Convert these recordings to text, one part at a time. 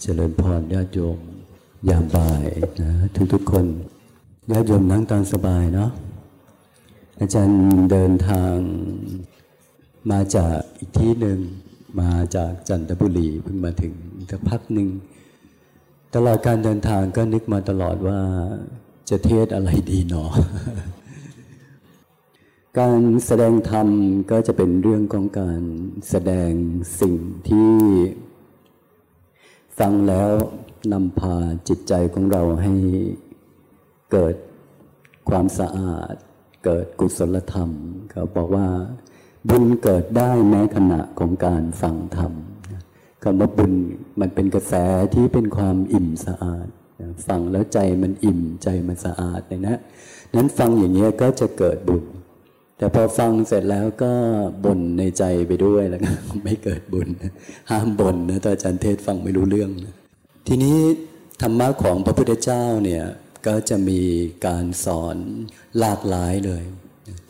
เจริญพรญาติโยมยามบ่ายนะทุกทุกคนญาติโยมนั่งตามสบายเนาะอาจารย์เดินทางมาจากอีกที่หนึ่งมาจากจันทบุรีเพิ่งมาถึงสักพักหนึ่งตลอดการเดินทางก็นึกมาตลอดว่าจะเทศอะไรดีเนาะการแสดงธรรมก็จะเป็นเรื่องของการแสดงสิ่งที่ ฟังแล้วนำพาจิตใจของเราให้เกิดความสะอาด เกิดกุศลธรรมเขาบอกว่า บุญเกิดได้แม้ขณะของการฟังธรรมคำว่าบุญมันเป็นกระแสที่เป็นความอิ่มสะอาดฟังแล้วใจมันอิ่มใจมันสะอาดเลยนะนั้นฟังอย่างนี้ก็จะเกิดบุญ แต่พอฟังเสร็จแล้วก็บ่นในใจไปด้วยแล้วก็ไม่เกิดบุญห้ามบ่นนะตอาจารย์เทศฟังไม่รู้เรื่องนะทีนี้ธรรมะของพระพุทธเจ้าเนี่ยก็จะมีการสอนหลากหลายเลย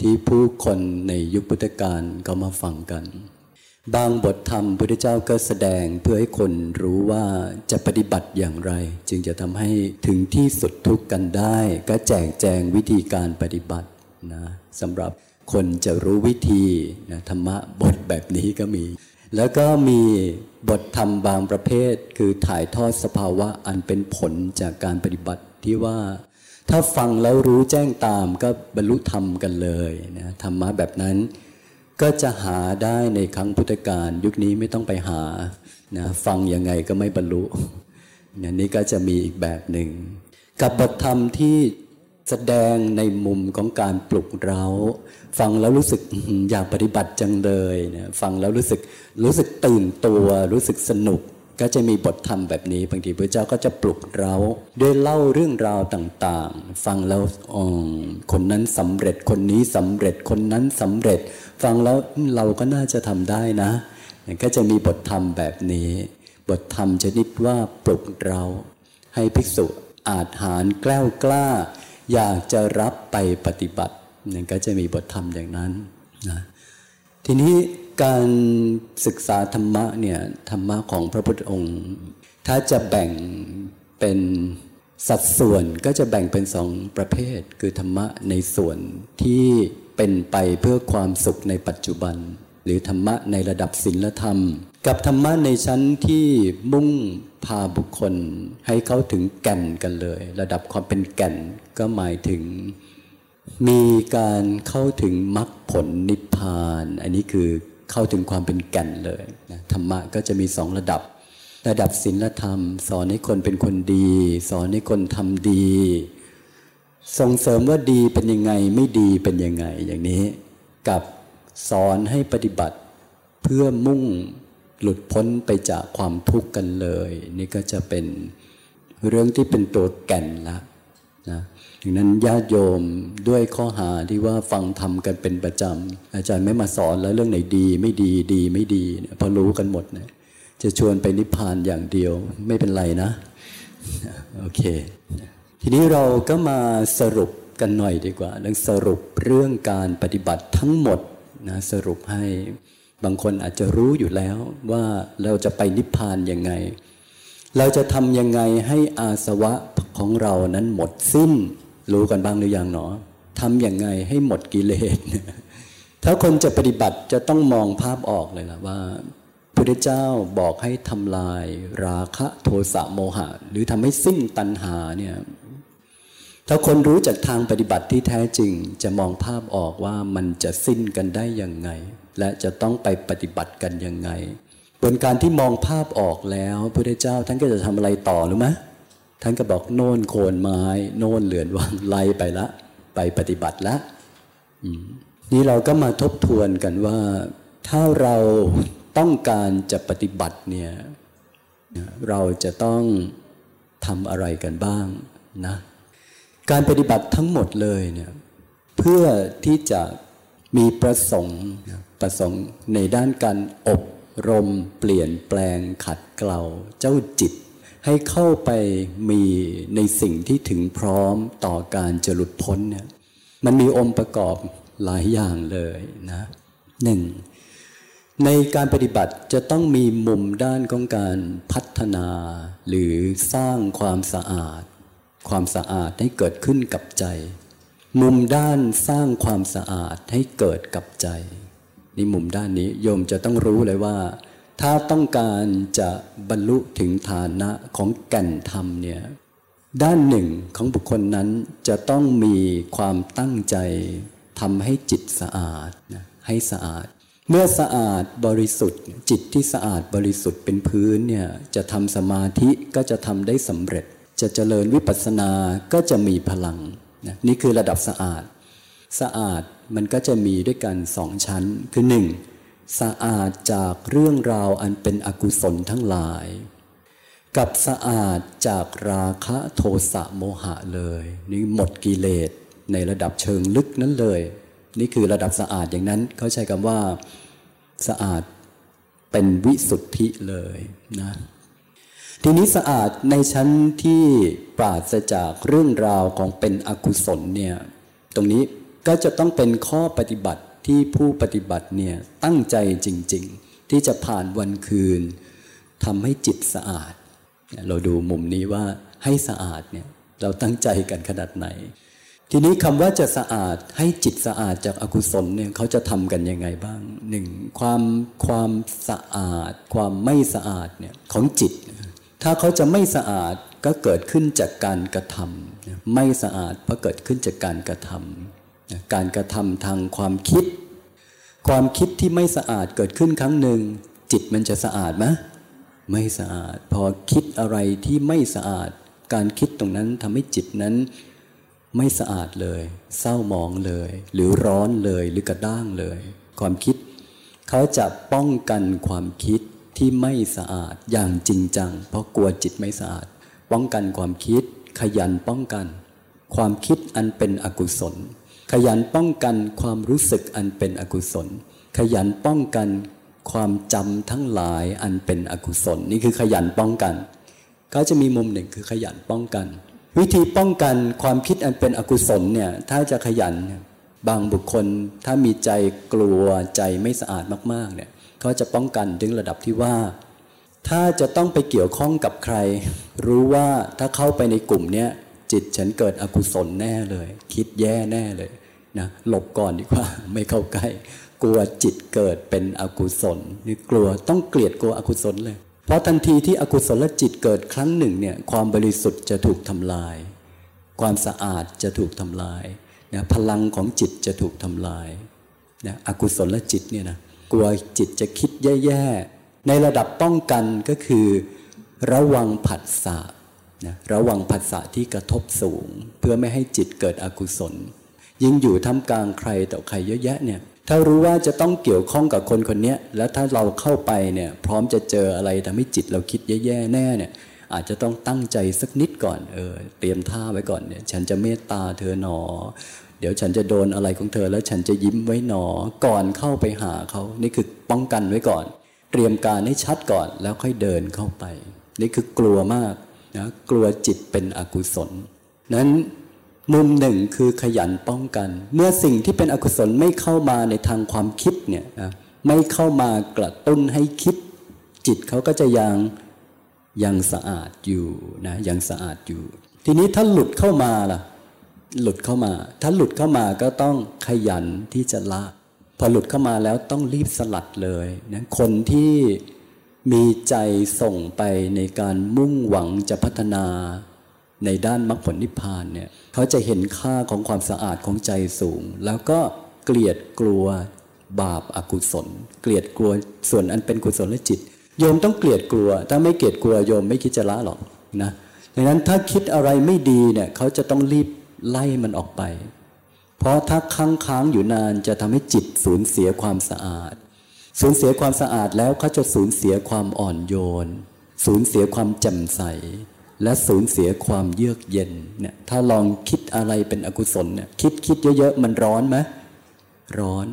ที่ผู้คนในยุคพุทธกาลก็มาฟังกัน บางบทธรรมพระพุทธเจ้าก็แสดงเพื่อให้คนรู้ว่าจะปฏิบัติอย่างไร จึงจะทำให้ถึงที่สุดทุกข์กันได้ ก็แจกแจงวิธีการปฏิบัตินะสำหรับ คนจะรู้วิธีนะธรรมะบทแบบนี้ก็มี แล้วก็มีบทธรรมบางประเภท คือถ่ายทอดสภาวะอันเป็นผลจากการปฏิบัติที่ว่า ถ้าฟังแล้วรู้แจ้งตามก็บรรลุธรรมกันเลยนะธรรมะแบบนั้น ก็จะหาได้ในครั้งพุทธกาลยุคนี้ไม่ต้องไปหานะฟังยังไงก็ไม่บรรลุนนี่ก็จะมีอีกแบบหนึ่งกับบทธรรมที่ แสดงในมุมของการปลุกเรา ฟังแล้วรู้สึกอยากปฏิบัติจังเลยนะฟังแล้วรู้สึกรู้สึกตื่นตัว รู้สึกสนุก ก็จะมีบทธรรมแบบนี้ บางทีพระเจ้าก็จะปลุกเราด้วยเล่าเรื่องราวต่างๆ ฟังแล้วอ๋อคนนั้นสำเร็จคนนี้สำเร็จคนนั้นสำเร็จ ฟังแล้วเราก็น่าจะทำได้นะ ก็จะมีบทธรรมแบบนี้ บทธรรมชนิดว่าปลุกเรา ให้ภิกษุอาจหารแกล้วกล้า อยากจะรับไปปฏิบัตินั่นก็จะมีบทธรรมอย่างนั้นนะทีนี้การศึกษาธรรมะเนี่ยธรรมะของพระพุทธองค์ ถ้าจะแบ่งเป็นสัดส่วนก็จะแบ่งเป็นสองประเภท คือธรรมะในส่วนที่เป็นไปเพื่อความสุขในปัจจุบัน หรือธรรมะในระดับศีลธรรม กับธรรมะในชั้นที่มุ่งพาบุคคลให้เขาถึงแก่นกันเลย ระดับความเป็นแก่นก็หมายถึง มีการเข้าถึงมรรคผลนิพพาน อันนี้คือเข้าถึงความเป็นแก่นเลยนะธรรมะก็จะมีสองระดับ ระดับศีลธรรม สอนให้คนเป็นคนดี สอนให้คนทำดีส่งเสริมว่าดีเป็นยังไงไม่ดีเป็นยังไงอย่างนี้ กับ สอนให้ปฏิบัติ เพื่อมุ่งหลุดพ้นไปจากความทุกข์กันเลย นี่ก็จะเป็นเรื่องที่เป็นตัวแก่นละนะดังนั้นญาติโยมด้วยข้อหาที่ว่าฟังทำกันเป็นประจำอาจารย์ไม่มาสอนแล้วเรื่องไหนดีไม่ดีดีไม่ดีพอรู้กันหมดนะจะชวนไปนิพพานอย่างเดียวไม่เป็นไรนะโอเค ทีนี้เราก็มาสรุปกันหน่อยดีกว่า เรื่องสรุปเรื่องการปฏิบัติทั้งหมด นะสรุปให้บางคนอาจจะรู้อยู่แล้วว่าเราจะไปนิพพานยังไง เราจะทำยังไงให้อาสวะของเรานั้นหมดสิ้น รู้กันบ้างหรือยังเนาะทำย่างไงให้หมดกิเลสถ้าคนจะปฏิบัติจะต้องมองภาพออกเลยนะว่าพระเจ้าบอกให้ทำลายราคะโทสะโมหะ หรือทำให้สิ้นตัณหาเนี่ย ถ้าคนรู้จากทางปฏิบัติที่แท้จริง จะมองภาพออกว่ามันจะสิ้นกันได้ยังไง และจะต้องไปปฏิบัติกันยังไงบนการที่มองภาพออกแล้วพระเจ้าท่านก็จะทำอะไรต่อหรือไหมท่านก็บอกโน่นโคนไม้ โน่นเหลือนวางไล่ไปละ ไปปฏิบัติละนี่เราก็มาทบทวนกันว่า ถ้าเราต้องการจะปฏิบัติเนี่ยเราจะต้องทำอะไรกันบ้างนะ การปฏิบัติทั้งหมดเลยเนี่ยเพื่อที่จะมีประสงค์ประสงค์ในด้านการอบรมเปลี่ยนแปลงขัดเกลาเจ้าจิต ให้เข้าไปมีในสิ่งที่ถึงพร้อมต่อการจะหลุดพ้นเนี่ยมันมีองค์ประกอบหลายอย่างเลยนะหนึ่งในการปฏิบัติจะต้องมีมุมด้านของการพัฒนา หรือสร้างความสะอาด ความสะอาดให้เกิดขึ้นกับใจ มุมด้านสร้างความสะอาดให้เกิดกับใจ นี่มุมด้านนี้โยมจะต้องรู้เลยว่า ถ้าต้องการจะบรรลุถึงฐานะของแก่นธรรมเนี่ยด้านหนึ่งของบุคคลนั้นจะต้องมีความตั้งใจทำให้จิตสะอาดนะให้สะอาด เมื่อสะอาดบริสุทธิ์ จิตที่สะอาดบริสุทธิ์เป็นพื้นเนี่ยจะทำสมาธิก็จะทำได้สำเร็จ จะเจริญวิปัสสนาก็จะมีพลังนะนี่คือระดับสะอาด สะอาดมันก็จะมีด้วยกันสองชั้นคือหนึ่งสะอาดจากเรื่องราวอันเป็นอกุศลทั้งหลาย กับสะอาดจากราคะโทสะโมหะเลย นี่หมดกิเลสในระดับเชิงลึกนั้นเลย นี่คือระดับสะอาดอย่างนั้นเขาใช้คำว่าสะอาดเป็นวิสุทธิเลยนะ ทีนี้สะอาดในชั้นที่ปราศจากเรื่องราวของเป็นอกุศลเนี่ยตรงนี้ก็จะต้องเป็นข้อปฏิบัติที่ผู้ปฏิบัติเนี่ยตั้งใจจริง ๆ ที่จะผ่านวันคืนทำให้จิตสะอาด เราดูมุมนี้ว่าให้สะอาดเนี่ยเราตั้งใจกันขนาดไหน ทีนี้คำว่าจะสะอาดให้จิตสะอาดจากอากุศลเนี่ยเขาจะทำกันยังไงบ้างหนึ่งความความสะอาด ความไม่สะอาดเนี่ยของจิต ถ้าเขาจะไม่สะอาดก็เกิดขึ้นจากการกระทำไม่สะอาดเพราะเกิดขึ้นจากการกระทำการกระทำทางความคิด ความคิดที่ไม่สะอาดเกิดขึ้นครั้งหนึ่ง จิตมันจะสะอาดไหมไม่สะอาด พอคิดอะไรที่ไม่สะอาด การคิดตรงนั้นทำให้จิตนั้นไม่สะอาดเลย เศร้าหมองเลย หรือร้อนเลยหรือกระด้างเลย ความคิด เขาจะป้องกันความคิด ที่ไม่สะอาดอย่างจริงจัง เพราะกลัวจิตไม่สะอาด ป้องกันความคิด ขยันป้องกัน ความคิดอันเป็นอกุศล ขยันป้องกันความรู้สึกอันเป็นอกุศล ขยันป้องกันความจำทั้งหลายอันเป็นอกุศล นี่คือขยันป้องกันเขาจะมีมุมหนึ่งคือขยันป้องกัน วิธีป้องกันความคิดอันเป็นอกุศลเนี่ยถ้าจะขยันบางบุคคลถ้ามีใจกลัวใจไม่สะอาดมากๆเนี่ย เขาจะป้องกันถึงระดับที่ว่า ถ้าจะต้องไปเกี่ยวข้องกับใคร รู้ว่าถ้าเข้าไปในกลุ่มเนี้ยจิตฉันเกิดอกุศลแน่เลย คิดแย่แน่เลยนะหลบก่อนดีกว่าไม่เข้าใกล้ กลัวจิตเกิดเป็นอกุศลนี่กลัวต้องเกลียดกลัวอกุศลเลย เพราะทันทีที่อกุศลจิตเกิดครั้งหนึ่งเนี่ยความบริสุทธิ์จะถูกทำลาย ความสะอาดจะถูกทำลายนะพลังของจิตจะถูกทำลายนะอกุศลจิตเนี่ยนะ กลัวจิตจะคิดแย่ๆ ในระดับป้องกันก็คือ ระวังผัสสะนะระวังผัสสะที่กระทบสูง เพื่อไม่ให้จิตเกิดอกุศล ยิ่งอยู่ท่ามกลางใครต่อใครเยอะแยะเนี่ยถ้ารู้ว่าจะต้องเกี่ยวข้องกับคนคนนี้แล้วถ้าเราเข้าไปเนี่ยพร้อมจะเจออะไรทำให้จิตเราคิดแย่ๆแน่เนี่ยอาจจะต้องตั้งใจสักนิดก่อนเออเตรียมท่าไว้ก่อนเนี่ยฉันจะเมตตาเธอหนอ เดี๋ยวฉันจะโดนอะไรของเธอ แล้วฉันจะยิ้มไว้หนอก่อนเข้าไปหาเขา นี่คือป้องกันไว้ก่อน เตรียมการให้ชัดก่อนแล้วค่อยเดินเข้าไป นี่คือกลัวมากนะกลัวจิตเป็นอกุศล นั้นมุมหนึ่งคือขยันป้องกัน เมื่อสิ่งที่เป็นอกุศลไม่เข้ามาในทางความคิดเนี่ยนะไม่เข้ามากระตุ้นให้คิด จิตเขาก็จะยังยังสะอาดอยู่นะยังสะอาดอยู่ ทีนี้ถ้าหลุดเข้ามาล่ะ หลุดเข้ามา ถ้าหลุดเข้ามาก็ต้องขยันที่จะละ พอหลุดเข้ามาแล้วต้องรีบสลัดเลยนะคนที่มีใจส่งไปในการมุ่งหวังจะพัฒนาในด้านมรรคผลนิพพานเนี่ยเขาจะเห็นค่าของความสะอาดของใจสูง แล้วก็เกลียดกลัวบาปอากุศล เกลียดกลัวส่วนอันเป็นกุศลและจิต โยมต้องเกลียดกลัว ถ้าไม่เกลียดกลัวโยมไม่คิดจะละหรอกนะดังนั้นถ้าคิดอะไรไม่ดีเนี่ยเขาจะต้องรีบ ไล่มันออกไป เพราะถ้าค้างค้างอยู่นานจะทำให้จิตสูญเสียความสะอาด สูญเสียความสะอาดแล้วเขาจะสูญเสียความอ่อนโยน สูญเสียความแจ่มใส และสูญเสียความเยือกเย็นเนี่ยถ้าลองคิดอะไรเป็นอกุศลเนี่ยคิดคิดเยอะๆมันร้อนไหมร้อน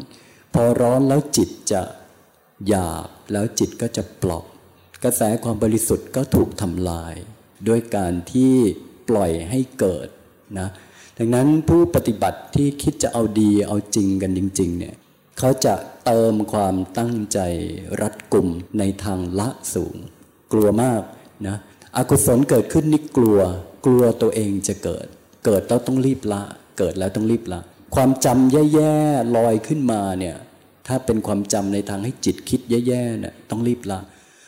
พอร้อนแล้วจิตจะหยาบแล้วจิตก็จะปลอกกระแสความบริสุทธิ์ก็ถูกทำลาย ด้วยการที่ปล่อยให้เกิดนะ ดังนั้นผู้ปฏิบัติที่คิดจะเอาดีเอาจริงกันจริง ๆ เนี่ยเขาจะเติมความตั้งใจรัดกลุ่มในทางละสูง กลัวมากนะอกุศลเกิดขึ้นนี่กลัว กลัวตัวเองจะเกิด เกิดแล้วต้องรีบละ เกิดแล้วต้องรีบละ ความจำแย่ๆลอยขึ้นมาเนี่ยถ้าเป็นความจำในทางให้จิตคิดแย่ๆเนี่ยต้องรีบละ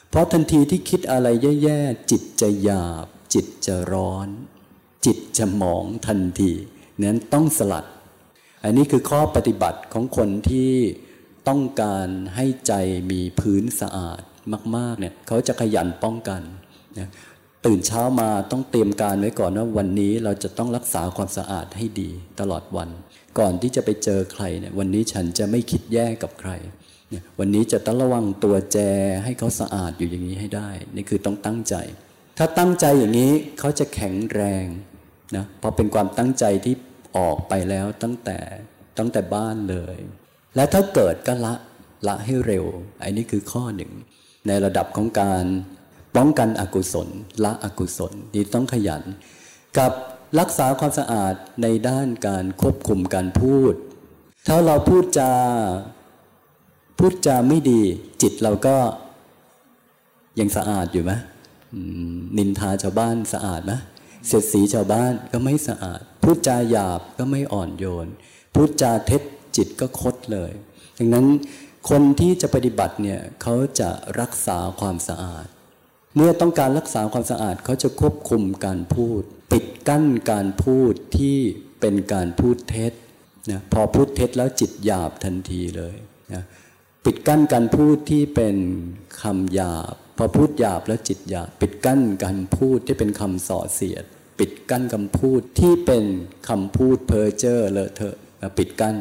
เพราะทันทีที่คิดอะไรแย่ๆจิตจะหยาบ จิตจะร้อน จิตจะหมองทันทีนั้นต้องสลัด อันนี้คือข้อปฏิบัติของคนที่ต้องการให้ใจมีพื้นสะอาดมาก ๆ เนี่ยเขาจะขยันป้องกันนะตื่นเช้ามาต้องเตรียมการไว้ก่อนว่าวันนี้เราจะต้องรักษาความสะอาดให้ดีตลอดวัน ก่อนที่จะไปเจอใครเนี่ยวันนี้ฉันจะไม่คิดแย่กับใครเนี่ยวันนี้จะต้องระวังตัวแจให้เขาสะอาดอยู่อย่างนี้ให้ได้ นี่คือต้องตั้งใจ ถ้าตั้งใจอย่างนี้เขาจะแข็งแรง นะเพราะเป็นความตั้งใจที่ออกไปแล้วตั้งแต่ตั้งแต่บ้านเลย และถ้าเกิดก็ละละให้เร็ว อันนี้คือข้อหนึ่ง ในระดับของการป้องกันอกุศล ละอกุศลนี่ต้องขยัน กับรักษาความสะอาดในด้านการควบคุมการพูด ถ้าเราพูดจาพูดจาไม่ดี จิตเราก็ยังสะอาดอยู่ไหมนินทาชาวบ้านสะอาดไหม เสียดสีชาวบ้านก็ไม่สะอาด พูดจาหยาบก็ไม่อ่อนโยน พูดจาเท็จจิตก็คดเลย ดังนั้นคนที่จะปฏิบัติเนี่ยเขาจะรักษาความสะอาด เมื่อต้องการรักษาความสะอาดเขาจะควบคุมการพูด ปิดกั้นการพูดที่เป็นการพูดเท็จนะพอพูดเท็จแล้วจิตหยาบทันทีเลยนะปิดกั้นการพูดที่เป็นคำหยาบ พอพูดหยาบแล้วจิตหยาบ ปิดกั้นการพูดที่เป็นคำส่อเสียด ปิดกั้นคำพูดที่เป็นคำพูดเพ้อเจ้อเลอะเทอะปิดกั้น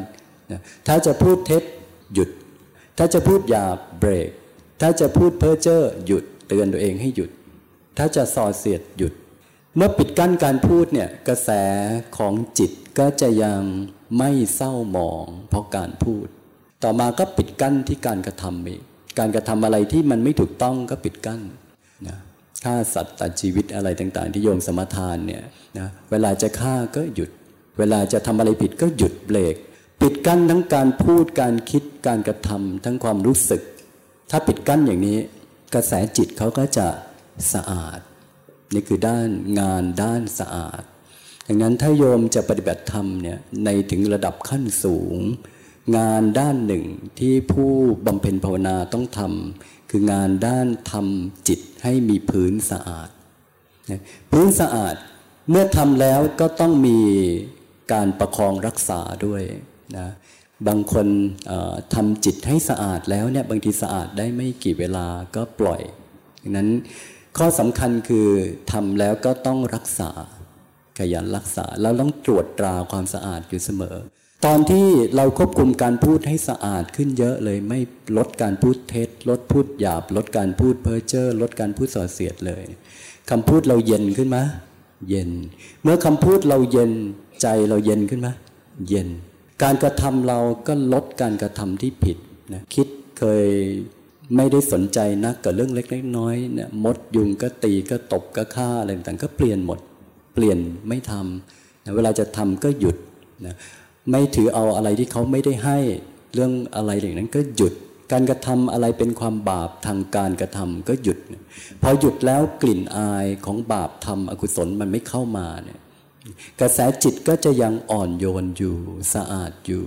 ถ้าจะพูดเท็จหยุด ถ้าจะพูดหยาบเบรก ถ้าจะพูดเพ้อเจ้อหยุดเตือนตัวเองให้หยุด ถ้าจะส่อเสียดหยุด เมื่อปิดกั้นการพูดเนี่ยกระแสของจิตก็จะยังไม่เศร้าหมอง เพราะการพูด ต่อมาก็ปิดกั้นที่การกระทำอีกการกระทำอะไรที่มันไม่ถูกต้องก็ปิดกั้นนะ ฆ่าสัตว์ตัดชีวิตอะไรต่าง ๆ ที่โยมสมทานเนี่ยนะเวลาจะฆ่าก็หยุด เวลาจะทำอะไรผิดก็หยุดเบรกปิดกั้นทั้งการพูดการคิดการกระทำทั้งความรู้สึก ถ้าปิดกั้นอย่างนี้ กระแสจิตเขาก็จะสะอาด นี่คือด้านงานด้านสะอาดดังนั้นถ้าโยมจะปฏิบัติธรรมเนี่ยในถึงระดับขั้นสูง งานด้านหนึ่งที่ผู้บำเพ็ญภาวนาต้องทำ คืองานด้านทำจิตให้มีพื้นสะอาด พื้นสะอาดเมื่อทำแล้วก็ต้องมีการประคองรักษาด้วยนะบางคนทำจิตให้สะอาดแล้วเนี่ยบางทีสะอาดได้ไม่กี่เวลาก็ปล่อยดังนั้นข้อสำคัญคือทำแล้วก็ต้องรักษาขยันรักษาแล้วต้องตรวจตราความสะอาดอยู่เสมอ ตอนที่เราควบคุมการพูดให้สะอาดขึ้นเยอะเลยไม่ลดการพูดเท็จ ลดพูดหยาบ ลดการพูดเพ้อเจ้อลดการพูดส่อเสียดเลยคำพูดเราเย็นขึ้นไหมเย็น เมื่อคำพูดเราเย็นใจเราเย็นขึ้นไหมเย็น การกระทำเราก็ลดการกระทำที่ผิดนะคิดเคยไม่ได้สนใจนักกับเรื่องเล็กๆน้อยๆเนี่ยมดยุงก็ตีก็ตบก็ฆ่าอะไรต่างก็เปลี่ยนหมด เปลี่ยนไม่ทำนะเวลาจะทำก็หยุดนะ ไม่ถือเอาอะไรที่เขาไม่ได้ให้เรื่องอะไรอย่างนั้นก็หยุดการกระทำอะไรเป็นความบาปทางการกระทำก็หยุด พอหยุดแล้วกลิ่นอายของบาปทำอกุศลมันไม่เข้ามาเนี่ยกระแสจิตก็จะยังอ่อนโยนอยู่สะอาดอยู่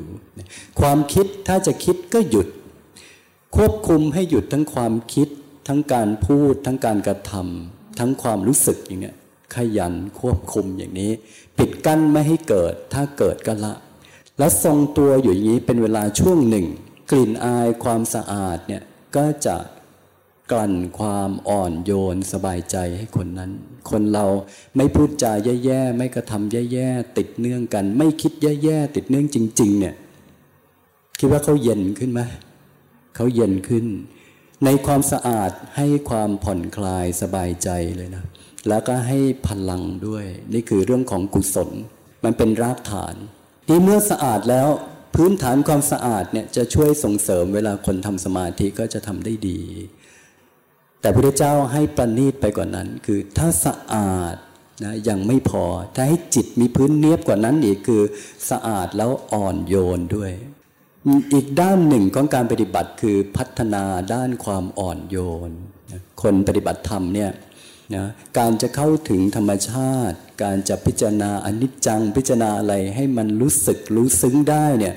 ความคิดถ้าจะคิดก็หยุด ควบคุมให้หยุดทั้งความคิด ทั้งการพูด ทั้งการกระทำทั้งความรู้สึกอย่างเนี้ยขยันควบคุมอย่างนี้ ปิดกั้นไม่ให้เกิดถ้าเกิดก็ละ แล้วทรงตัวอยู่อย่างนี้เป็นเวลาช่วงหนึ่ง กลิ่นอายความสะอาดเนี่ยก็จะกลั่นความอ่อนโยนสบายใจให้คนนั้น คนเราไม่พูดจาแย่ๆ ไม่กระทำแย่ๆ ติดเนื่องกัน ไม่คิดแย่ๆ ติดเนื่องจริง ๆ เนี่ย คิดว่าเขาเย็นขึ้นไหมเขาเย็นขึ้น ในความสะอาดให้ความผ่อนคลายสบายใจเลยนะ แล้วก็ให้พลังด้วย นี่คือเรื่องของกุศล มันเป็นรากฐาน นี่เมื่อสะอาดแล้วพื้นฐานความสะอาดเนี่ยจะช่วยส่งเสริมเวลาคนทำสมาธิก็จะทำได้ดี แต่พระเจ้าให้ประณีตไปกว่านั้น คือถ้าสะอาดนะยังไม่พอถ้าให้จิตมีพื้นเนียบกว่านั้นอีกคือสะอาดแล้วอ่อนโยนด้วย อีกด้านหนึ่งของการปฏิบัติคือพัฒนาด้านความอ่อนโยน คนปฏิบัติธรรมเนี่ย นะการจะเข้าถึงธรรมชาติ การจะพิจารณาอนิจจังพิจารณาอะไรให้มันรู้สึกรู้ซึ้งได้เนี่ย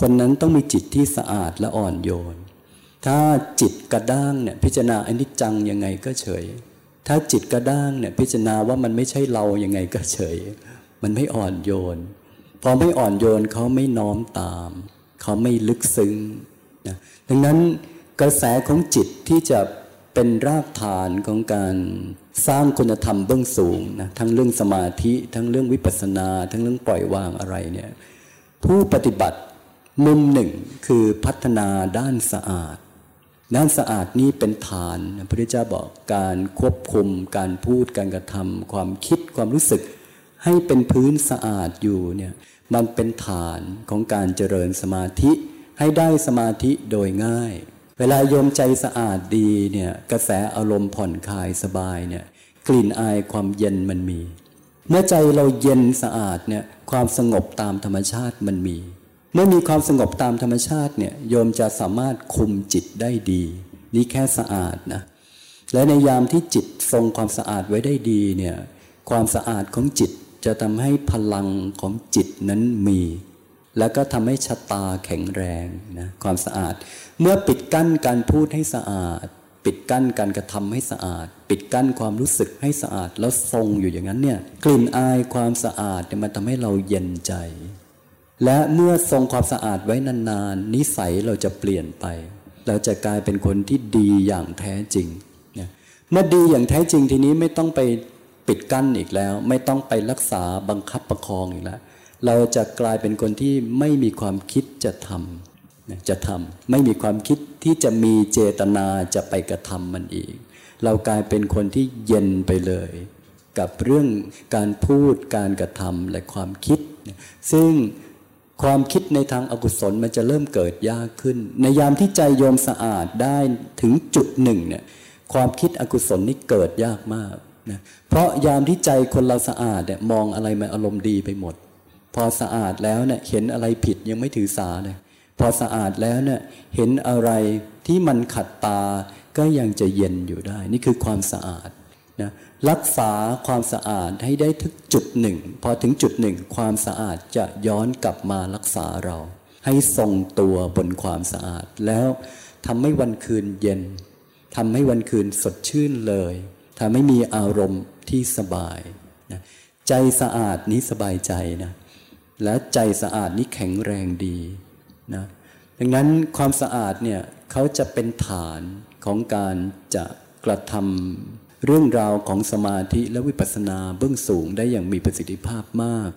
คนนั้นต้องมีจิตที่สะอาดและอ่อนโยน ถ้าจิตกระด้างเนี่ยพิจารณาอนิจจังยังไงก็เฉย ถ้าจิตกระด้างเนี่ยพิจารณาว่ามันไม่ใช่เรายังไงก็เฉย มันไม่อ่อนโยน พอไม่อ่อนโยนเขาไม่น้อมตาม เขาไม่ลึกซึ้งนะดังนั้นกระแสของจิตที่จะเป็นรากฐานของการ สร้างคุณธรรมเบื้องสูงนะทั้งเรื่องสมาธิทั้งเรื่องวิปัสสนา ทั้งเรื่องปล่อยวางอะไรเนี่ยผู้ปฏิบัติมุมหนึ่งคือพัฒนาด้านสะอาด ด้านสะอาดนี้เป็นฐานพระพุทธเจ้าบอกการควบคุม การพูดการกระทำความคิดความรู้สึก ให้เป็นพื้นสะอาดอยู่เนี่ยมันเป็นฐานของการเจริญสมาธิให้ได้สมาธิโดยง่าย วลาโยมใจสะอาดดีเนี่ยกระแสอารมณ์ผ่อนคลายสบายเนี่ยกลิ่นอายความเย็นมันมี เมื่อใจเราเย็นสะอาดเนี่ยความสงบตามธรรมชาติมันมี เมื่อมีความสงบตามธรรมชาติเนี่ยโยมจะสามารถคุมจิตได้ดี นี่แค่สะอาดนะและในยามที่จิตทรงความสะอาดไว้ได้ดีเนี่ยความสะอาดของจิตจะทำให้พลังของจิตนั้นมี แล้วก็ทำให้ชะตาแข็งแรงนะความสะอาด เมื่อปิดกั้นการพูดให้สะอาด ปิดกั้นการกระทำให้สะอาด ปิดกั้นความรู้สึกให้สะอาด แล้วทรงอยู่อย่างนั้นเนี่ยกลิ่นอายความสะอาดเนี่ยมันทำให้เราเย็นใจ และเมื่อทรงความสะอาดไว้นานๆ นิสัยเราจะเปลี่ยนไป เราจะกลายเป็นคนที่ดีอย่างแท้จริงเนี่ยเมื่อดีอย่างแท้จริงทีนี้ไม่ต้องไปปิดกั้นอีกแล้ว ไม่ต้องไปรักษาบังคับประคองอีกแล้ว เราจะกลายเป็นคนที่ไม่มีความคิดจะทำจะทำไม่มีความคิดที่จะมีเจตนาจะไปกระทำมันอีก เรากลายเป็นคนที่เย็นไปเลย กับเรื่องการพูดการกระทำและความคิด ซึ่งความคิดในทางอากุศลมันจะเริ่มเกิดยากขึ้น ในยามที่ใจโยมสะอาดได้ถึงจุดหนึ่งเนี่ยความคิดอกุศลนี่เกิดยากมากนะเพราะยามที่ใจคนเราสะอาดเนี่ยมองอะไรมันอารมณ์ดีไปหมด พอสะอาดแล้วเนี่ยเห็นอะไรผิดยังไม่ถือสาเลยพอสะอาดแล้วเนี่ยเห็นอะไรที่มันขัดตาก็ยังจะเย็นอยู่ได้ นี่คือความสะอาดนะรักษาความสะอาดให้ได้ถึงจุดหนึ่งพอถึงจุดหนึ่งความสะอาดจะย้อนกลับมารักษาเรา ให้ทรงตัวบนความสะอาด แล้วทำให้วันคืนเย็นทำให้วันคืนสดชื่นเลยทำให้มีอารมณ์ที่สบายนะใจสะอาดนี้สบายใจนะ และใจสะอาดนี้แข็งแรงดีนะดังนั้นความสะอาดเนี่ยเขาจะเป็นฐานของการจะกระทำเรื่องราวของสมาธิและวิปัสสนาเบื้องสูงได้อย่างมีประสิทธิภาพมาก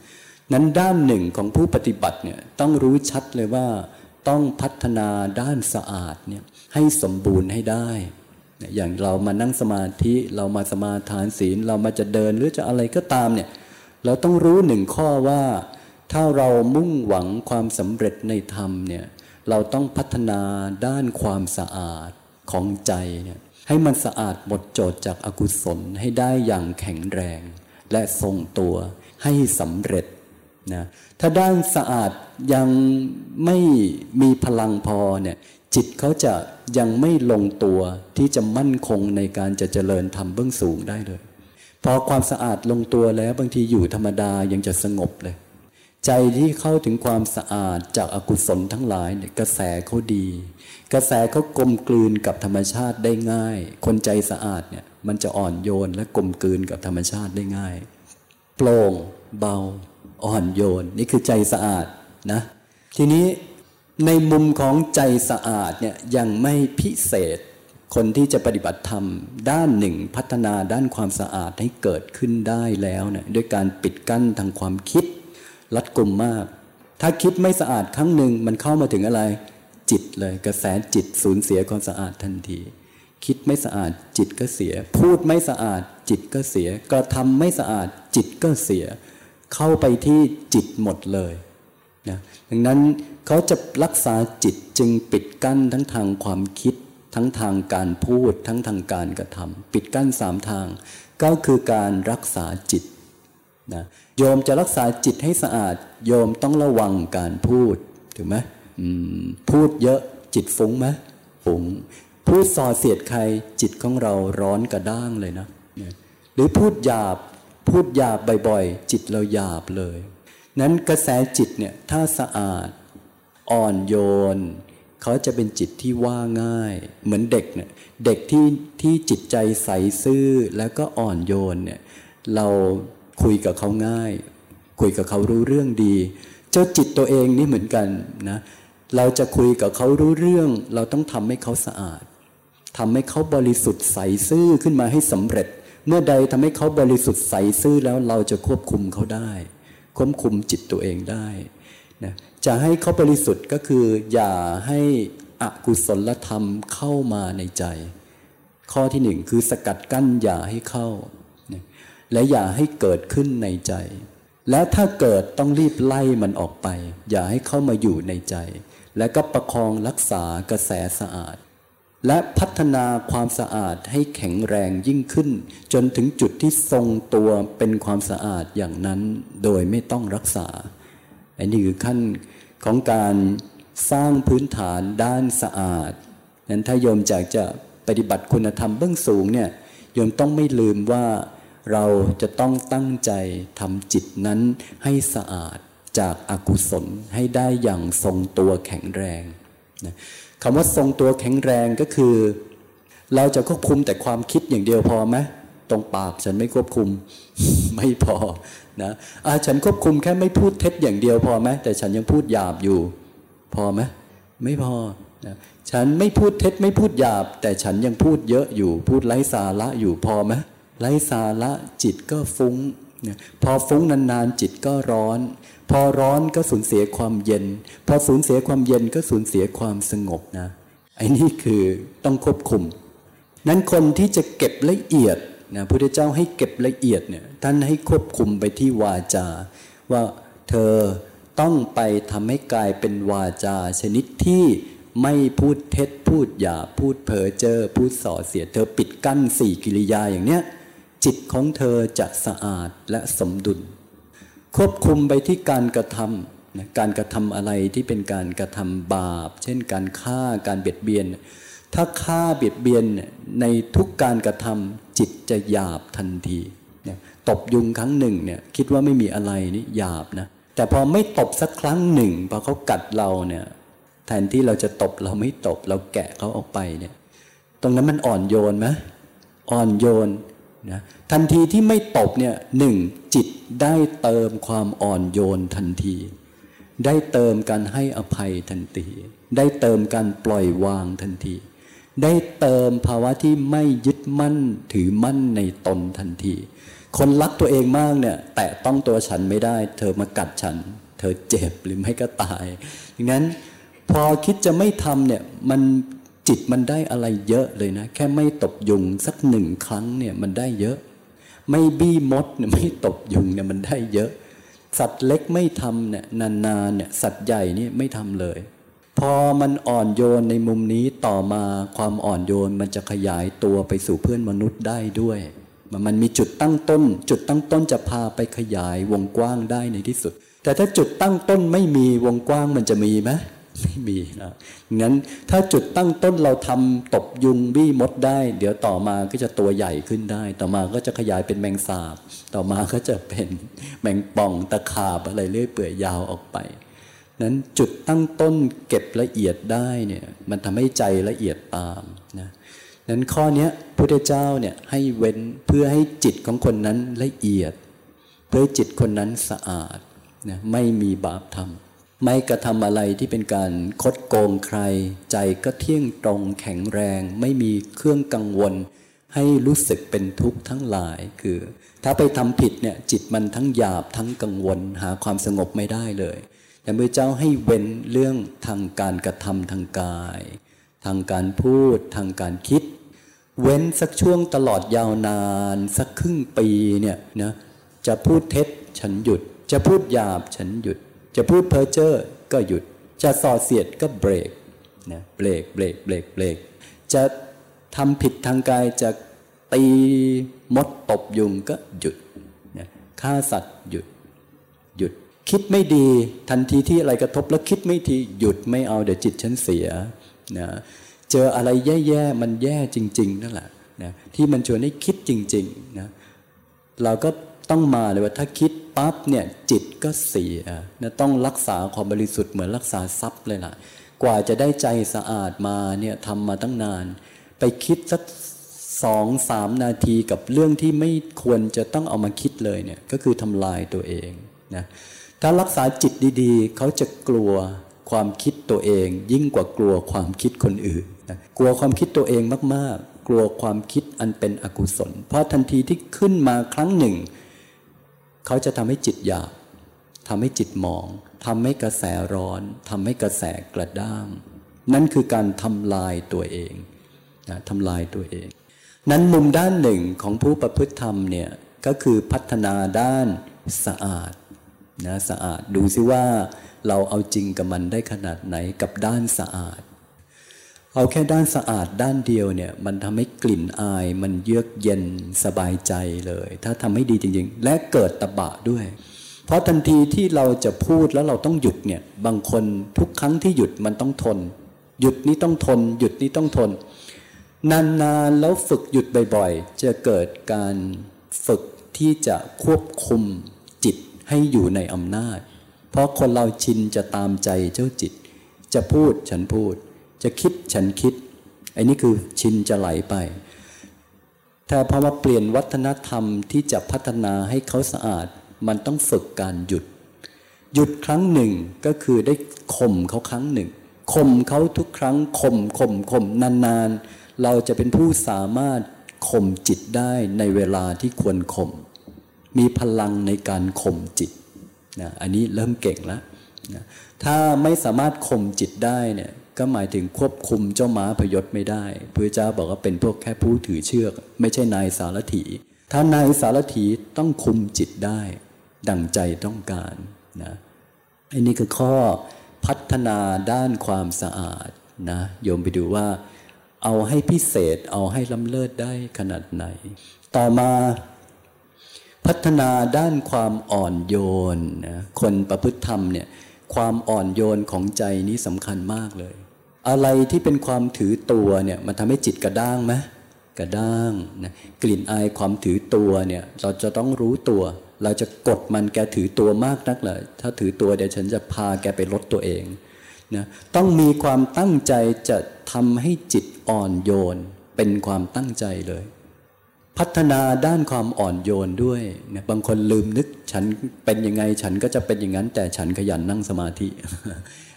นั้นด้านหนึ่งของผู้ปฏิบัติเนี่ยต้องรู้ชัดเลยว่าต้องพัฒนาด้านสะอาดเนี่ยให้สมบูรณ์ให้ได้ อย่างเรามานั่งสมาธิเรามาสมาทานศีลเรามาจะเดินหรือจะอะไรก็ตามเนี่ยเราต้องรู้หนึ่งข้อว่า ถ้าเรามุ่งหวังความสำเร็จในธรรมเนี่ยเราต้องพัฒนาด้านความสะอาดของใจเนี่ยให้มันสะอาดหมดจดจากอากุศลให้ได้อย่างแข็งแรง และทรงตัวให้สำเร็จนะถ้าด้านสะอาดยังไม่มีพลังพอเนี่ยจิตเขาจะยังไม่ลงตัวที่จะมั่นคงในการจะเจริญทำเบื้องสูงได้เลย พอความสะอาดลงตัวแล้วบางทีอยู่ธรรมดายังจะสงบเลย ใจที่เข้าถึงความสะอาดจากอากุศลทั้งหลายเนี่ยกระแสเขาดี กระแสเขากลมกลืนกับธรรมชาติได้ง่าย คนใจสะอาดเนี่ยมันจะอ่อนโยนและกลมกลืนกับธรรมชาติได้ง่าย โปร่งเบา อ่อนโยน นี่คือใจสะอาดนะทีนี้ในมุมของใจสะอาดเนี่ยยังไม่พิเศษ คนที่จะปฏิบัติธรรม ด้านหนึ่งพัฒนาด้านความสะอาดให้เกิดขึ้นได้แล้วเนี่ยด้วยการปิดกั้นทางความคิด รัดกลุ่มมาก ถ้าคิดไม่สะอาดครั้งหนึ่งมันเข้ามาถึงอะไร จิตเลยกระแสจิตสูญเสียความสะอาดทันที คิดไม่สะอาดจิตก็เสีย พูดไม่สะอาดจิตก็เสียกระทำไม่สะอาดจิตก็เสีย เข้าไปที่จิตหมดเลยนะดังนั้นเขาจะรักษาจิตจึงปิดกั้นทั้งทางความคิด ทั้งทางการพูด ทั้งทางการกระทำปิดกั้นสามทาง ก็คือการรักษาจิตนะ โยมจะรักษาจิตให้สะอาด โยมต้องระวังการพูดถูกไหมพูดเยอะจิตฟุ้งไหมฟุ้งพูดส่อเสียดใครจิตของเราร้อนกระด้างเลยนะ หรือพูดหยาบพูดหยาบบ่อยๆจิตเราหยาบเลย นั้นกระแสจิตเนี่ยถ้าสะอาดอ่อนโยนเขาจะเป็นจิตที่ว่าง่าย เหมือนเด็กเนี่ยเด็กที่ที่จิตใจใสซื่อแล้วก็อ่อนโยนเนี่ยเรา คุยกับเขาง่าย คุยกับเขารู้เรื่องดี เจ้าจิตตัวเองนี่เหมือนกันนะเราจะคุยกับเขารู้เรื่อง เราต้องทำให้เขาสะอาดทำให้เขาบริสุทธิ์ใสซื่อขึ้นมาให้สำเร็จ เมื่อใดทำให้เขาบริสุทธิ์ใสซื่อแล้วเราจะควบคุมเขาได้ ควบคุมจิตตัวเองได้นะจะให้เขาบริสุทธิ์ก็คือ อย่าให้อกุศลธรรมเข้ามาในใจ ข้อที่หนึ่งคือสกัดกั้นอย่าให้เข้า และอย่าให้เกิดขึ้นในใจ และถ้าเกิดต้องรีบไล่มันออกไป อย่าให้เข้ามาอยู่ในใจ และก็ประคองรักษากระแสสะอาด และพัฒนาความสะอาดให้แข็งแรงยิ่งขึ้น จนถึงจุดที่ทรงตัวเป็นความสะอาดอย่างนั้นโดยไม่ต้องรักษา อันนี้คือขั้นของการสร้างพื้นฐานด้านสะอาด นั้นถ้าโยมจากจะปฏิบัติคุณธรรมเบื้องสูงเนี่ยโยมต้องไม่ลืมว่า เราจะต้องตั้งใจทำจิตนั้นให้สะอาดจากอากุศลให้ได้อย่างทรงตัวแข็งแรงนะคำว่าทรงตัวแข็งแรงก็คือ เราจะควบคุมแต่ความคิดอย่างเดียวพอไหมตรงปากฉันไม่ควบคุมไม่พอนะอาฉันควบคุมแค่ไม่พูดเท็จอย่างเดียวพอไหมแต่ฉันยังพูดหยาบอยู่ พอไหมไม่พอนะฉันไม่พูดเท็จไม่พูดหยาบ แต่ฉันยังพูดเยอะอยู่ พูดไร้สาระอยู่พอไหม ไร้สาระจิตก็ฟุง้งพอฟุ้งนานๆจิตก็ร้อน พอร้อนก็สูญเสียความเย็น พอสูญเสียความเย็นก็สูญเสียความสงบนะไอ้นี่คือต้องควบคุม นั้นคนที่จะเก็บละเอียดนะพระเจ้าให้เก็บละเอียดเนี่ยท่านให้ควบคุมไปที่วาจา ว่าเธอต้องไปทำให้กลายเป็นวาจา ชนิดที่ไม่พูดเท็จพูดหยาพูดเพ้อเจ้อพูดส่อเสีย เธอปิดกั้นสี่กิริยาอย่างเนี้ย จิตของเธอจะสะอาดและสมดุล ควบคุมไปที่การกระทำนะการกระทำอะไรที่เป็นการกระทำบาป เช่นการฆ่าการเบียดเบียน ถ้าฆ่าเบียดเบียนในทุกการกระทำจิตจะหยาบทันทีตบยุงครั้งหนึ่งเนี่ยคิดว่าไม่มีอะไรนี่หยาบนะแต่พอไม่ตบสักครั้งหนึ่งพอเขากัดเราเนี่ยแทนที่เราจะตบเราไม่ตบเราแกะเขาออกไปเนี่ย ตรงนั้นมันอ่อนโยนไหมอ่อนโยน นะทันทีที่ไม่ตบเนี่ยหนึ่งจิตได้เติมความอ่อนโยนทันที ได้เติมการให้อภัยทันที ได้เติมการปล่อยวางทันที ได้เติมภาวะที่ไม่ยึดมั่นถือมั่นในตนทันที คนรักตัวเองมากเนี่ยแต่ต้องตัวฉันไม่ได้ เธอมากัดฉัน เธอเจ็บหรือไม่ก็ตายดังนั้นพอคิดจะไม่ทำเนี่ยมัน จิตมันได้อะไรเยอะเลยนะ แค่ไม่ตบยุงสักหนึ่งครั้งเนี่ยมันได้เยอะ ไม่บี้มดเนี่ยไม่ตบยุงเนี่ยมันได้เยอะ สัตว์เล็กไม่ทำเนี่ยนานๆเนี่ยสัตว์ใหญ่นี่ไม่ทำเลย พอมันอ่อนโยนในมุมนี้ต่อมาความอ่อนโยนมันจะขยายตัวไปสู่เพื่อนมนุษย์ได้ด้วยมันมีจุดตั้งต้น จุดตั้งต้นจะพาไปขยายวงกว้างได้ในที่สุด แต่ถ้าจุดตั้งต้นไม่มีวงกว้างมันจะมีไหม ไม่มีนะงั้นถ้าจุดตั้งต้นเราทำตบยุงบี้มดได้ เดี๋ยวต่อมาก็จะตัวใหญ่ขึ้นได้ ต่อมาก็จะขยายเป็นแมงสาบ ต่อมาก็จะเป็นแมงป่องตะขาบอะไรเรื่อยเปื่อยยาวออกไป นั้นจุดตั้งต้นเก็บละเอียดได้เนี่ยมันทำให้ใจละเอียดตามนะนั้นข้อนี้พุทธเจ้าเนี่ยให้เว้นเพื่อให้จิตของคนนั้นละเอียด เพื่อจิตคนนั้นสะอาดนะไม่มีบาปทำ ไม่กระทำอะไรที่เป็นการคดโกงใคร ใจก็เที่ยงตรงแข็งแรง ไม่มีเครื่องกังวล ให้รู้สึกเป็นทุกข์ทั้งหลายคือ ถ้าไปทำผิดเนี่ยจิตมันทั้งหยาบทั้งกังวล หาความสงบไม่ได้เลย แต่เมื่อเจ้าให้เว้นเรื่องทางการกระทำทางกาย ทางการพูดทางการคิด เว้นสักช่วงตลอดยาวนาน สักครึ่งปีเนี่ยนะจะพูดเท็จฉันหยุด จะพูดหยาบฉันหยุด จะพูดเพ้อเจ้อก็หยุด จะส่อเสียดก็เบรกนะเบรกเบรกเบรกเบรกจะทำผิดทางกายจะตีมดตบยุงก็หยุดนะฆ่าสัตว์หยุด หยุด คิดไม่ดีทันทีที่อะไรกระทบแล้วคิดไม่ทีหยุดไม่เอาเดี๋ยวจิตฉันเสียนะเจออะไรแย่ๆมันแย่จริง ๆ นั่นแหละนะที่มันชวนให้คิดจริงๆนะเราก็ ต้องมาเลยว่าถ้าคิดปั๊บเนี่ยจิตก็เสียนะต้องรักษาความบริสุทธิ์เหมือนรักษาทรัพย์เลยล่ะ กว่าจะได้ใจสะอาดมาเนี่ยทำมาตั้งนาน ไปคิดสักสองสามนาทีกับเรื่องที่ไม่ควรจะต้องเอามาคิดเลยเนี่ยก็คือทำลายตัวเองนะถ้ารักษาจิตดีๆ เขาจะกลัวความคิดตัวเอง ยิ่งกว่ากลัวความคิดคนอื่นนะกลัวความคิดตัวเองมากๆ กลัวความคิดอันเป็นอกุศล เพราะทันทีที่ขึ้นมาครั้งหนึ่ง เขาจะทำให้จิตหยาบทำให้จิตหมองทำให้กระแสร้อนทำให้กระแสกระด้าง นั่นคือการทำลายตัวเองนะทำลายตัวเอง นั้นมุมด้านหนึ่งของผู้ประพฤติธรรมเนี่ยก็คือพัฒนาด้านสะอาดนะสะอาดดูซิว่าเราเอาจริงกับมันได้ขนาดไหนกับด้านสะอาด เอาแค่ด้านสะอาดด้านเดียวเนี่ย มันทำให้กลิ่นอายมันเยือกเย็นสบายใจเลย ถ้าทำให้ดีจริง ๆ และเกิดตะบะด้วย เพราะทันทีที่เราจะพูดแล้วเราต้องหยุดเนี่ย บางคนทุกครั้งที่หยุดมันต้องทน หยุดนี้ต้องทน หยุดนี้ต้องทน นานๆแล้วฝึกหยุดบ่อยๆ จะเกิดการฝึกที่จะควบคุมจิตให้อยู่ในอำนาจ เพราะคนเราชินจะตามใจเจ้าจิต จะพูดฉันพูด จะคิดฉันคิดไอ้นี่คือชินจะไหลไป แต่พอมาเปลี่ยนวัฒนธรรมที่จะพัฒนาให้เขาสะอาด มันต้องฝึกการหยุด หยุดครั้งหนึ่งก็คือได้ข่มเขาครั้งหนึ่งข่มเขาทุกครั้งข่มข่มข่มนานๆ เราจะเป็นผู้สามารถข่มจิตได้ในเวลาที่ควรข่มมีพลังในการข่มจิตนะอันนี้เริ่มเก่งแล้วนะถ้าไม่สามารถข่มจิตได้เนี่ย ก็หมายถึงควบคุมเจ้าม้าพยศไม่ได้พระเจ้าบอกว่าเป็นพวกแค่ผู้ถือเชือก ไม่ใช่นายสารถี ถ้านายสารถีต้องคุมจิตได้ ดั่งใจต้องการนะอันนี้คือข้อพัฒนาด้านความสะอาดนะโยมไปดูว่า เอาให้พิเศษเอาให้ล้ำเลิศได้ขนาดไหน ต่อมาพัฒนาด้านความอ่อนโยนนะคนประพฤติธรรมเนี่ยความอ่อนโยนของใจนี้สำคัญมากเลย อะไรที่เป็นความถือตัวเนี่ยมันทำให้จิตกระด้างไหมกระด้างนะกลิ่นอายความถือตัวเนี่ยเราจะต้องรู้ตัว เราจะกดมันแกถือตัวมากนักเลยถ้าถือตัวเดี๋ยวฉันจะพาแกไปลดตัวเองนะต้องมีความตั้งใจจะทำให้จิตอ่อนโยน เป็นความตั้งใจเลย พัฒนาด้านความอ่อนโยนด้วยนะบางคนลืมนึกฉันเป็นยังไงฉันก็จะเป็นอย่างนั้น แต่ฉันขยันนั่งสมาธิ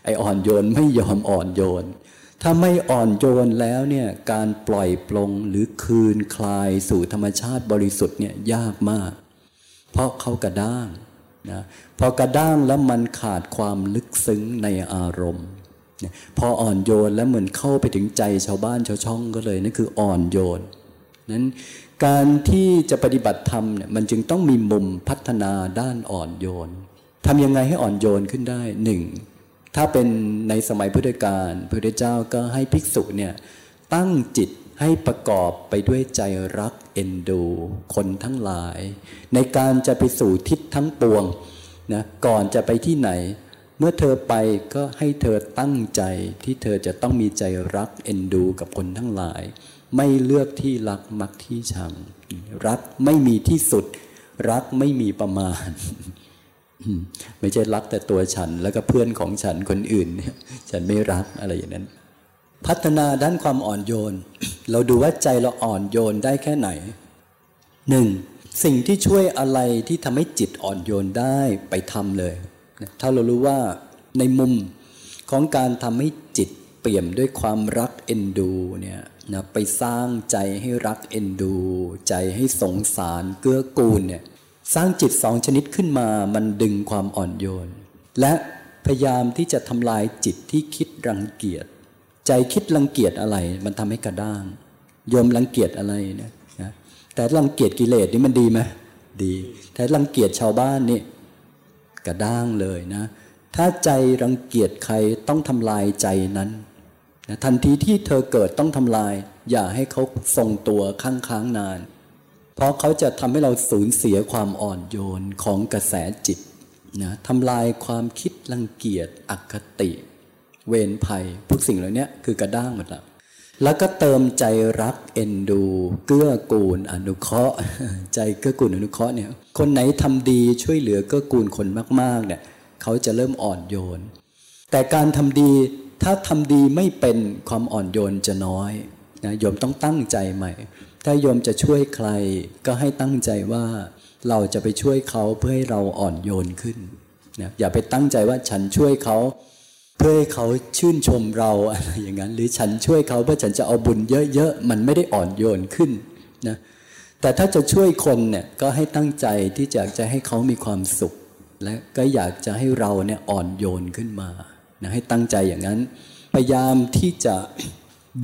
ออ่อนโยนไม่ยอมอ่อนโยน ถ้าไม่อ่อนโยนแล้วเนี่ยการปล่อยปลงหรือคืนคลายสู่ธรรมชาติบริสุทธิ์เนี่ยยากมาก เพราะเขากระด้างนะพอกระด้างแล้วมันขาดความลึกซึ้งในอารมณ์ พออ่อนโยนแล้วเหมือนเข้าไปถึงใจชาวบ้านชาวช่องก็เลยนั่นคืออ่อนโยนนั้นการที่จะปฏิบัติธรรมเนี่ยมันจึงต้องมีมุมพัฒนาด้านอ่อนโยนทำยังไงให้อ่อนโยนขึ้นได้หนึ่ง ถ้าเป็นในสมัยพุทธกาลพระเจ้าก็ให้ภิกษุเนี่ยตั้งจิตให้ประกอบไปด้วยใจรักเอ็นดู คนทั้งหลาย ในการจะไปสู่ทิศทั้งปวงนะก่อนจะไปที่ไหน เมื่อเธอไปก็ให้เธอตั้งใจที่เธอจะต้องมีใจรักเอ็นดู กับคนทั้งหลาย ไม่เลือกที่รักมักที่ชัง รักไม่มีที่สุด รักไม่มีประมาณ ไม่ใช่รักแต่ตัวฉันแล้วก็เพื่อนของฉันคนอื่น ฉันไม่รักอะไรอย่างนั้น พัฒนาด้านความอ่อนโยน เราดูว่าใจเราอ่อนโยนได้แค่ไหนหนึ่งสิ่งที่ช่วยอะไรที่ทำให้จิตอ่อนโยนได้ไปทำเลย ถ้าเรารู้ว่าในมุมของการทำให้จิตเปี่ยมด้วยความรักเอ็นดูเนี่ยนะไปสร้างใจให้รักเอ็นดู ใจให้สงสารเกื้อกูลเนี่ย สร้างจิตสองชนิดขึ้นมามันดึงความอ่อนโยน และพยายามที่จะทำลายจิตที่คิดรังเกียจ ใจคิดรังเกียจอะไร มันทำให้กระด้างโยมรังเกียจอะไรนะนะแต่รังเกียจกิเลสนี่มันดีไหมดี แต่รังเกียจชาวบ้านนี่กระด้างเลยนะ ถ้าใจรังเกียจใครต้องทำลายใจนั้นนะทันทีที่เธอเกิดต้องทำลาย อย่าให้เขาทรงตัวค้างค้างนาน เพราะเขาจะทำให้เราสูญเสียความอ่อนโยนของกระแสจิตนะทำลายความคิดรังเกียจอคติ เวรภัยพวกสิ่งเหล่านี้คือกระด้างหมดแล้วแล้วก็เติมใจรักเอ็นดู เกื้อกูลอนุเคราะห์ ใจเกื้อกูลอนุเคราะห์เนี่ยคนไหนทำดีช่วยเหลือเกื้อกูลคนมากๆเนี่ยเขาจะเริ่มอ่อนโยน แต่การทำดีถ้าทำดีไม่เป็นความอ่อนโยนจะน้อยนะโยมต้องตั้งใจใหม่ ถ้าโยมจะช่วยใครก็ให้ตั้งใจว่าเราจะไปช่วยเขาเพื่อให้เราอ่อนโยนขึ้นนะอย่าไปตั้งใจว่าฉันช่วยเขา เพื่อให้เขาชื่นชมเราอะไรอย่างนั้น หรือฉันช่วยเขาเพื่อฉันจะเอาบุญเยอะๆมันไม่ได้อ่อนโยนขึ้นนะแต่ถ้าจะช่วยคนเนี่ยก็ให้ตั้งใจที่จะจะให้เขามีความสุข และก็อยากจะให้เราเนี่ยอ่อนโยนขึ้นมานะให้ตั้งใจอย่างนั้น พยายามที่จะ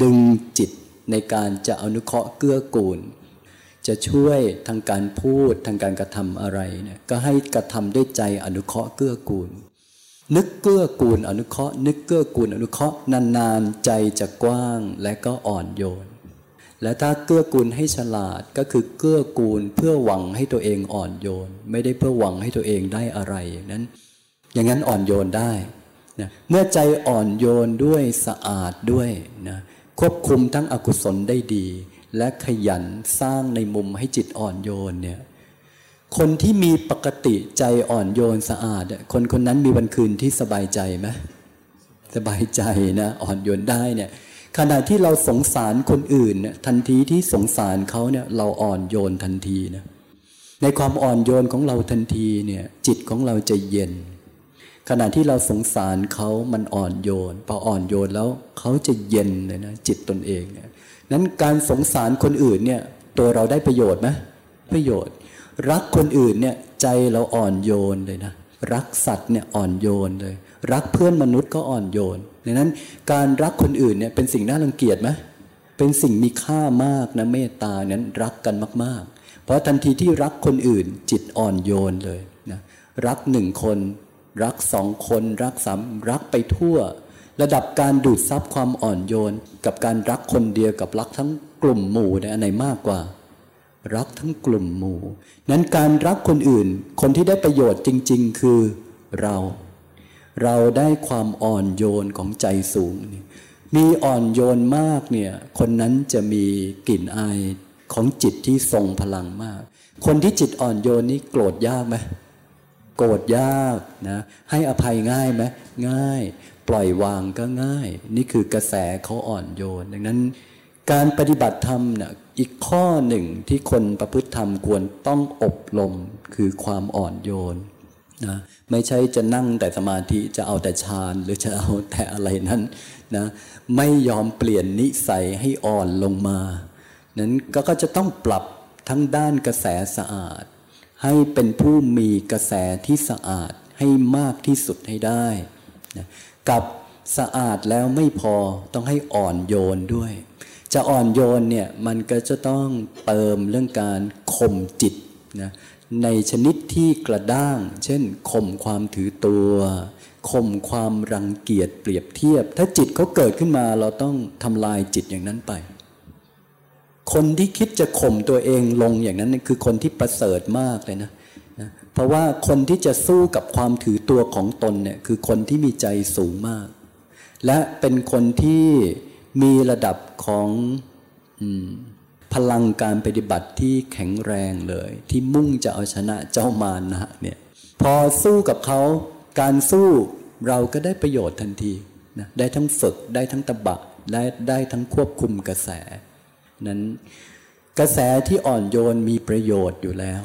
ดึงจิต ในการจะอนุเคราะห์เกื้อกูล จะช่วยทางการพูดทางการกระทำอะไรเนี่ยก็ให้กระทำด้วยใจอนุเคราะห์เกื้อกูล นึกเกื้อกูลอนุเคราะห์ นึกเกื้อกูลอนุเคราะห์นานๆใจจะกว้างและก็อ่อนโยน และถ้าเกื้อกูลให้ฉลาดก็คือเกื้อกูลเพื่อหวังให้ตัวเองอ่อนโยน ไม่ได้เพื่อหวังให้ตัวเองได้อะไรนั้น อย่างนั้นอ่อนโยนได้นะเมื่อใจอ่อนโยนด้วยสะอาดด้วยนะ ควบคุมทั้งอกุศลได้ดี และขยันสร้างในมุมให้จิตอ่อนโยนเนี่ยคนที่มีปกติใจอ่อนโยนสะอาด คนคนนั้นมีวันคืนที่สบายใจไหมสบายใจนะอ่อนโยนได้เนี่ยขณะที่เราสงสารคนอื่นเนี่ยทันทีที่สงสารเขาเนี่ยเราอ่อนโยนทันทีนะในความอ่อนโยนของเราทันทีเนี่ยจิตของเราจะเย็น ขณะที่เราสงสารเขามันอ่อนโยน พออ่อนโยนแล้วเขาจะเย็นเลยนะจิตตนเองเนี่ยนั้นการสงสารคนอื่นเนี่ยตัวเราได้ประโยชน์ไหมประโยชน์ รักคนอื่นเนี่ยใจเราอ่อนโยนเลยนะรักสัตว์เนี่ยอ่อนโยนเลย รักเพื่อนมนุษย์ก็อ่อนโยนดังนั้นการรักคนอื่นเนี่ยเป็นสิ่งน่ารังเกียจไหมเป็นสิ่งมีค่ามากนะเมตตานั้นรักกันมาก ๆ เพราะทันทีที่รักคนอื่นจิตอ่อนโยนเลยนะรักหนึ่งคน รักสองคนรักสามรักไปทั่ว ระดับการดูดซับความอ่อนโยน กับการรักคนเดียวกับรักทั้งกลุ่มหมู่ในอันไหนมากกว่า รักทั้งกลุ่มหมู่ นั้นการรักคนอื่น คนที่ได้ประโยชน์จริง ๆ คือเรา เราได้ความอ่อนโยนของใจสูง มีอ่อนโยนมากเนี่ยคนนั้นจะมีกลิ่นอายของจิตที่ทรงพลังมาก คนที่จิตอ่อนโยนนี่โกรธยากไหม โกรธยากนะให้อภัยง่ายไหมง่าย ปล่อยวางก็ง่าย นี่คือกระแสเขาอ่อนโยน ดังนั้น การปฏิบัติธรรมนะอีกข้อหนึ่งที่คนประพฤติธรรมควรต้องอบรมคือความอ่อนโยนนะไม่ใช่จะนั่งแต่สมาธิจะเอาแต่ฌานหรือจะเอาแต่อะไรนั้นนะไม่ยอมเปลี่ยนนิสัยให้อ่อนลงมา นั้นก็จะต้องปรับทั้งด้านกระแสสะอาด ให้เป็นผู้มีกระแสที่สะอาดให้มากที่สุดให้ได้นะกับสะอาดแล้วไม่พอต้องให้อ่อนโยนด้วย จะอ่อนโยนเนี่ยมันก็จะต้องเติมเรื่องการข่มจิตนะในชนิดที่กระด้าง เช่นข่มความถือตัวข่มความรังเกียจเปรียบเทียบ ถ้าจิตเขาเกิดขึ้นมาเราต้องทำลายจิตอย่างนั้นไป คนที่คิดจะข่มตัวเองลงอย่างนั้นคือคนที่ประเสริฐมากเลยนะนะเพราะว่าคนที่จะสู้กับความถือตัวของตนเนี่ยคือคนที่มีใจสูงมาก และเป็นคนที่มีระดับของอพลังการปฏิบัติที่แข็งแรงเลย ที่มุ่งจะเอาชนะเจ้ามานะเนี่ยพอสู้กับเขาการสู้เราก็ได้ประโยชน์ทันทีนะได้ทั้งฝึกได้ทั้งตบะได้ได้ทั้งควบคุมกระแส นั้นกระแสที่อ่อนโยนมีประโยชน์อยู่แล้ว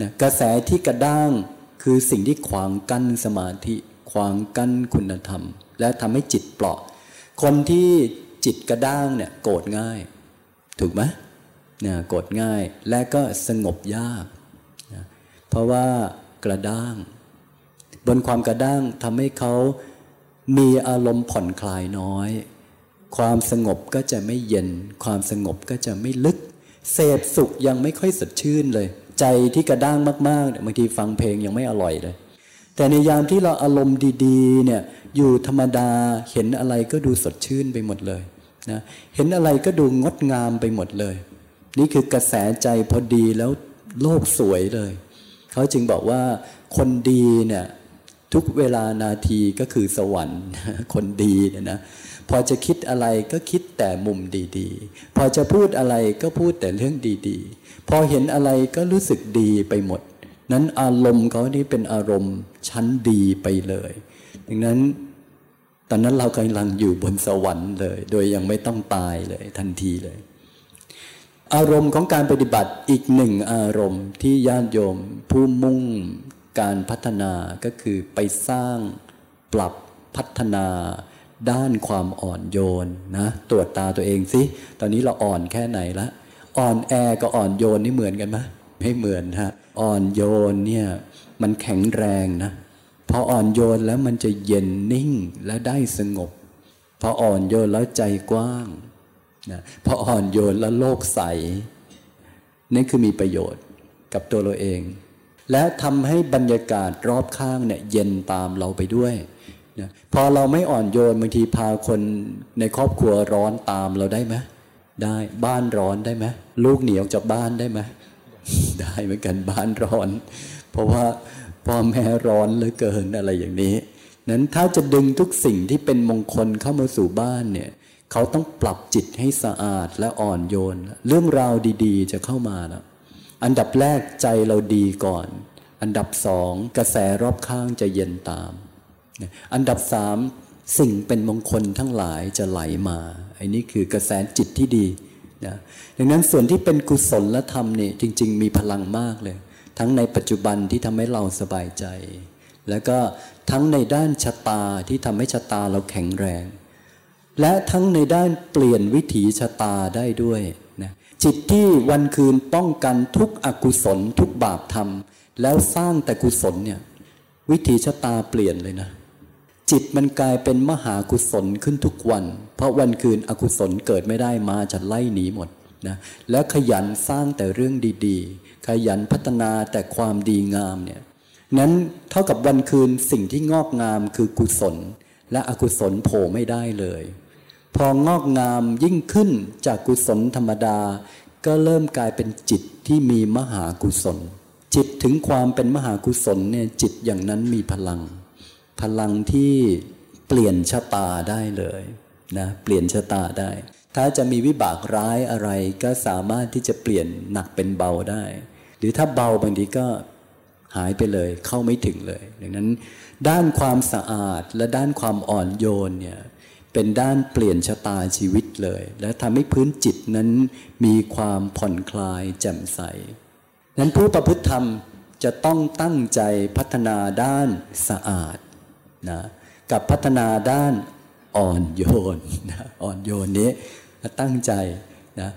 นะกระแสที่กระด้างคือสิ่งที่ขวางกั้นสมาธิขวางกั้นคุณธรรม และทำให้จิตเปราะ คนที่จิตกระด้างเนี่ยโกรธง่าย ถูกไหมเนี่ยโกรธง่ายและก็สงบยากนะเพราะว่ากระด้าง บนความกระด้างทำให้เขามีอารมณ์ผ่อนคลายน้อย ความสงบก็จะไม่เย็น ความสงบก็จะไม่ลึก เสพสุขยังไม่ค่อยสดชื่นเลย ใจที่กระด้างมากๆบางทีฟังเพลงยังไม่อร่อยเลย แต่ในยามที่เราอารมณ์ดีๆเนี่ยอยู่ธรรมดาเห็นอะไรก็ดูสดชื่นไปหมดเลยนะเห็นอะไรก็ดูงดงามไปหมดเลย นี่คือกระแสใจพอดีแล้วโลกสวยเลย เขาจึงบอกว่าคนดีเนี่ยทุกเวลานาทีก็คือสวรรค์คนดีนะนะ พอจะคิดอะไรก็คิดแต่มุมดีๆ พอจะพูดอะไรก็พูดแต่เรื่องดีๆ พอเห็นอะไรก็รู้สึกดีไปหมด นั้นอารมณ์เขานี่เป็นอารมณ์ชั้นดีไปเลย ดังนั้นตอนนั้นเรากำลังอยู่บนสวรรค์เลย โดยยังไม่ต้องตายเลยทันทีเลย อารมณ์ของการปฏิบัติอีกหนึ่งอารมณ์ที่ญาติโยม ผู้มุ่งการพัฒนาก็คือไปสร้างปรับพัฒนา ด้านความอ่อนโยนนะตรวจตาตัวเองสิตอนนี้เราอ่อนแค่ไหนละ อ่อนแอกับอ่อนโยนนี่เหมือนกันไหมไม่เหมือนฮะอ่อนโยนเนี่ยมันแข็งแรงนะพออ่อนโยนแล้วมันจะเย็นนิ่งและได้สงบ พออ่อนโยนแล้วใจกว้างนะพออ่อนโยนแล้วโลกใสนี่คือมีประโยชน์กับตัวเราเอง และทำให้บรรยากาศรอบข้างเนี่ยเย็นตามเราไปด้วย พอเราไม่อ่อนโยนบางทีพาคนในครอบครัวร้อนตามเราได้ไหมได้บ้านร้อนได้ไหมลูกหนีออกจากบ้านได้ไหมได้เหมือนกันบ้านร้อน เพราะว่าพ่อแม่ร้อนเหลือเกินอะไรอย่างนี้ นั้นถ้าจะดึงทุกสิ่งที่เป็นมงคลเข้ามาสู่บ้านเนี่ยเขาต้องปรับจิตให้สะอาดและอ่อนโยน เรื่องราวดีๆ จะเข้ามาแล้วอันดับแรกใจเราดีก่อน อันดับสองกระแสรอบข้างจะเย็นตาม อันดับสามสิ่งเป็นมงคลทั้งหลายจะไหลมาอันนี้คือกระแสจิตที่ดีนะดังนั้นส่วนที่เป็นกุศลและธรรมนี่จริง ๆ มีพลังมากเลย ทั้งในปัจจุบันที่ทำให้เราสบายใจ แล้วก็ทั้งในด้านชะตาที่ทำให้ชะตาเราแข็งแรง และทั้งในด้านเปลี่ยนวิถีชะตาได้ด้วยนะจิตที่วันคืนป้องกันทุกอกุศลทุกบาปธรรม แล้วสร้างแต่กุศลเนี่ยวิถีชะตาเปลี่ยนเลยนะ จิตมันกลายเป็นมหากุศลขึ้นทุกวัน เพราะวันคืนอกุศลเกิดไม่ได้มาจะไล่หนีหมดนะแล้วขยันสร้างแต่เรื่องดีๆ ขยันพัฒนาแต่ความดีงามเนี่ยนั้นเท่ากับวันคืนสิ่งที่งอกงามคือกุศล และอกุศลโผล่ไม่ได้เลย พองอกงามยิ่งขึ้นจากกุศลธรรมดา ก็เริ่มกลายเป็นจิตที่มีมหากุศล จิตถึงความเป็นมหากุศลเนี่ยจิตอย่างนั้นมีพลัง พลังที่เปลี่ยนชะตาได้เลยนะเปลี่ยนชะตาได้ ถ้าจะมีวิบากร้ายอะไรก็สามารถที่จะเปลี่ยนหนักเป็นเบาได้ หรือถ้าเบาบางทีก็หายไปเลยเข้าไม่ถึงเลย ดังนั้น ด้านความสะอาดและด้านความอ่อนโยนเนี่ยเป็นด้านเปลี่ยนชะตาชีวิตเลย และทำให้พื้นจิตนั้นมีความผ่อนคลายแจ่มใสนั้นผู้ประพฤติธรรมจะต้องตั้งใจพัฒนาด้านสะอาด นะกับพัฒนาด้านอ่อนโยนนะอ่อนโยนนี้ตั้งใจนะ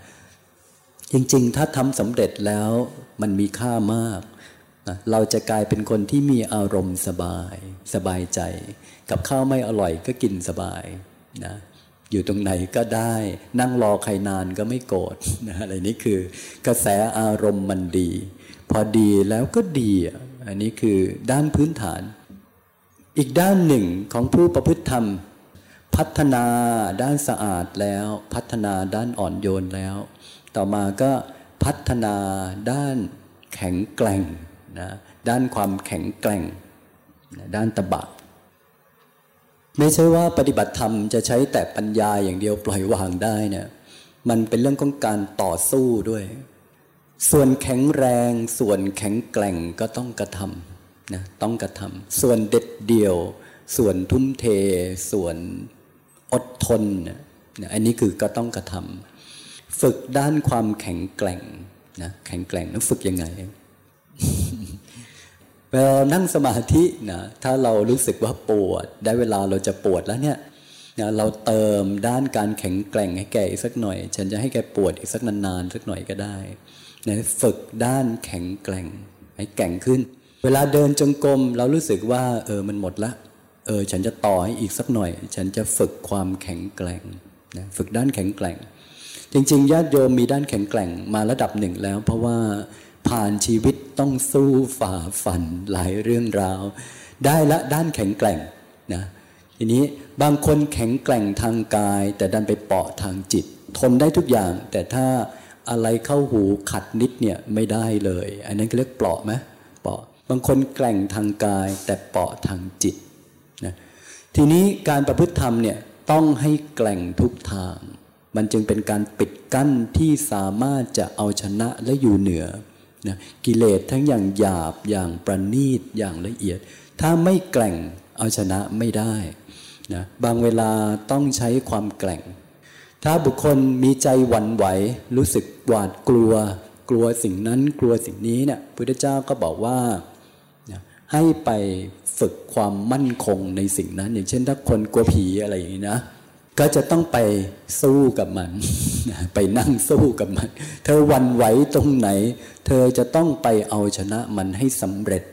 จริงๆ ถ้าทำสำเร็จแล้วมันมีค่ามากนะเราจะกลายเป็นคนที่มีอารมณ์สบาย สบายใจ กับข้าวไม่อร่อยก็กินสบายนะอยู่ตรงไหนก็ได้ นั่งรอใครนานก็ไม่โกรธนะอะไรนี้คือกระแสอารมณ์มันดี พอดีแล้วก็ดี อันนี้คือด้านพื้นฐาน อีกด้านหนึ่งของผู้ประพฤติธรรม พัฒนาด้านสะอาดแล้ว พัฒนาด้านอ่อนโยนแล้ว ต่อมาก็พัฒนาด้านแข็งแกร่งนะด้านความแข็งแกร่งนะด้านตบะ ไม่ใช่ว่าปฏิบัติธรรมจะใช้แต่ปัญญาอย่างเดียวปล่อยวางได้เนี่ยมันเป็นเรื่องของการต่อสู้ด้วย ส่วนแข็งแรง ส่วนแข็งแกร่งก็ต้องกระทำ นะต้องกระทำส่วนเด็ดเดี่ยว ส่วนทุ่มเท ส่วนอดทนนี่ยอันนี้คือก็ต้องกระทำฝึกด้านความแข็งแกร่งนะแข็งแกร่งนั้นฝึกยังไงเวลานั่งสมาธินะถ้าเรารู้สึกว่าปวด ได้เวลาเราจะปวดแล้วเนี่ยนะเราเติมด้านการแข็งแกร่งให้แกอีกสักหน่อย ฉันจะให้แกปวดอีกสักนานๆสักหน่อยก็ได้นะฝึกด้านแข็งแกร่งให้แกร่งขึ้น เวลาเดินจงกรมเรารู้สึกว่า เออมันหมดละ เออ ฉันจะต่อให้อีกสักหน่อย ฉันจะฝึกความแข็งแกร่งนะฝึกด้านแข็งแกร่ง จริงๆญาติโยมมีด้านแข็งแกร่งมาระดับหนึ่งแล้ว เพราะว่าผ่านชีวิตต้องสู้ฝ่าฟันหลายเรื่องราว ได้ละด้านแข็งแกร่งนะทีนี้บางคนแข็งแกร่งทางกาย แต่ดันไปเปาะทางจิต ทนได้ทุกอย่าง แต่ถ้าอะไรเข้าหูขัดนิดเนี่ยไม่ได้เลย อันนั้นเรียกเปราะไหมาะบางคนแกล่งทางกายแต่เปาะทางจิตนะทีนี้การประพฤติธรรมเนี่ยต้องให้แกล่งทุกทาง มันจึงเป็นการปิดกั้นที่สามารถจะเอาชนะและอยู่เหนือนะกิเลสทั้งอย่างหยาบอย่างประณีตอย่างละเอียด ถ้าไม่แกล่งเอาชนะไม่ได้นะบางเวลาต้องใช้ความแกล่ง ถ้าบุคคลมีใจหวั่นไหว รู้สึกหวาดกลัว กลัวสิ่งนั้นกลัวสิ่งนี้เนี่ยพุทธเจ้าก็บอกว่า ให้ไปฝึกความมั่นคงในสิ่งนั้น อย่างเช่นถ้าคนกลัวผีอะไรอย่างนี้นะก็จะต้องไปสู้กับมัน ไปนั่งสู้กับมัน เธอวันไหวตรงไหน เธอจะต้องไปเอาชนะมันให้สำเร็จ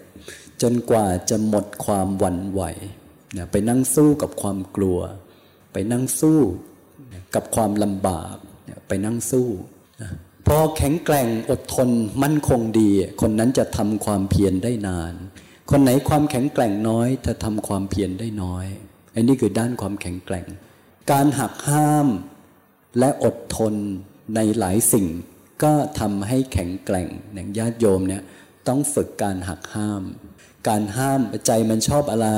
จนกว่าจะหมดความวันไหวไปนั่งสู้กับความกลัว ไปนั่งสู้กับความลำบาก ไปนั่งสู้พอแข็งแกร่งอดทนมั่นคงดี คนนั้นจะทำความเพียรได้นาน คนไหนความแข็งแกร่งน้อยจะทำความเพียรได้น้อย อันนี้คือด้านความแข็งแกร่ง การหักห้ามและอดทนในหลายสิ่ง ก็ทำให้แข็งแกร่งอย่างญาติโยมเนี่ยต้องฝึกการหักห้าม การห้ามใจมันชอบอะไร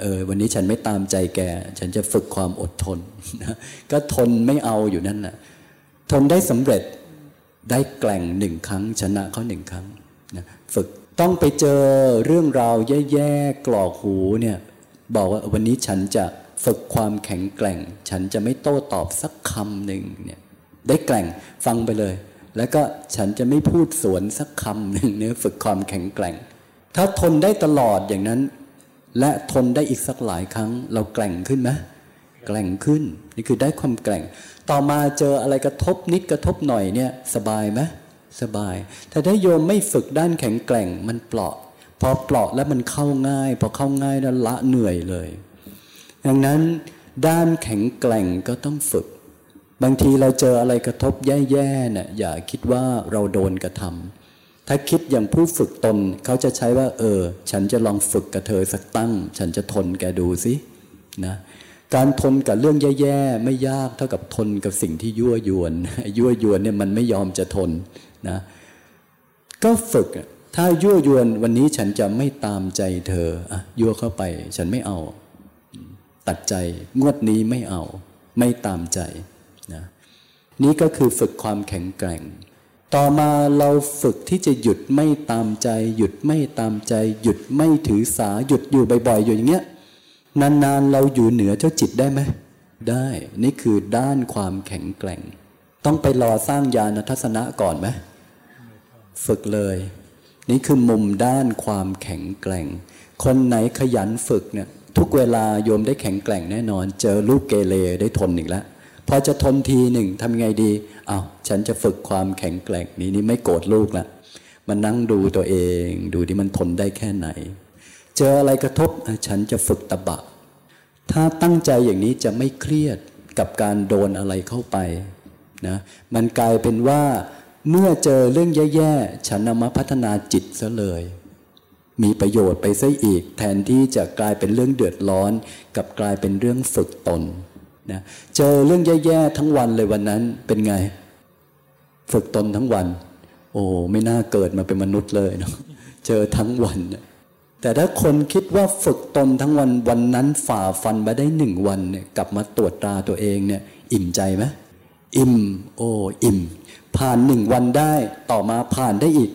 เออวันนี้ฉันไม่ตามใจแก ฉันจะฝึกความอดทนนะก็ทนไม่เอาอยู่นั่นแหละทนได้สำเร็จได้แกล่งหนึ่งครั้ง ชนะเขาหนึ่งครั้ง ต้องไปเจอเรื่องราวแย่ๆกรอกหูเนี่ยบอกว่าวันนี้ฉันจะฝึกความแข็งแกร่ง ฉันจะไม่โต้ตอบสักคำหนึ่งเนี่ยได้แกร่งฟังไปเลย แล้วก็ฉันจะไม่พูดสวนสักคำหนึ่งเนี่ยฝึกความแข็งแกร่ง ถ้าทนได้ตลอดอย่างนั้น และทนได้อีกสักหลายครั้ง เราแกร่งขึ้นไหมแกร่งขึ้น นี่คือได้ความแกร่ง ต่อมาเจออะไรกระทบนิดกระทบหน่อยเนี่ยสบายไหม สบาย แต่ถ้าโยมไม่ฝึกด้านแข็งแกร่งมันเปราะ พอเปราะแล้วมันเข้าง่าย พอเข้าง่ายแล้วละเหนื่อยเลย ดังนั้นด้านแข็งแกร่งก็ต้องฝึก บางทีเราเจออะไรกระทบแย่ๆเนี่ยอย่าคิดว่าเราโดนกระทำถ้าคิดอย่างผู้ฝึกตนเขาจะใช้ว่า เออ ฉันจะลองฝึกกับเธอสักตั้ง ฉันจะทนแกดูสินะการทนกับเรื่องแย่ๆ ไม่ยากเท่ากับทนกับสิ่งที่ยั่วยวนยั่วยวนเนี่ยมันไม่ยอมจะทน นะก็ฝึก ถ้ายั่วยวนวันนี้ฉันจะไม่ตามใจเธออะยั่วเข้าไป ฉันไม่เอา ตัดใจงวดนี้ไม่เอา ไม่ตามใจนะนี่ก็คือฝึกความแข็งแกร่ง ต่อมาเราฝึกที่จะหยุดไม่ตามใจ หยุดไม่ตามใจ หยุดไม่ถือสาหยุดอยู่บ่อยๆอยู่อย่างเงี้ยนานๆเราอยู่เหนือเจ้าจิตได้ไหมได้นี่คือด้านความแข็งแกร่ง ต้องไปรอสร้างญาณทัศนะก่อนไหม ฝึกเลย นี่คือมุมด้านความแข็งแกร่ง คนไหนขยันฝึกเนี่ยทุกเวลาโยมได้แข็งแกร่งแน่นอน เจอลูกเกเรได้ทนอีกแล้วพอจะทนทีหนึ่งทำไงดีอา้าวฉันจะฝึกความแข็งแกร่งนี้นี่ไม่โกรธลูกละมันนั่งดูตัวเอง ดูที่มันทนได้แค่ไหน เจออะไรกระทบฉันจะฝึกตะบะ ถ้าตั้งใจอย่างนี้จะไม่เครียดกับการโดนอะไรเข้าไปนะมันกลายเป็นว่า เมื่อเจอเรื่องแย่ๆ ฉันนำมาพัฒนาจิตซะเลย มีประโยชน์ไปซะอีก แทนที่จะกลายเป็นเรื่องเดือดร้อน กับกลายเป็นเรื่องฝึกตนนะเจอเรื่องแย่ๆ ทั้งวันเลยวันนั้นเป็นไง ฝึกตนทั้งวัน โอ้ไม่น่าเกิดมาเป็นมนุษย์เลยเนาะเจอทั้งวัน แต่ถ้าคนคิดว่าฝึกตนทั้งวันวันนั้นฝ่าฟันมาได้หนึ่งวันเนี่ยกลับมาตรวจตราตัวเองเนี่ย อิ่มใจไหมอิ่ม โอ้อิ่ม ผ่านหนึ่งวันได้ต่อมาผ่านได้อีก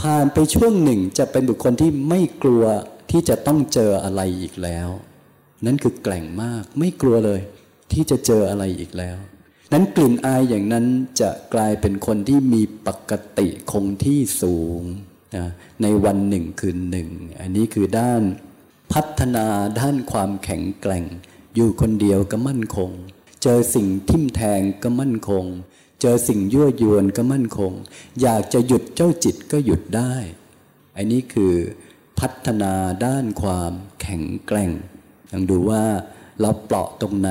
ผ่านไปช่วงหนึ่งจะเป็นบุคคลที่ไม่กลัวที่จะต้องเจออะไรอีกแล้ว นั่นคือแกล่งมากไม่กลัวเลย ที่จะเจออะไรอีกแล้ว นั้นกลิ่นอายอย่างนั้นจะกลายเป็นคนที่มีปกติคงที่สูงนะในวันหนึ่งคืนหนึ่ง อันนี้คือด้านพัฒนาด้านความแข็งแกร่ง อยู่คนเดียวก็มั่นคง เจอสิ่งทิ่มแทงก็มั่นคง เจอสิ่งยั่วยวนก็มั่นคง อยากจะหยุดเจ้าจิตก็หยุดได้ อันนี้คือพัฒนาด้านความแข็งแกร่งลองดูว่าเราเปราะตรงไหน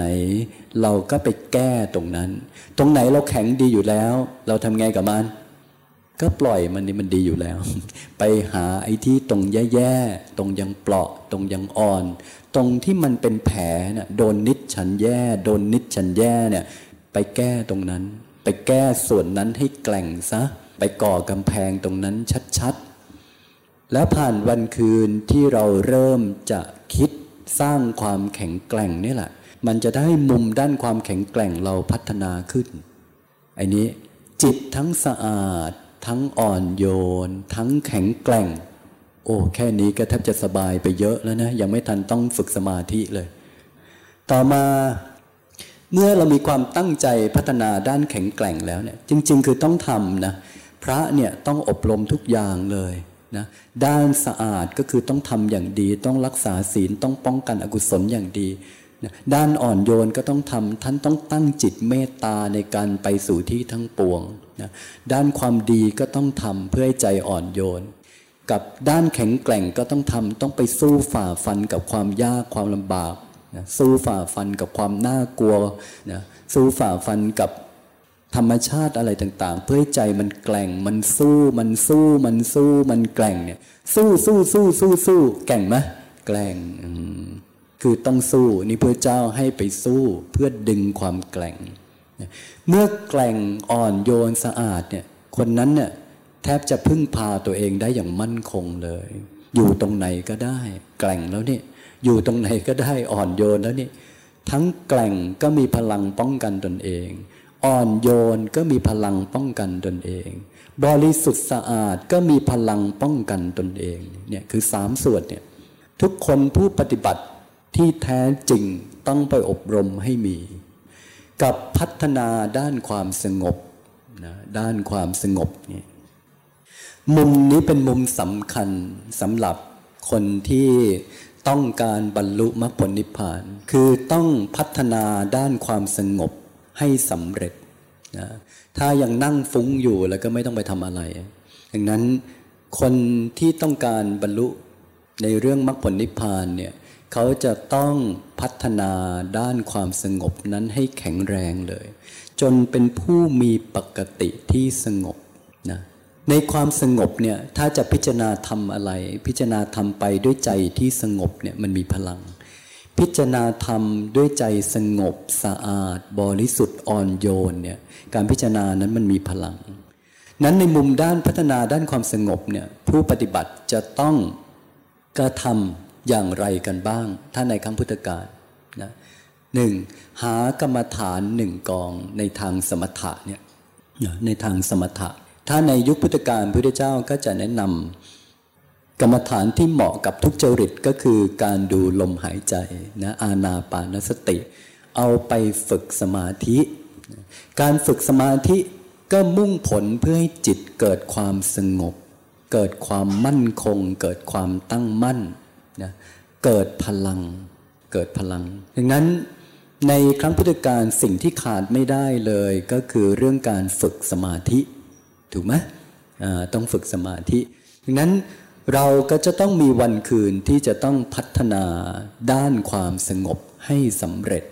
เราก็ไปแก้ตรงนั้น ตรงไหนเราแข็งดีอยู่แล้ว เราทำไงกับมัน ก็ปล่อยมันนี่มันดีอยู่แล้ว ไปหาไอ้ที่ตรงแย่ๆ ตรงยังเปราะ ตรงยังอ่อน ตรงที่มันเป็นแผลน่ะโดนนิดฉันแย่ โดนนิดฉันแย่เนี่ย ไปแก้ตรงนั้น ไปแก้ส่วนนั้นให้แกล่งซะ ไปก่อกำแพงตรงนั้นชัดๆ แล้วผ่านวันคืนที่เราเริ่มจะคิดสร้างความแข็งแกร่งนี่แหละ มันจะได้มุมด้านความแข็งแกร่งเราพัฒนาขึ้นไอ้นี้จิตทั้งสะอาด ทั้งอ่อนโยน ทั้งแข็งแกร่ง โอ้แค่นี้ก็แทบจะสบายไปเยอะแล้วนะ ยังไม่ทันต้องฝึกสมาธิเลย ต่อมา เมื่อเรามีความตั้งใจพัฒนาด้านแข็งแกร่งแล้วเนี่ยจริง ๆ คือต้องทำนะพระเนี่ยต้องอบรมทุกอย่างเลยนะด้านสะอาดก็คือต้องทำอย่างดี ต้องรักษาศีลต้องป้องกันอกุศลอย่างดีนะด้านอ่อนโยนก็ต้องทำท่านต้องตั้งจิตเมตตาในการไปสู่ที่ทั้งปวงนะด้านความดีก็ต้องทำเพื่อให้ใจอ่อนโยน กับด้านแข็งแกร่งก็ต้องทำต้องไปสู้ฝ่าฟันกับความยากความลำบาก นะสู้ฝ่าฟันกับความน่ากลัวนะสู้ฝ่าฟันกับธรรมชาติอะไรต่างๆ เพื่อให้ใจมันแกล่งมันสู้มันสู้มันสู้มันแกล่งเนี่ยสู้สู้สู้สู้สู้แก่งไหมแกล่งคือต้องสู้นี่พระเจ้าให้ไปสู้เพื่อดึงความแกล่ง เมื่อแกล่งอ่อนโยนสะอาดเนี่ยคนนั้นเนี่ยแทบจะพึ่งพาตัวเองได้อย่างมั่นคงเลย อยู่ตรงไหนก็ได้ แกล่งแล้วเนี่ย อยู่ตรงไหนก็ได้อ่อนโยนแล้วนี่ ทั้งแกล่งก็มีพลังป้องกันตนเอง อ่อนโยนก็มีพลังป้องกันตนเอง บริสุทธิ์สะอาดก็มีพลังป้องกันตนเองเนี่ยคือสามส่วนเนี่ยทุกคนผู้ปฏิบัติที่แท้จริงต้องไปอบรมให้มี กับพัฒนาด้านความสงบนะด้านความสงบเนี่ยมุมนี้เป็นมุมสำคัญสำหรับคนที่ ต้องการบรรลุมรรคผลนิพพาน คือต้องพัฒนาด้านความสงบให้สำเร็จนะถ้ายังนั่งฟุ้งอยู่แล้วก็ไม่ต้องไปทำอะไรดังนั้นคนที่ต้องการบรรลุในเรื่องมรรคผลนิพพานเนี่ยเขาจะต้องพัฒนาด้านความสงบนั้นให้แข็งแรงเลย จนเป็นผู้มีปกติที่สงบนะ ในความสงบเนี่ยถ้าจะพิจารณาทำอะไร พิจารณาทำไปด้วยใจที่สงบเนี่ยมันมีพลัง พิจารณาธรรมด้วยใจสงบสะอาด บริสุทธิ์อ่อนโยนเนี่ยการพิจารณานั้นมันมีพลัง นั้นในมุมด้านพัฒนาด้านความสงบเนี่ยผู้ปฏิบัติจะต้องกระทำอย่างไรกันบ้าง ถ้าในครั้งพุทธกาลนะหนึ่งหากรรมฐานหนึ่งกองในทางสมถะเนี่ยในทางสมถะ ถ้าในยุคพุทธกาลพระพุทธเจ้าก็จะแนะนำกรรมฐานที่เหมาะกับทุกจริตก็คือการดูลมหายใจนะอาณาปานสติ เอาไปฝึกสมาธิ การฝึกสมาธิก็มุ่งผลเพื่อให้จิตเกิดความสงบ เกิดความมั่นคง เกิดความตั้งมั่นนะเกิดพลัง เกิดพลัง ดังนั้นในครั้งพุทธกาลสิ่งที่ขาดไม่ได้เลยก็คือเรื่องการฝึกสมาธิ ถูกไหมต้องฝึกสมาธิ ดังนั้นเราก็จะต้องมีวันคืนที่จะต้องพัฒนาด้านความสงบให้สำเร็จ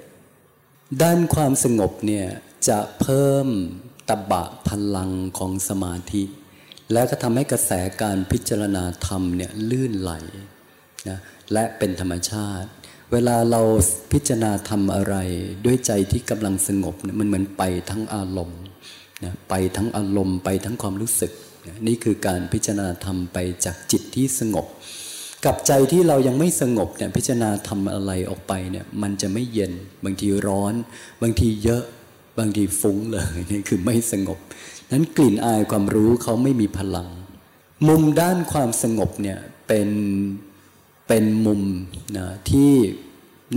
ด้านความสงบเนี่ยจะเพิ่มตบะพลังของสมาธิ แล้วก็ทำให้กระแสการพิจารณาธรรมเนี่ยลื่นไหลนะและเป็นธรรมชาติ เวลาเราพิจารณาทำอะไร ด้วยใจที่กำลังสงบเนี่ยมันเหมือนไปทั้งอารมณ์ นะไปทั้งอารมณ์ไปทั้งความรู้สึกนี่คือการพิจารณาธรรมไปจากจิตที่สงบ กับใจที่เรายังไม่สงบเนี่ยพิจารณาทำอะไรออกไปเนี่ยมันจะไม่เย็น บางทีร้อน บางทีเยอะบางทีฟุ้งเลยนี่คือไม่สงบ นั้นกลิ่นอายความรู้เขาไม่มีพลัง มุมด้านความสงบเนี่ยเป็นเป็นมุมนะที่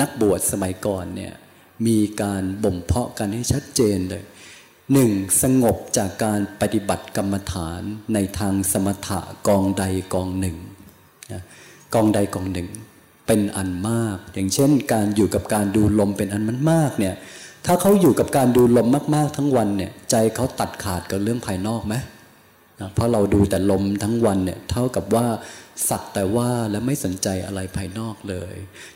นักบวชสมัยก่อนเนี่ยมีการบ่มเพาะกันให้ชัดเจนเลย หนึ่งสงบจากการปฏิบัติกรรมฐานในทางสมถะกองใดกองหนึ่งนะกองใดกองหนึ่ง เป็นอันมาก อย่างเช่น การอยู่กับการดูลมเป็นอันมันมากเนี่ยถ้าเขาอยู่กับการดูลมมากๆ ทั้งวันเนี่ยใจเขาตัดขาดกับเรื่องภายนอกไหมนะเพราะเราดูแต่ลมทั้งวันเนี่ยเท่ากับว่าสักแต่ว่าและไม่สนใจอะไรภายนอกเลย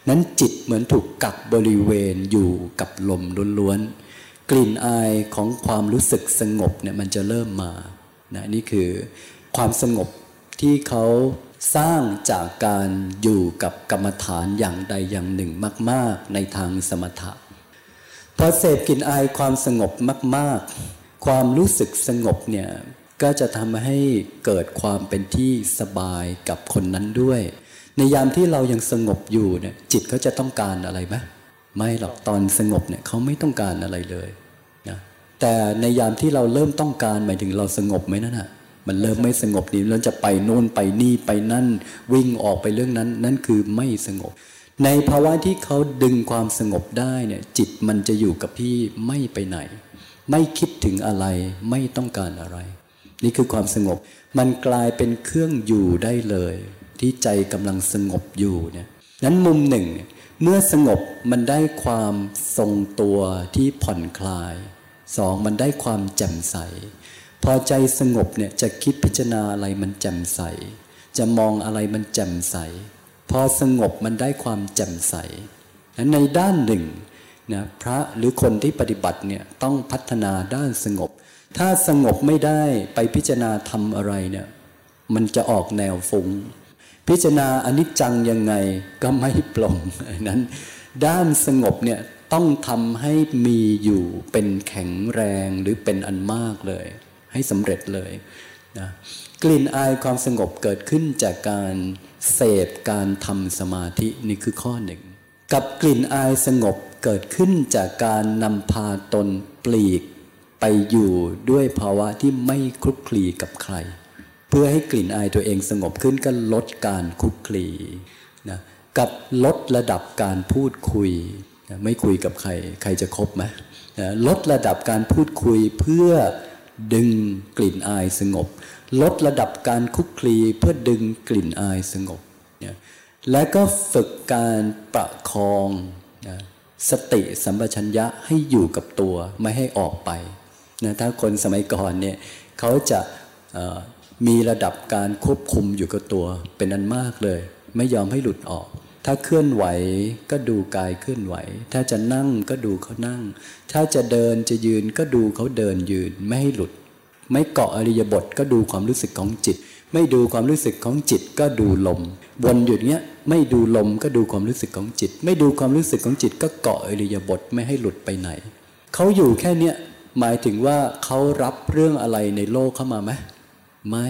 นั้นจิตเหมือนถูกกักบริเวณอยู่กับลมล้วนๆ กลิ่นอายของความรู้สึกสงบเนี่ยมันจะเริ่มมานะนี่คือความสงบที่เขาสร้างจากการอยู่กับกรรมฐานอย่างใดอย่างหนึ่งมาก ๆ ในทางสมถะพอเสพกลิ่นอายความสงบมาก ๆ ความรู้สึกสงบเนี่ยก็จะทำให้เกิดความเป็นที่สบายกับคนนั้นด้วย ในยามที่เรายังสงบอยู่เนี่ยจิตเขาจะต้องการอะไรไหมไม่หรอกตอนสงบเนี่ยเขาไม่ต้องการอะไรเลย แต่ในยามที่เราเริ่มต้องการหมายถึงเราสงบไหมนั่นอะมันเริ่มไม่สงบนี่เราจะไปโน่นไปนี่ไปนั่น วิ่งออกไปเรื่องนั้น นั่นคือไม่สงบ ในภาวะที่เขาดึงความสงบได้เนี่ยจิตมันจะอยู่กับพี่ไม่ไปไหน ไม่คิดถึงอะไรไม่ต้องการอะไร นี่คือความสงบ มันกลายเป็นเครื่องอยู่ได้เลย ที่ใจกำลังสงบอยู่เนี่ยนั้นมุมหนึ่ง เมื่อสงบมันได้ความทรงตัวที่ผ่อนคลาย สองมันได้ความแจ่มใส พอใจสงบเนี่ยจะคิดพิจารณาอะไรมันแจ่มใส จะมองอะไรมันแจ่มใส พอสงบมันได้ความแจ่มใสในด้านหนึ่งนะพระหรือคนที่ปฏิบัติเนี่ยต้องพัฒนาด้านสงบ ถ้าสงบไม่ได้ไปพิจารณาทำอะไรเนี่ยมันจะออกแนวฟุง้ง พิจารณาอนิจจังยังไงก็ไม่ปลงนั้น ด้านสงบเนี่ย ต้องทำให้มีอยู่เป็นแข็งแรงหรือเป็นอันมากเลย ให้สำเร็จเลยนะกลิ่นอายความสงบเกิดขึ้นจากการเสพการทำสมาธินี่คือข้อหนึ่ง กับกลิ่นอายสงบเกิดขึ้นจากการนำพาตนปลีกไปอยู่ด้วยภาวะที่ไม่คลุกคลีกับใคร เพื่อให้กลิ่นอายตัวเองสงบขึ้นก็ลดการคลุกคลีนะกับลดระดับการพูดคุย ไม่คุยกับใคร ใครจะคบไหมลดระดับการพูดคุยเพื่อดึงกลิ่นอายสงบ ลดระดับการคุกคลีเพื่อดึงกลิ่นอายสงบและก็ฝึกการประคองนะสติสัมปชัญญะให้อยู่กับตัวไม่ให้ออกไปนะถ้าคนสมัยก่อนเนี่ยเขาจะมีระดับการควบคุมอยู่กับตัวเป็นอันมากเลย ไม่ยอมให้หลุดออก ถ้าเคลื่อนไหวก็ดูกายเคลื่อนไหว ถ้าจะนั่งก็ดูเขานั่ง ถ้าจะเดินจะยืนก็ดูเขาเดินยืนไม่ให้หลุด ไม่เกาะอริยบทก็ดูความรู้สึกของจิต ไม่ดูความรู้สึกของจิตก็ดูลมวนอยู่เนี้ยไม่ดูลมก็ดูความรู้สึกของจิต ไม่ดูความรู้สึกของจิต ก็เกาะอริยบทไม่ให้หลุดไปไหนเขาอยู่แค่เนี้ยหมายถึงว่าเขารับเรื่องอะไรในโลกเข้ามาไหมไม่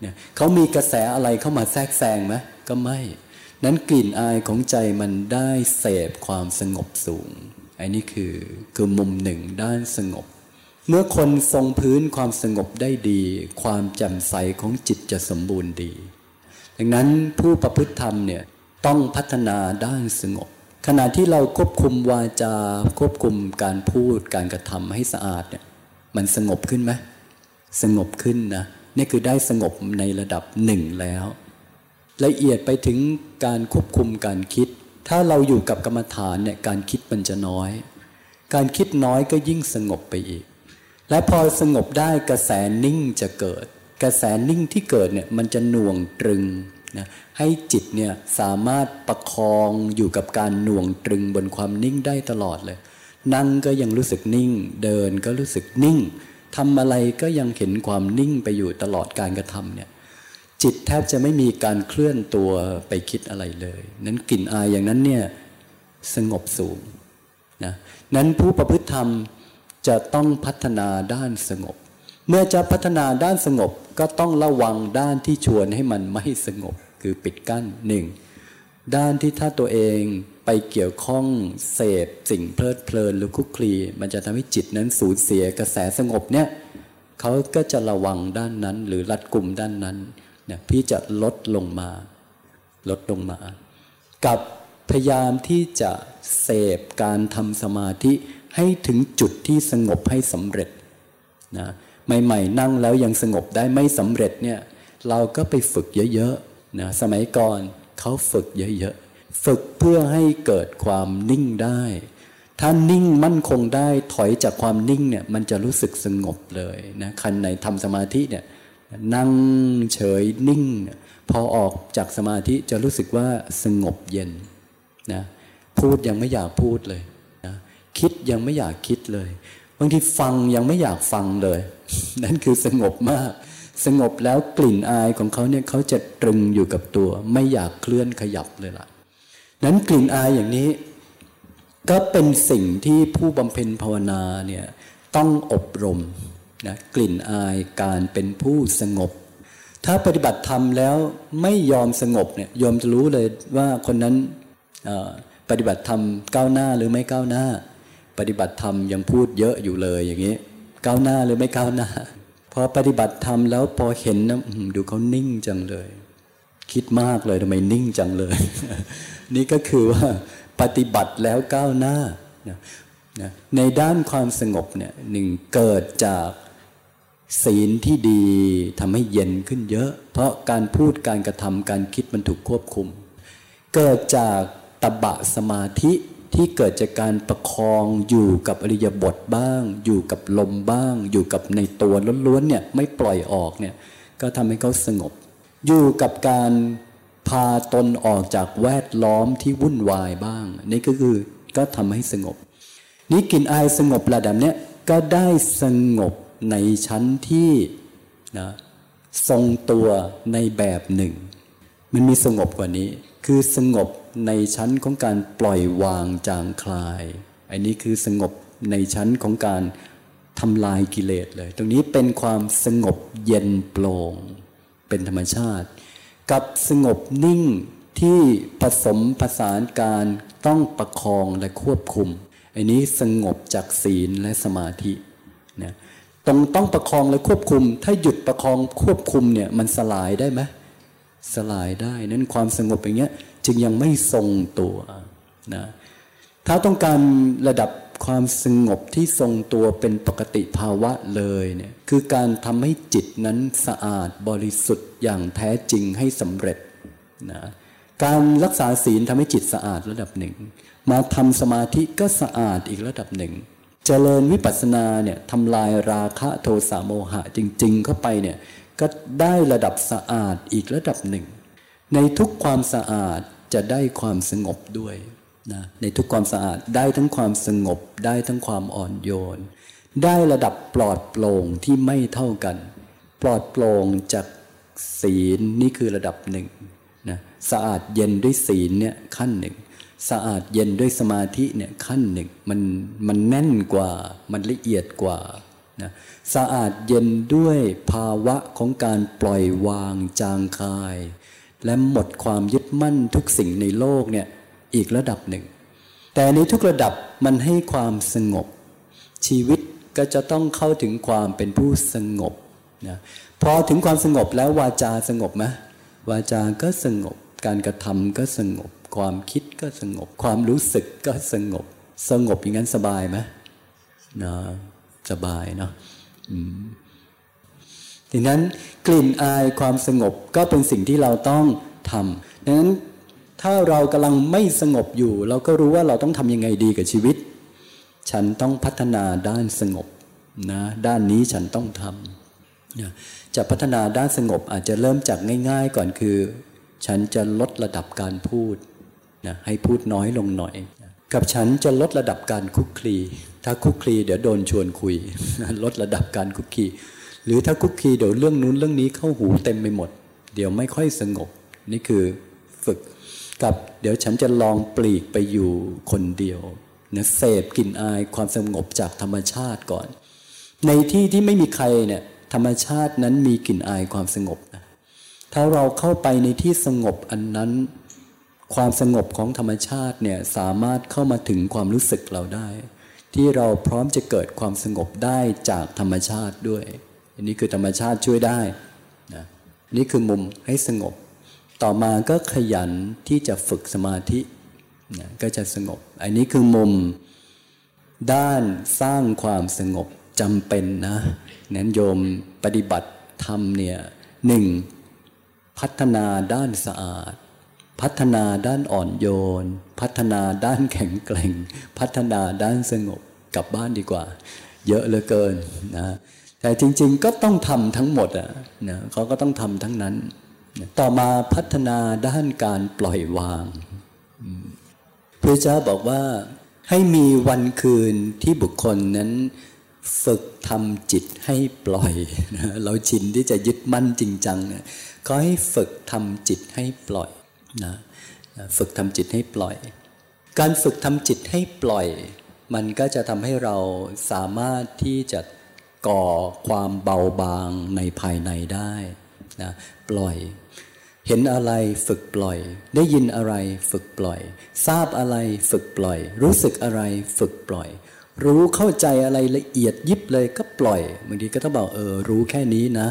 เนี่ยเขามีกระแสอะไรเข้ามาแทรกแซงไหมก็ไม่ นั้นกลิ่นอายของใจมันได้เสพความสงบสูง อันนี้คือคือมุมหนึ่งด้านสงบ เมื่อคนทรงพื้นความสงบได้ดี ความแจ่มใสของจิตจะสมบูรณ์ดี ดังนั้นผู้ประพฤติธรรมเนี่ยต้องพัฒนาด้านสงบ ขณะที่เราควบคุมวาจา ควบคุมการพูดการกระทำให้สะอาดเนี่ยมันสงบขึ้นไหมสงบขึ้นนะนี่คือได้สงบในระดับหนึ่งแล้ว ละเอียดไปถึงการควบคุมการคิด ถ้าเราอยู่กับกรรมฐานเนี่ยการคิดมันจะน้อย การคิดน้อยก็ยิ่งสงบไปอีก และพอสงบได้กระแสนิ่งจะเกิด กระแสนิ่งที่เกิดเนี่ยมันจะหน่วงตรึงนะให้จิตเนี่ยสามารถประคองอยู่กับการหน่วงตรึงบนความนิ่งได้ตลอดเลย นั่งก็ยังรู้สึกนิ่ง เดินก็รู้สึกนิ่งทำอะไรก็ยังเห็นความนิ่งไปอยู่ตลอดการกระทำเนี่ย จิตแทบจะไม่มีการเคลื่อนตัวไปคิดอะไรเลย นั้นกลิ่นอายอย่างนั้นเนี่ยสงบสูงนะนั้นผู้ประพฤติธรรมจะต้องพัฒนาด้านสงบ เมื่อจะพัฒนาด้านสงบก็ต้องระวังด้านที่ชวนให้มันไม่สงบ คือปิดกั้นหนึ่งด้านที่ถ้าตัวเองไปเกี่ยวข้องเสพสิ่งเพลิดเพลินหรือคุกคลี มันจะทำให้จิตนั้นสูญเสียกระแสสงบเนี่ยเขาก็จะระวังด้านนั้นหรือรัดกลุ่มด้านนั้น พี่จะลดลงมา ลดลงมา กับพยายามที่จะเสพการทำสมาธิให้ถึงจุดที่สงบให้สำเร็จนะใหม่ๆนั่งแล้วยังสงบได้ไม่สำเร็จเนี่ยเราก็ไปฝึกเยอะๆนะสมัยก่อนเขาฝึกเยอะๆ ฝึกเพื่อให้เกิดความนิ่งได้ ถ้านิ่งมั่นคงได้ถอยจากความนิ่งเนี่ยมันจะรู้สึกสงบเลยนะคันไหนทำสมาธิเนี่ย นั่งเฉยนิ่ง พอออกจากสมาธิจะรู้สึกว่าสงบเย็นนะพูดยังไม่อยากพูดเลยนะคิดยังไม่อยากคิดเลยบางทีฟังยังไม่อยากฟังเลย นั่นคือสงบมาก สงบแล้วกลิ่นอายของเขาเนี่ยเขาจะตรึงอยู่กับตัว ไม่อยากเคลื่อนขยับเลยล่ะนั้นกลิ่นอายอย่างนี้ ก็เป็นสิ่งที่ผู้บำเพ็ญภาวนาเนี่ยต้องอบรม นะกลิ่นอายการเป็นผู้สงบ ถ้าปฏิบัติธรรมแล้วไม่ยอมสงบเนี่ยยอมจะรู้เลยว่าคนนั้นปฏิบัติธรรมก้าวหน้าหรือไม่ก้าวหน้า ปฏิบัติธรรมยังพูดเยอะอยู่เลยอย่างนี้ก้าวหน้าหรือไม่ก้าวหน้าพอปฏิบัติธรรมแล้วพอเห็นนะดูเขานิ่งจังเลย คิดมากเลยทำไมนิ่งจังเลย นี่ก็คือว่าปฏิบัติแล้วก้าวหน้าในด้านความสงบเนี่ยหนึ่งเกิดจาก ศีลที่ดีทำให้เย็นขึ้นเยอะ เพราะการพูดการกระทำการคิดมันถูกควบคุม เกิดจากตบะสมาธิที่เกิดจากการประคองอยู่กับอริยบทบ้าง อยู่กับลมบ้าง อยู่กับในตัวล้วนๆเนี่ยไม่ปล่อยออกเนี่ยก็ทำให้เขาสงบ อยู่กับการพาตนออกจากแวดล้อมที่วุ่นวายบ้าง นี่ก็คือก็ทำให้สงบ นี้กินอายสงบระดับเนี้ยก็ได้สงบ ในชั้นที่นะทรงตัวในแบบหนึ่ง มันมีสงบกว่านี้ คือสงบในชั้นของการปล่อยวางจางคลาย อันนี้คือสงบในชั้นของการทำลายกิเลสเลย ตรงนี้เป็นความสงบเย็นโปร่งเป็นธรรมชาติ กับสงบนิ่งที่ผสมผสานการต้องประคองและควบคุม อันนี้สงบจากศีลและสมาธินะ ต้องต้องประคองและควบคุม ถ้าหยุดประคองควบคุมเนี่ยมันสลายได้ไหมสลายได้นั้นความสงบอย่างเงี้ยจึงยังไม่ทรงตัวนะถ้าต้องการระดับความสงบที่ทรงตัวเป็นปกติภาวะเลยเนี่ยคือการทำให้จิตนั้นสะอาดบริสุทธิ์อย่างแท้จริงให้สำเร็จนะการรักษาศีลทำให้จิตสะอาดระดับหนึ่ง มาทำสมาธิก็สะอาดอีกระดับหนึ่ง เจริญวิปัสสนาเนี่ยทำลายราคะโทสะโมหะจริง ๆ เข้าไปเนี่ยก็ได้ระดับสะอาดอีกระดับหนึ่ง ในทุกความสะอาดจะได้ความสงบด้วยนะในทุกความสะอาดได้ทั้งความสงบได้ทั้งความอ่อนโยน ได้ระดับปลอดโปร่งที่ไม่เท่ากัน ปลอดโปร่งจากศีลนี่คือระดับหนึ่งนะสะอาดเย็นด้วยศีลเนี่ยขั้นหนึ่ง สะอาดเย็นด้วยสมาธิเนี่ยขั้นหนึ่งมันมันแน่นกว่า มันละเอียดกว่านะสะอาดเย็นด้วยภาวะของการปล่อยวางจางคาย และหมดความยึดมั่นทุกสิ่งในโลกเนี่ยอีกระดับหนึ่ง แต่ในทุกระดับมันให้ความสงบ ชีวิตก็จะต้องเข้าถึงความเป็นผู้สงบนะพอถึงความสงบแล้ววาจาสงบไหมวาจาก็สงบ การกระทำก็สงบ ความคิดก็สงบ ความรู้สึกก็สงบ สงบอย่างนั้นสบายไหมนะสบายเนาะดังนั้นกลิ่นอายความสงบก็เป็นสิ่งที่เราต้องทำดังนั้นถ้าเรากำลังไม่สงบอยู่ เราก็รู้ว่าเราต้องทำยังไงดีกับชีวิต ฉันต้องพัฒนาด้านสงบนะด้านนี้ฉันต้องทำจะพัฒนาด้านสงบอาจจะเริ่มจากง่าย ๆ ก่อนคือ ฉันจะลดระดับการพูด นะให้พูดน้อยลงหน่อย กับฉันจะลดระดับการคุกคีถ้าคุกคีเดี๋ยวโดนชวนคุย ลดระดับการคุกคี หรือถ้าคุกคีเดี๋ยวเรื่องนู้นเรื่องนี้เข้าหูเต็มไปหมด เดี๋ยวไม่ค่อยสงบ นี่คือฝึก กับเดี๋ยวฉันจะลองปลีกไปอยู่คนเดียวนะเสพกลิ่นอายความสงบจากธรรมชาติก่อน ในที่ที่ไม่มีใครเนี่ยธรรมชาตินั้นมีกลิ่นอายความสงบนะถ้าเราเข้าไปในที่สงบอันนั้น ความสงบของธรรมชาติเนี่ยสามารถเข้ามาถึงความรู้สึกเราได้ ที่เราพร้อมจะเกิดความสงบได้จากธรรมชาติด้วย อันนี้คือธรรมชาติช่วยได้นะนี่คือมุมให้สงบ ต่อมาก็ขยันที่จะฝึกสมาธินะก็จะสงบ อันนี้คือมุมด้านสร้างความสงบจำเป็นนะนั้นโยมปฏิบัติธรรมเนี่ยหนึ่งพัฒนาด้านสะอาด พัฒนาด้านอ่อนโยน พัฒนาด้านแข็งแกร่ง พัฒนาด้านสงบกลับบ้านดีกว่า เยอะเหลือเกินนะแต่จริง ๆ ก็ต้องทำทั้งหมดอะนะเขาก็ต้องทำทั้งนั้น ต่อมาพัฒนาด้านการปล่อยวางพระเจ้าบอกว่าให้มีวันคืนที่บุคคลนั้นฝึกทำจิตให้ปล่อยนะเราชินที่จะยึดมั่นจริงจังเนี่ยก็ให้ฝึกทำจิตให้ปล่อย นะฝึกทำจิตให้ปล่อย การฝึกทำจิตให้ปล่อย มันก็จะทำให้เราสามารถที่จะก่อความเบาบางในภายในได้นะปล่อย เห็นอะไรฝึกปล่อย ได้ยินอะไรฝึกปล่อย ทราบอะไรฝึกปล่อย รู้สึกอะไรฝึกปล่อย รู้เข้าใจอะไรละเอียดยิบเลยก็ปล่อยบางทีก็ต้องบอกเออรู้แค่นี้นะ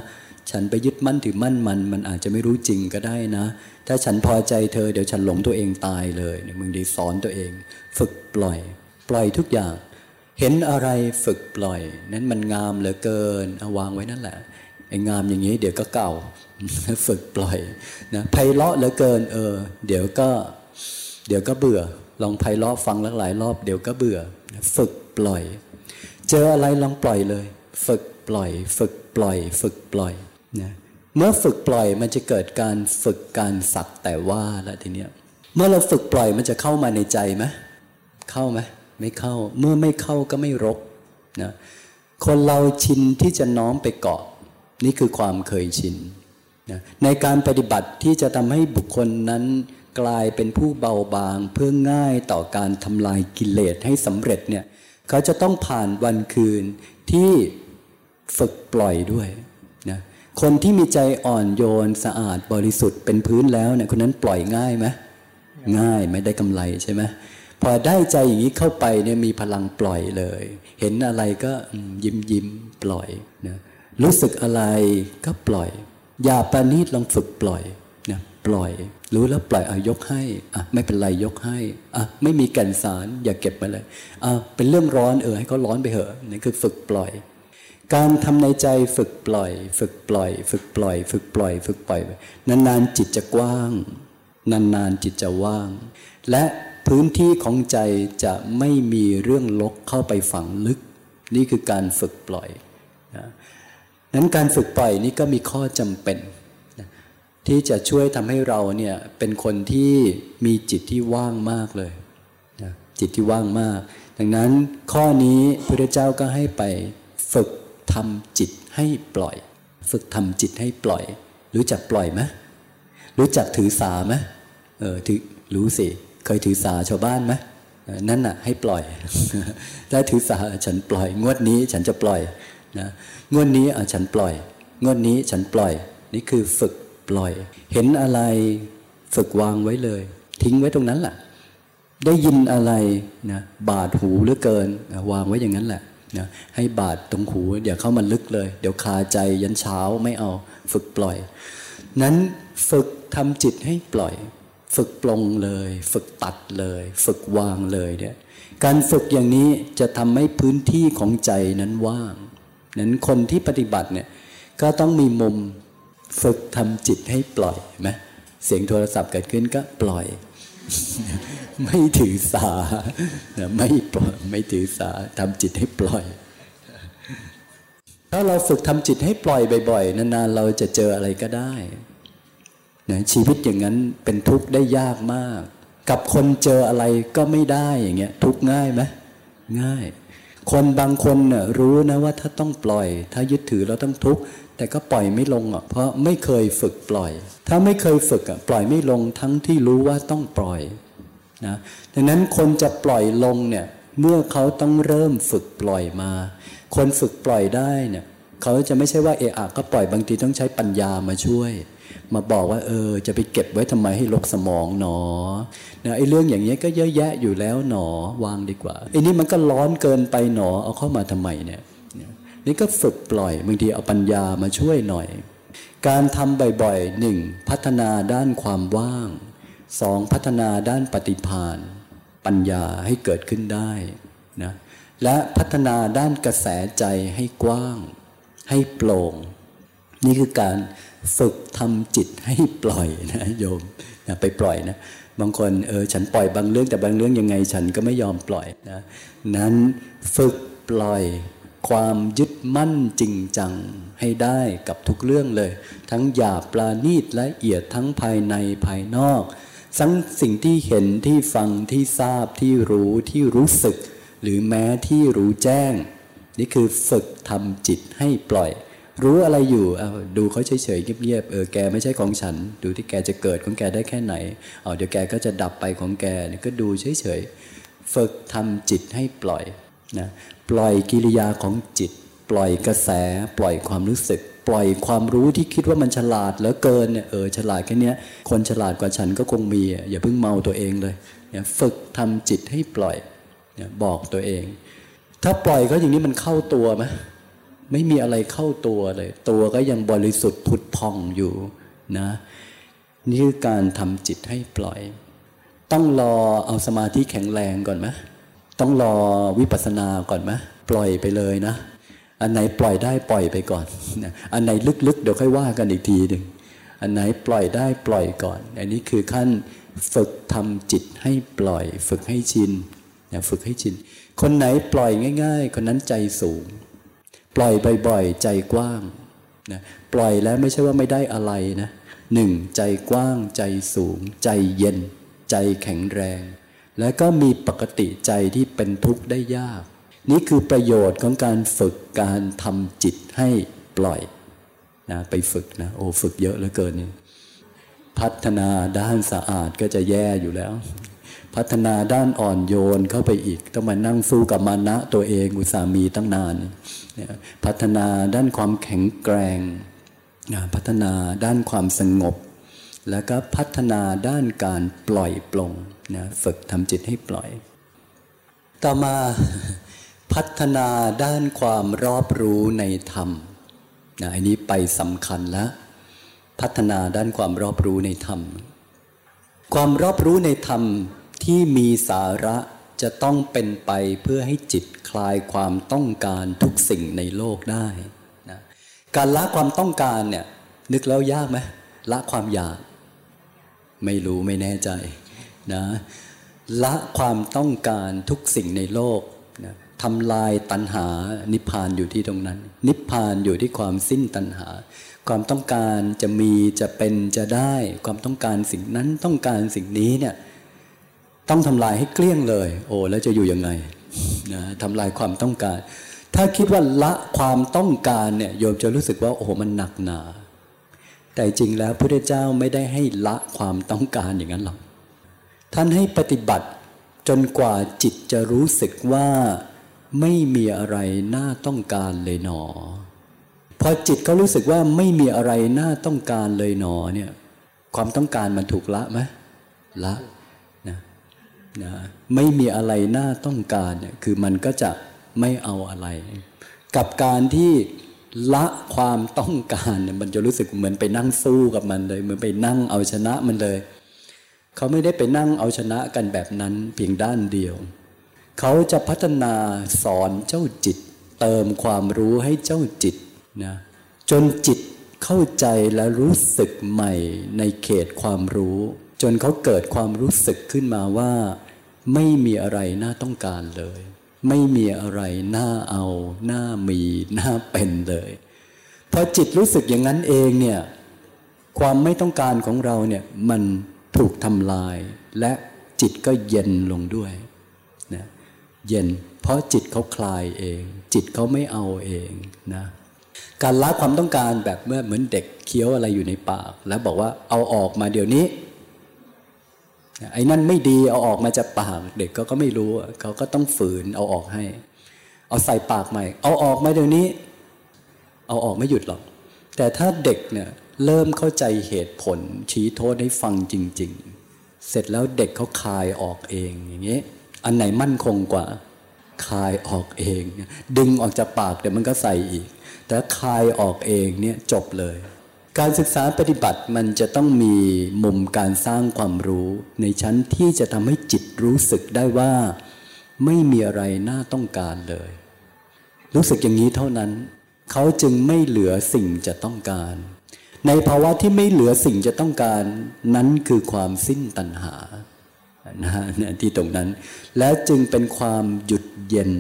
ฉันไปยึดมั่นถือมั่นมัน มันอาจจะไม่รู้จริงก็ได้นะ ถ้าฉันพอใจเธอเดี๋ยวฉันหลงตัวเองตายเลยบางทีสอนตัวเอง ฝึกปล่อย ปล่อยทุกอย่าง เห็นอะไรฝึกปล่อย นั้นมันงามเหลือเกินเอาวางไว้นั่นแหละไอ้งามอย่างนี้ เดี๋ยวก็เก่าฝึกปล่อยนะไพเราะเหลือเกิน เออ เดี๋ยวก็ เดี๋ยวก็เบื่อ ลองไพเราะฟังหลายรอบเดี๋ยวก็เบื่อ ฝึกปล่อย เจออะไรลองปล่อยเลย ฝึกปล่อย ฝึกปล่อย ฝึกปล่อยนะ เมื่อฝึกปล่อยมันจะเกิดการฝึกการสักแต่ว่าแล้วทีเนี้ยเมื่อเราฝึกปล่อยมันจะเข้ามาในใจไหมเข้าไหมไม่เข้า เมื่อไม่เข้าก็ไม่รกนะคนเราชินที่จะน้อมไปเกาะ นี่คือความเคยชินนะในการปฏิบัติที่จะทำให้บุคคลนั้นกลายเป็นผู้เบาบางเพื่อง่ายต่อการทำลายกิเลสให้สำเร็จเนี่ยเขาจะต้องผ่านวันคืนที่ฝึกปล่อยด้วย คนที่มีใจอ่อนโยนสะอาดบริสุทธิ์เป็นพื้นแล้วเนี่ยคนนั้นปล่อยง่ายไหมง่ายไม่ได้กำไรใช่ไหมพอได้ใจอย่างนี้เข้าไปเนี่ยมีพลังปล่อยเลย เห็นอะไรก็ยิ้มยิ้มปล่อยนะรู้สึกอะไรก็ปล่อย อย่าปานีตลองฝึกปล่อยนะปล่อย รู้แล้วปล่อยอายกให้อะไม่เป็นไรยกให้อะไม่มีกันสารอย่าเก็บไปเลยอะเป็นเรื่องร้อนเออให้เขาร้อนไปเหอะนี่คือฝึกปล่อย การทำในใจฝึกปล่อย ฝึกปล่อย ฝึกปล่อย ฝึกปล่อย ฝึกปล่อยนานๆจิตจะกว้าง นานๆจิตจะว่าง และพื้นที่ของใจจะไม่มีเรื่องลกเข้าไปฝังลึก นี่คือการฝึกปล่อยนะนั้นการฝึกปล่อยนี่ก็มีข้อจำเป็นนะที่จะช่วยทำให้เราเนี่ยเป็นคนที่มีจิตที่ว่างมากเลยนะจิตที่ว่างมาก ดังนั้นข้อนี้พระเจ้าก็ให้ไปฝึก ทำจิตให้ปล่อย ฝึกทำจิตให้ปล่อย รู้จักปล่อยไหมรู้จักถือสาไหมเออถือรู้สิ เคยถือสาชาวบ้านไหมนั่นน่ะ ให้ปล่อยถ้าถือสาฉันปล่อย งวดนี้ฉันจะปล่อยนะงวดนี้ฉันปล่อย งวดนี้ฉันปล่อย นี่คือฝึกปล่อย เห็นอะไรฝึกวางไว้เลย ทิ้งไว้ตรงนั้นแหละได้ยินอะไรนะบาดหูเหลือเกิน วางไว้อย่างนั้นแหละ นะให้บาดตรงหูอย่าเข้ามาลึกเลย เดี๋ยวคาใจยันเช้าไม่เอาฝึกปล่อย นั้นฝึกทำจิตให้ปล่อย ฝึกปลงเลย ฝึกตัดเลย ฝึกวางเลยเนี่ยการฝึกอย่างนี้จะทำให้พื้นที่ของใจนั้นว่าง นั้นคนที่ปฏิบัติเนี่ยก็ต้องมีมุมฝึกทำจิตให้ปล่อยไหมเสียงโทรศัพท์เกิดขึ้นก็ปล่อย ไม่ถือสาไม่ปล่อยไม่ถือสาทำจิตให้ปล่อย ถ้าเราฝึกทำจิตให้ปล่อยบ่อยๆนานๆเราจะเจออะไรก็ได้นะชีวิตอย่างนั้นเป็นทุกข์ได้ยากมาก กับคนเจออะไรก็ไม่ได้อย่างเงี้ย ทุกข์ง่ายไหมง่าย คนบางคนน่ะรู้นะว่าถ้าต้องปล่อย ถ้ายึดถือเราต้องทุกข์ แต่ก็ปล่อยไม่ลงอะเพราะไม่เคยฝึกปล่อย ถ้าไม่เคยฝึกอะปล่อยไม่ลงทั้งที่รู้ว่าต้องปล่อยนะดังนั้นคนจะปล่อยลงเนี่ยเมื่อเขาต้องเริ่มฝึกปล่อยมา คนฝึกปล่อยได้เนี่ยเขาจะไม่ใช่ว่าเอะอะก็ปล่อยบางทีต้องใช้ปัญญามาช่วย มาบอกว่าเออ จะไปเก็บไว้ทำไมให้ลกสมองหนอนะไอ้เรื่องอย่างนี้ก็เยอะแยะอยู่แล้วหนอวางดีกว่าไอ้นี่มันก็ร้อนเกินไปหนอเอาเข้ามาทำไมเนี่ย นี่ก็ฝึกปล่อยบางทีเอาปัญญามาช่วยหน่อย การทำบ่อยๆหนึ่งพัฒนาด้านความว่างสองพัฒนาด้านปฏิภาณปัญญาให้เกิดขึ้นได้นะและพัฒนาด้านกระแสใจให้กว้าง ให้โปร่ง นี่คือการฝึกทำจิตให้ปล่อยนะโยมนะไปปล่อยนะบางคนเออฉันปล่อยบางเรื่องแต่บางเรื่องยังไงฉันก็ไม่ยอมปล่อยนะนั้นฝึกปล่อย ความยึดมั่นจริงจังให้ได้กับทุกเรื่องเลย ทั้งหยาบปลาณีตละเอียดทั้งภายในภายนอกทั้งสิ่งที่เห็นที่ฟังที่ทราบที่รู้ที่รู้สึก หรือแม้ที่รู้แจ้ง นี่คือฝึกทำจิตให้ปล่อย รู้อะไรอยู่ดูเขาเฉยๆเงียบๆเออแกไม่ใช่ของฉัน ดูที่แกจะเกิดของแกได้แค่ไหนเอาเดี๋ยวแกก็จะดับไปของแกก็ดูเฉยๆฝึกทำจิตให้ปล่อยนะ ปล่อยกิริยาของจิต ปล่อยกระแส ปล่อยความรู้สึก ปล่อยความรู้ที่คิดว่ามันฉลาดเหลือเกินเนี่ยเออฉลาดแค่นี้คนฉลาดกว่าฉันก็คงมีอย่าเพิ่งเมาตัวเองเลยเนี่ยฝึกทำจิตให้ปล่อยเนี่ยบอกตัวเอง ถ้าปล่อยก็อย่างนี้มันเข้าตัวไหมไม่มีอะไรเข้าตัวเลย ตัวก็ยังบริสุทธิ์ผุดพองอยู่นะนี่คือการทำจิตให้ปล่อย ต้องรอเอาสมาธิแข็งแรงก่อนไหม ต้องรอวิปัสสนาก่อนไหมปล่อยไปเลยนะ อันไหนปล่อยได้ปล่อยไปก่อน อันไหนลึกๆ เดี๋ยวค่อยว่ากันอีกทีหนึ่งอันไหนปล่อยได้ปล่อยก่อน อันนี้คือขั้นฝึกทำจิตให้ปล่อย ฝึกให้ชินฝึกให้ชิน คนไหนปล่อยง่าย ๆ คนนั้นใจสูง ปล่อยบ่อยๆ ใจกว้างนะปล่อยแล้วไม่ใช่ว่าไม่ได้อะไรนะหนึ่งใจกว้างใจสูง ใจเย็น ใจแข็งแรง แล้วก็มีปกติใจที่เป็นทุกข์ได้ยาก นี่คือประโยชน์ของการฝึกการทำจิตให้ปล่อยนะไปฝึกนะโอ้ฝึกเยอะเหลือเกินนี่พัฒนาด้านสะอาดก็จะแย่อยู่แล้ว พัฒนาด้านอ่อนโยนเข้าไปอีก ต้องมานั่งสู้กับมานะตัวเองอุตสามีตั้งนานพัฒนาด้านความแข็งแกร่งนะพัฒนาด้านความสงบ แล้วก็พัฒนาด้านการปล่อยปลงนะฝึกทำจิตให้ปล่อย ต่อมาพัฒนาด้านความรอบรู้ในธรรมนะอันนี้ไปสำคัญแล้วพัฒนาด้านความรอบรู้ในธรรม ความรอบรู้ในธรรมที่มีสาระจะต้องเป็นไปเพื่อให้จิตคลายความต้องการทุกสิ่งในโลกได้นะการละความต้องการเนี่ยนึกแล้วยากไหมละความอยาก ไม่รู้ไม่แน่ใจนะละความต้องการทุกสิ่งในโลกนะทำลายตัณหานิพพานอยู่ที่ตรงนั้น นิพพานอยู่ที่ความสิ้นตัณหา ความต้องการจะมีจะเป็นจะได้ ความต้องการสิ่งนั้นต้องการสิ่งนี้เนี่ยต้องทำลายให้เกลี้ยงเลย โอ้แล้วจะอยู่ยังไงนะทำลายความต้องการ ถ้าคิดว่าละความต้องการเนี่ยโยมจะรู้สึกว่าโอ้โหมันหนักหนา แต่จริงแล้วพระเจ้าไม่ได้ให้ละความต้องการอย่างนั้นหรอก ท่านให้ปฏิบัติจนกว่าจิตจะรู้สึกว่าไม่มีอะไรน่าต้องการเลยหนอ พอจิตเขารู้สึกว่าไม่มีอะไรน่าต้องการเลยหนอเนี่ยความต้องการมันถูกละไหมละนะนะไม่มีอะไรน่าต้องการเนี่ยคือมันก็จะไม่เอาอะไร กับการที่ ละความต้องการเนี่ยมันจะรู้สึกเหมือนไปนั่งสู้กับมันเลย เหมือนไปนั่งเอาชนะมันเลย เขาไม่ได้ไปนั่งเอาชนะกันแบบนั้นเพียงด้านเดียว เขาจะพัฒนาสอนเจ้าจิต เติมความรู้ให้เจ้าจิตนะจนจิตเข้าใจและรู้สึกใหม่ในเขตความรู้ จนเขาเกิดความรู้สึกขึ้นมาว่า ไม่มีอะไรน่าต้องการเลย ไม่มีอะไรน่าเอาน่ามีน่าเป็นเลยพอจิตรู้สึกอย่างนั้นเองเนี่ยความไม่ต้องการของเราเนี่ยมันถูกทำลาย และจิตก็เย็นลงด้วยนะเย็น เพราะจิตเขาคลายเอง จิตเขาไม่เอาเองนะการละความต้องการแบบเมื่อเหมือนเด็กเคี้ยวอะไรอยู่ในปาก แล้วบอกว่าเอาออกมาเดี๋ยวนี้ ไอ้นั่นไม่ดีเอาออกมาจากปากเด็กก็ก็ไม่รู้เขาก็ต้องฝืนเอาออกให้ เอาใส่ปากใหม่ เอาออกมาเดี๋ยวนี้ เอาออกไม่หยุดหรอก แต่ถ้าเด็กเนี่ยเริ่มเข้าใจเหตุผล ชี้โทษให้ฟังจริง ๆ เสร็จแล้วเด็กเขาคายออกเองอย่างเงี้ยอันไหนมั่นคงกว่าคายออกเอง ดึงออกจากปากเดี๋ยวมันก็ใส่อีก แต่คายออกเองเนี่ยจบเลย การศึกษาปฏิบัติมันจะต้องมีมุมการสร้างความรู้ ในชั้นที่จะทำให้จิตรู้สึกได้ว่า ไม่มีอะไรน่าต้องการเลย รู้สึกอย่างนี้เท่านั้น เขาจึงไม่เหลือสิ่งจะต้องการ ในภาวะที่ไม่เหลือสิ่งจะต้องการ นั้นคือความสิ้นตัณหานะฮะที่ตรงนั้น แล้วจึงเป็นความหยุดเย็น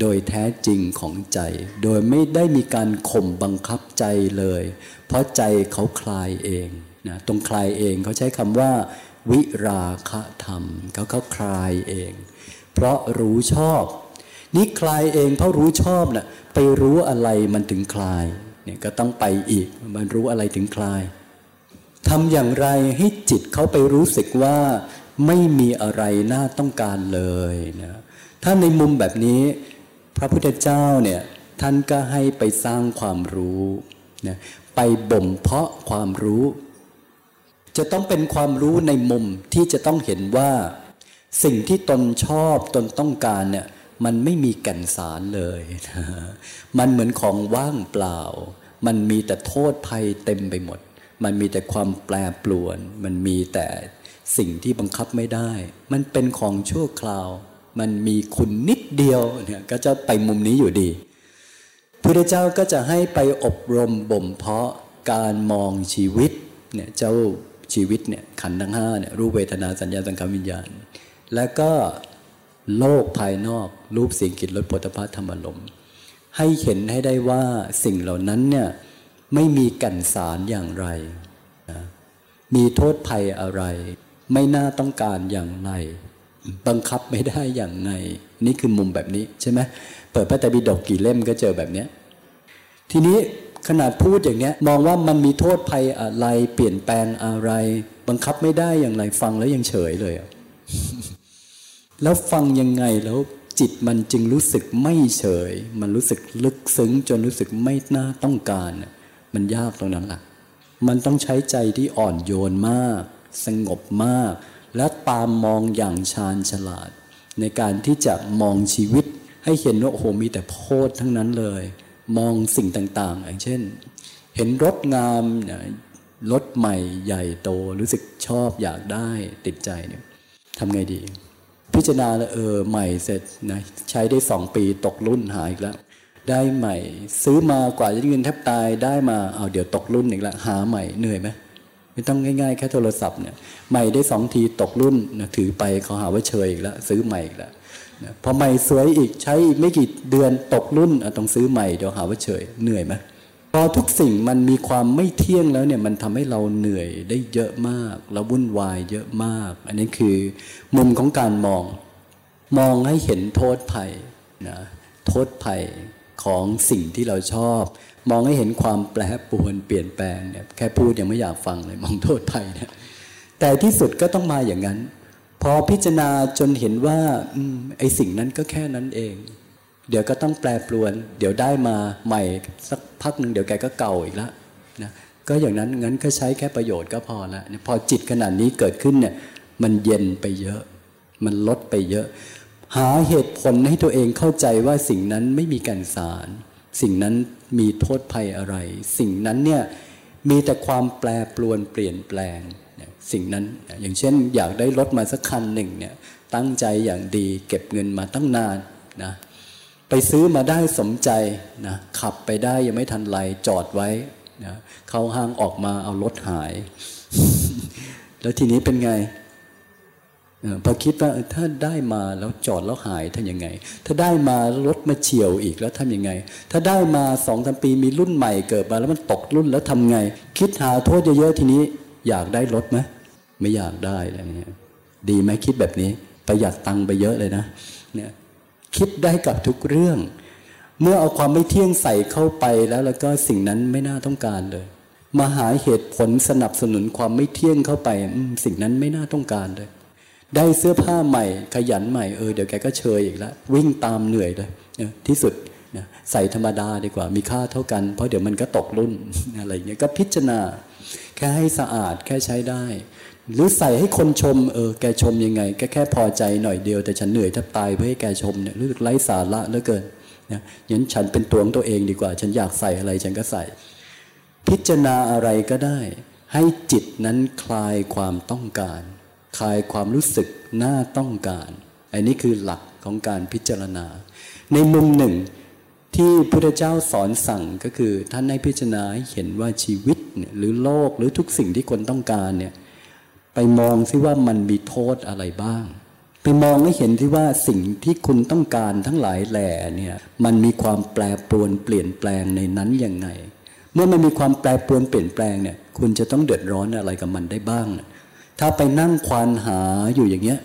โดยแท้จริงของใจ โดยไม่ได้มีการข่มบังคับใจเลย เพราะใจเขาคลายเองนะตรงคลายเองเขาใช้คำว่า วิราคะธรรมเขาเขาคลายเอง เพราะรู้ชอบนี่คลายเองเพราะรู้ชอบนะ่ะไปรู้อะไรมันถึงคลายเนี่ยก็ต้องไปอีกมันรู้อะไรถึงคลายทำอย่างไรให้จิตเขาไปรู้สึกว่าไม่มีอะไรน่าต้องการเลยนะถ้าในมุมแบบนี้ พระพุทธเจ้าเนี่ยท่านก็ให้ไปสร้างความรู้นะไปบ่มเพาะความรู้ จะต้องเป็นความรู้ในมุมที่จะต้องเห็นว่า สิ่งที่ตนชอบตนต้องการเนี่ยมันไม่มีแก่นสารเลยนะมันเหมือนของว่างเปล่า มันมีแต่โทษภัยเต็มไปหมด มันมีแต่ความแปรปรวน มันมีแต่สิ่งที่บังคับไม่ได้ มันเป็นของชั่วคราว มันมีคุณนิดเดียวเนี่ยก็จะไปมุมนี้อยู่ดีพระเจ้าก็จะให้ไปอบรมบ่มเพาะการมองชีวิตเนี่ยเจ้าชีวิตเนี่ยขันธ์ทั้งห้าเนี่ยรูปเวทนาสัญญาสังขารวิญญาณ แล้วก็โลกภายนอกรูปเสียงกลิ่นรสผลิตภัณฑ์ธรรมลมให้เห็นให้ได้ว่าสิ่งเหล่านั้นเนี่ยไม่มีกันสารอย่างไรนะมีโทษภัยอะไร ไม่น่าต้องการอย่างไร บังคับไม่ได้อย่างไรนี่คือมุมแบบนี้ใช่ไหมเปิดพระไตรปิฎกกี่เล่มก็เจอแบบเนี้ยทีนี้ขนาดพูดอย่างเนี้ยมองว่ามันมีโทษภัยอะไร เปลี่ยนแปลงอะไร บังคับไม่ได้อย่างไรฟังแล้วยังเฉยเลยแล้วฟังยังไงแล้วจิตมันจึงรู้สึกไม่เฉย มันรู้สึกลึกซึ้งจนรู้สึกไม่น่าต้องการ มันยากตรงนั้นแหละมันต้องใช้ใจที่อ่อนโยนมาก สงบมาก และตามมองอย่างชาญฉลาด ในการที่จะมองชีวิต ให้เห็นว่าโอ้โหมีแต่โพดทั้งนั้นเลย มองสิ่งต่างๆ อย่างเช่น เห็นรถงามรถใหม่ใหญ่โตรู้สึกชอบอยากได้ติดใจเนี่ยทำไงดี พิจารณาแล้วเออใหม่เสร็จนะใช้ได้สองปีตกรุ่นหายอีกแล้วได้ใหม่ ซื้อมากว่าจะเงินแทบตายได้มาเอาเดี๋ยวตกรุ่นอีกแล้วหาใหม่เหนื่อยไหม ไม่ต้องง่ายๆ แค่โทรศัพท์เนี่ยใหม่ได้สองทีตกรุ่นนะถือไปเขาหาว่าเชยอีกแล้วซื้อใหม่อีกแล้วนะพอใหม่สวยอีกใช้อีกไม่กี่เดือนตกรุ่นต้องซื้อใหม่เดี๋ยวหาว่าเฉยเหนื่อยไหมพอทุกสิ่งมันมีความไม่เที่ยงแล้วเนี่ยมันทำให้เราเหนื่อยได้เยอะมากแล้ววุ่นวายเยอะมาก อันนี้คือมุมของการมอง มองให้เห็นโทษภัยนะโทษภัยของสิ่งที่เราชอบ มองให้เห็นความแปรปรวนเปลี่ยนแปลงเนี่ยแค่พูดยังไม่อยากฟังเลยมองโทษภัยเนี่ยแต่ที่สุดก็ต้องมาอย่างนั้น พอพิจารณาจนเห็นว่าอไอ้สิ่งนั้นก็แค่นั้นเอง เดี๋ยวก็ต้องแปรปรวน เดี๋ยวได้มาใหม่สักพักหนึ่งเดี๋ยวแกก็เก่าอีกแล้วนะก็อย่างนั้นงั้นก็ใช้แค่ประโยชน์ก็พอละพอจิตขนาดนี้เกิดขึ้นเนี่ยมันเย็นไปเยอะ มันลดไปเยอะ หาเหตุผลให้ตัวเองเข้าใจว่าสิ่งนั้นไม่มีการสาร สิ่งนั้น มีโทษภัยอะไร สิ่งนั้นเนี่ยมีแต่ความแปรปรวนเปลี่ยนแปลงสิ่งนั้นอย่างเช่น อยากได้รถมาสักคันหนึ่งเนี่ยตั้งใจอย่างดีเก็บเงินมาตั้งนานนะไปซื้อมาได้สมใจนะขับไปได้ยังไม่ทันไรจอดไว้นะเข้าห้างออกมาเอารถหาย แล้วทีนี้เป็นไง พอคิดว่าถ้าได้มาแล้วจอดแล้วหายทำยังไง ถ้าได้มารถมาเฉียวอีกแล้วทำยังไง ถ้าได้มาสองสามปีมีรุ่นใหม่เกิดมาแล้วมันตกรุ่นแล้วทำไง คิดหาโทษเยอะๆทีนี้ อยากได้รถไหมไม่อยากได้อะไรเงี้ยดีไหมคิดแบบนี้ ประหยัดตังค์ไปเยอะเลยนะเนี่ยคิดได้กับทุกเรื่อง เมื่อเอาความไม่เที่ยงใส่เข้าไปแล้วแล้วก็สิ่งนั้นไม่น่าต้องการเลยมาหาเหตุผลสนับสนุนความไม่เที่ยงเข้าไปสิ่งนั้นไม่น่าต้องการเลย ได้เสื้อผ้าใหม่ ขยันใหม่เออเดี๋ยวแกก็เชยอีกแล้ววิ่งตามเหนื่อยเลยที่สุดใส่ธรรมดาดีกว่ามีค่าเท่ากัน เพราะเดี๋ยวมันก็ตกรุ่นอะไรเงี้ยก็พิจารณา แค่ให้สะอาดแค่ใช้ได้ หรือใส่ให้คนชมเออแกชมยังไงแกแค่พอใจหน่อยเดียวแต่ฉันเหนื่อยแทบตายเพื่อให้แกชมเนี่ยรู้สึกไร้สาระเหลือเกินนะยันฉันเป็นตัวของตัวเองดีกว่า ฉันอยากใส่อะไรฉันก็ใส่ พิจารณาอะไรก็ได้ ให้จิตนั้นคลายความต้องการ คลายความรู้สึกน่าต้องการ อันนี้คือหลักของการพิจารณา ในมุมหนึ่งที่พุทธเจ้าสอนสั่งก็คือท่านให้พิจารณาให้เห็นว่าชีวิตหรือโลกหรือทุกสิ่งที่คนต้องการเนี่ยไปมองซิว่ามันมีโทษอะไรบ้าง ไปมองให้เห็นที่ว่าสิ่งที่คุณต้องการทั้งหลายแหล่เนี่ยมันมีความแปรปรวนเปลี่ยนแปลงในนั้นยังไง เมื่อมันมีความแปรปรวนเปลี่ยนแปลงเนี่ยคุณจะต้องเดือดร้อนอะไรกับมันได้บ้าง ถ้าไปนั่งควานหาอยู่อย่างเงี้ย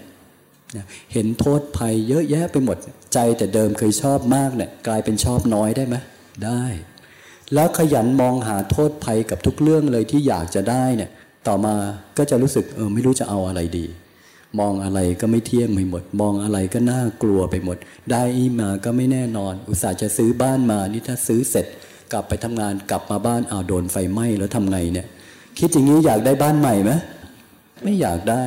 เห็นโทษภัยเยอะแยะไปหมด ใจแต่เดิมเคยชอบมากเนี่ยกลายเป็นชอบน้อยได้ไหมได้ แล้วขยันมองหาโทษภัยกับทุกเรื่องเลยที่อยากจะได้เนี่ยต่อมาก็จะรู้สึกเออไม่รู้จะเอาอะไรดี มองอะไรก็ไม่เที่ยงไปหมด มองอะไรก็น่ากลัวไปหมด ได้มาก็ไม่แน่นอน อุตส่าห์จะซื้อบ้านมานี่ถ้าซื้อเสร็จ กลับไปทำงานกลับมาบ้านอ้าวโดนไฟไหม้แล้วทำไงเนี่ย คิดอย่างนี้อยากได้บ้านใหม่ไหม ไม่อยากได้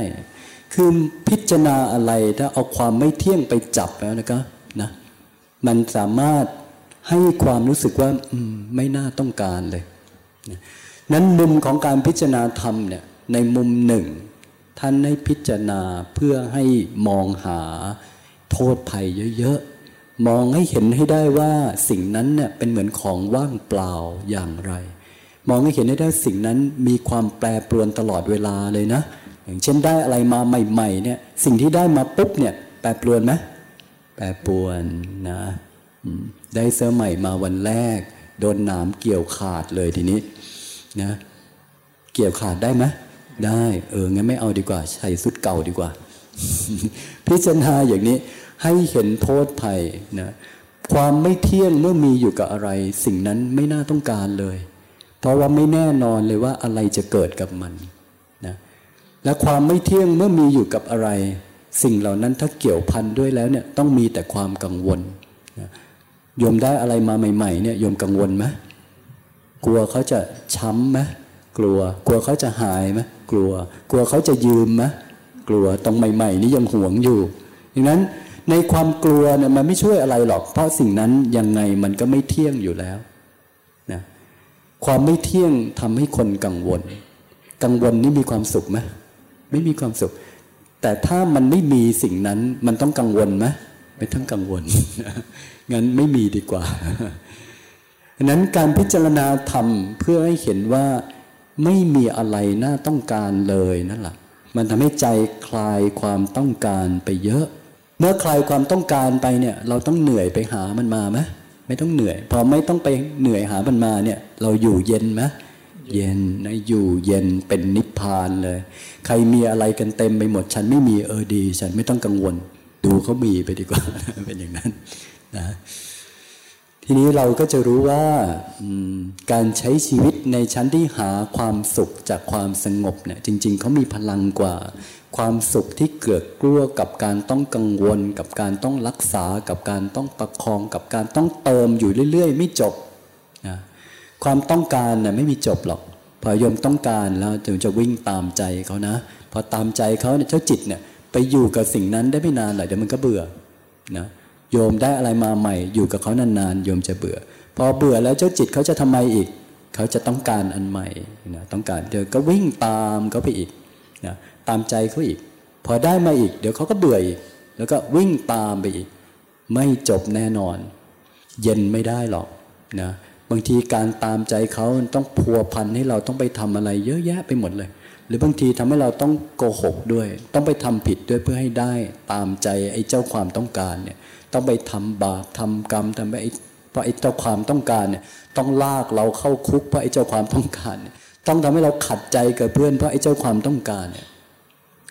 คือพิจารณาอะไรถ้าเอาความไม่เที่ยงไปจับแล้วนะครับนะมันสามารถให้ความรู้สึกว่าไม่น่าต้องการเลยนั้นมุมของการพิจารณาธรรมเนี่ยในมุมหนึ่ง ท่านให้พิจารณาเพื่อให้มองหาโทษภัยเยอะๆ มองให้เห็นให้ได้ว่าสิ่งนั้นเนี่ยเป็นเหมือนของว่างเปล่าอย่างไร มองให้เห็นให้ได้สิ่งนั้นมีความแปรปรวนตลอดเวลาเลยนะ อย่างเช่นได้อะไรมาใหม่ๆเนี่ยสิ่งที่ได้มาปุ๊บเนี่ยแปรปรวนไหมแปรปรวนนะได้เสื้อใหม่มาวันแรก โดนหนามเกี่ยวขาดเลยทีนี้นะเกี่ยวขาดได้ไหมได้เอองั้นไม่เอาดีกว่าใส่สุดเก่าดีกว่า พิจารณาอย่างนี้ให้เห็นโทษภัยนะความไม่เที่ยงเมื่อมีอยู่กับอะไร สิ่งนั้นไม่น่าต้องการเลย เพราะว่าไม่แน่นอนเลยว่าอะไรจะเกิดกับมัน และความไม่เที่ยงเมื่อมีอยู่กับอะไร สิ่งเหล่านั้นถ้าเกี่ยวพันด้วยแล้วเนี่ยต้องมีแต่ความกังวลโยมได้อะไรมาใหม่ ๆ เนี่ยโยมกังวลไหมกลัวเขาจะช้ำไหมกลัว กลัวเขาจะหายไหมกลัว กลัวเขาจะยืมไหมกลัวตรงใหม่ ๆ นี้ยังหวงอยู่ดังนั้นในความกลัวเนี่ยมันไม่ช่วยอะไรหรอก เพราะสิ่งนั้นยังไงมันก็ไม่เที่ยงอยู่แล้วนะความไม่เที่ยงทำให้คนกังวล กังวลนี่มีความสุขไหม ไม่มีความสุข แต่ถ้ามันไม่มีสิ่งนั้นมันต้องกังวลไหมไม่ต้องกังวลงั้นไม่มีดีกว่าดังนั้นการพิจารณาธรรมเพื่อให้เห็นว่าไม่มีอะไรน่าต้องการเลยนั่นแหละมันทำให้ใจคลายความต้องการไปเยอะ เมื่อคลายความต้องการไปเนี่ย เราต้องเหนื่อยไปหามันมาไหมไม่ต้องเหนื่อย พอไม่ต้องไปเหนื่อยหามันมาเนี่ย เราอยู่เย็นไหม เย็นนะอยู่เย็นเป็นนิพพานเลย ใครมีอะไรกันเต็มไปหมด ฉันไม่มีเออดี ฉันไม่ต้องกังวล ดูเขามีไปดีกว่า เป็นอย่างนั้นนะทีนี้เราก็จะรู้ว่าการใช้ชีวิตในชั้นที่หาความสุขจากความสงบเนี่ยจริง ๆเขามีพลังกว่า ความสุขที่เกิดกลัวกับการต้องกังวล กับการต้องรักษา กับการต้องประคอง กับการต้องเติมอยู่เรื่อย ๆ ไม่จบ ความต้องการน่ยไม่มีจบหรอกพอยมต้องการแล้วถึงจะวิ่งตามใจเขานะ พอตามใจเขาเนี่ยเจ้าจิตเนี่ยไปอยู่กับสิ่งนั้นได้ไม่นานหรอกเดี๋ยวมันก็เบื่อนะโยมได้อะไรมาใหม่ อยู่กับเขานานๆโยมจะเบื่อ พอเบื่อแล้วเจ้าจิตเขาจะทำไมอีก เขาจะต้องการอันใหม่นะต้องการเดี๋ยวก็วิ่งตามเขาไปอีกนะตามใจเขาอีก พอได้มาอีก เดี๋ยวเขาก็เบื่ออีก แล้วก็วิ่งตามไปอีก ไม่จบแน่นอน เย็นไม่ได้หรอกนะ บางทีการตามใจเขาต้องพัวพันให้เราต้องไปทำอะไร เยอะแยะไปหมดเลย หรือบางทีทำให้เราต้องโกหกด้วย ต้องไปทำผิดด้วยเพื่อให้ได้ตามใจไอ้เจ้าความต้องการเนี่ยต้องไปทำบาปทำกรรมทำไปเพราะไอ้เจ้าความต้องการเนี่ยต้องลากเราเข้าคุกเพราะไอ้เจ้าความต้องการเนี่ยต้องทำให้เราขัดใจกับเพื่อนเพราะไอ้เจ้าความต้องการเนี่ย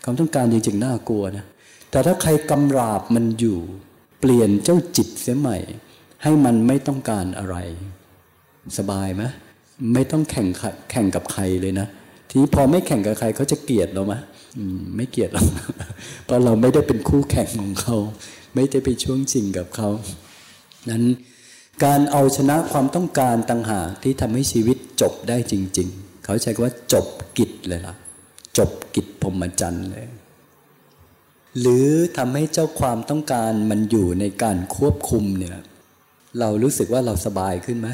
ความต้องการจริงๆน่ากลัวนะแต่ถ้าใครกำราบมันอยู่ เปลี่ยนเจ้าจิตเสียใหม่ ให้มันไม่ต้องการอะไร สบายไหมไม่ต้องแข่งแข่งกับใครเลยนะ ทีนี้พอไม่แข่งกับใครเขาจะเกลียดเราไหมไม่เกลียดเราเพราะเราไม่ได้เป็นคู่แข่งของเขา ไม่ได้ไปช่วงจริงกับเขา นั้นการเอาชนะความต้องการต่างหากที่ทำให้ชีวิตจบได้จริง ๆ เขาใช้คำว่าจบกิจเลยล่ะ จบกิจพรหมจรรย์เลย หรือทำให้เจ้าความต้องการมันอยู่ในการควบคุมเนี่ย เรารู้สึกว่าเราสบายขึ้นไหม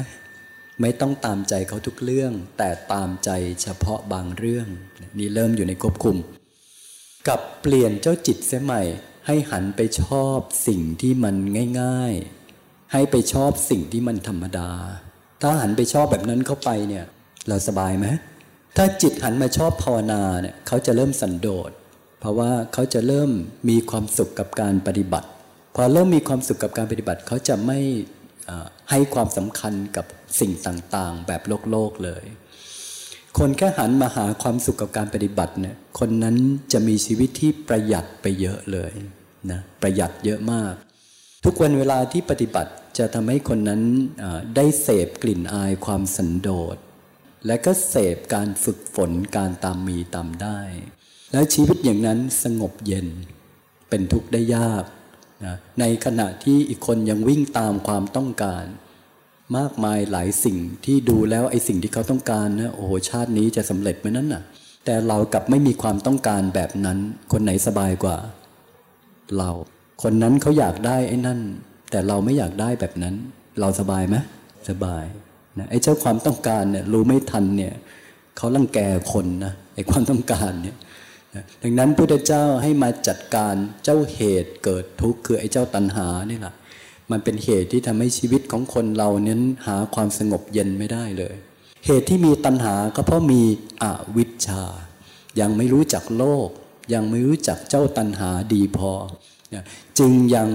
ไม่ต้องตามใจเขาทุกเรื่อง แต่ตามใจเฉพาะบางเรื่อง นี่เริ่มอยู่ในควบคุม กับเปลี่ยนเจ้าจิตเสียใหม่ ให้หันไปชอบสิ่งที่มันง่าย ๆ ให้ไปชอบสิ่งที่มันธรรมดา ถ้าหันไปชอบแบบนั้นเข้าไปเนี่ย เราสบายไหมถ้าจิตหันมาชอบภาวนาเนี่ยเขาจะเริ่มสันโดษเพราะว่าเขาจะเริ่มมีความสุขกับการปฏิบัติ พอเริ่มมีความสุขกับการปฏิบัติเขาจะไม่ ให้ความสำคัญกับสิ่งต่างๆ แบบโลกโลกเลย คนแค่หันมาหาความสุขกับการปฏิบัติเนี่ยคนนั้นจะมีชีวิตที่ประหยัดไปเยอะเลยนะประหยัดเยอะมาก ทุกวันเวลาที่ปฏิบัติจะทำให้คนนั้นได้เสพกลิ่นอายความสันโดษ และก็เสพการฝึกฝนการตามมีตามได้ แล้วชีวิตอย่างนั้นสงบเย็น เป็นทุกข์ได้ยาก นะในขณะที่อีกคนยังวิ่งตามความต้องการ มากมายหลายสิ่งที่ดูแล้วไอ้สิ่งที่เขาต้องการนะโอ้โหชาตินี้จะสำเร็จไหมนั้นน่ะ แต่เรากับไม่มีความต้องการแบบนั้น คนไหนสบายกว่า เรา คนนั้นเขาอยากได้ไอ้นั่น แต่เราไม่อยากได้แบบนั้น เราสบายไหมสบายนะไอ้เจ้าความต้องการเนี่ยรู้ไม่ทันเนี่ยเขาลังแกคนนะไอ้ความต้องการเนี่ย ดังนั้นพุทธเจ้าให้มาจัดการเจ้าเหตุเกิดทุกข์คือไอ้เจ้าตัณหานี่แหละมันเป็นเหตุที่ทำให้ชีวิตของคนเราเน้นหาความสงบเย็นไม่ได้เลย เหตุที่มีตัณหาก็เพราะมีอวิชชา ยังไม่รู้จักโลก ยังไม่รู้จักเจ้าตัณหาดีพอ จึงยัง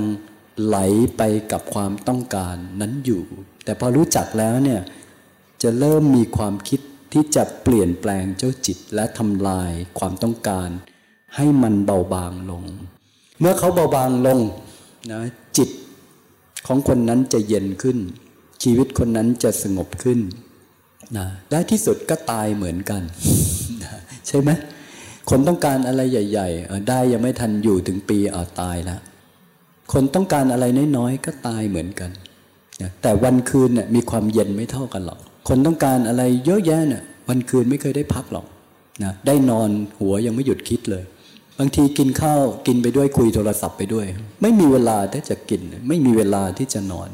ไหลไปกับความต้องการนั้นอยู่ แต่พอรู้จักแล้วเนี่ยจะเริ่มมีความคิด ที่จะเปลี่ยนแปลงเจ้าจิตและทำลายความต้องการ ให้มันเบาบางลง เมื่อเขาเบาบางลงนะจิตของคนนั้นจะเย็นขึ้น ชีวิตคนนั้นจะสงบขึ้นนะได้ที่สุดก็ตายเหมือนกันนะใช่ไหมคนต้องการอะไรใหญ่ๆได้ยังไม่ทันอยู่ถึงปีเอาตายแล้วคนต้องการอะไรน้อยๆก็ตายเหมือนกันนะแต่วันคืนเนี่ยมีความเย็นไม่เท่ากันหรอก คนต้องการอะไรเยอะแยะเนี่ยวันคืนไม่เคยได้พักหรอกนะได้นอนหัวยังไม่หยุดคิดเลย บางทีกินข้าวกินไปด้วยคุยโทรศัพท์ไปด้วย ไม่มีเวลาที่จะกิน ไม่มีเวลาที่จะนอน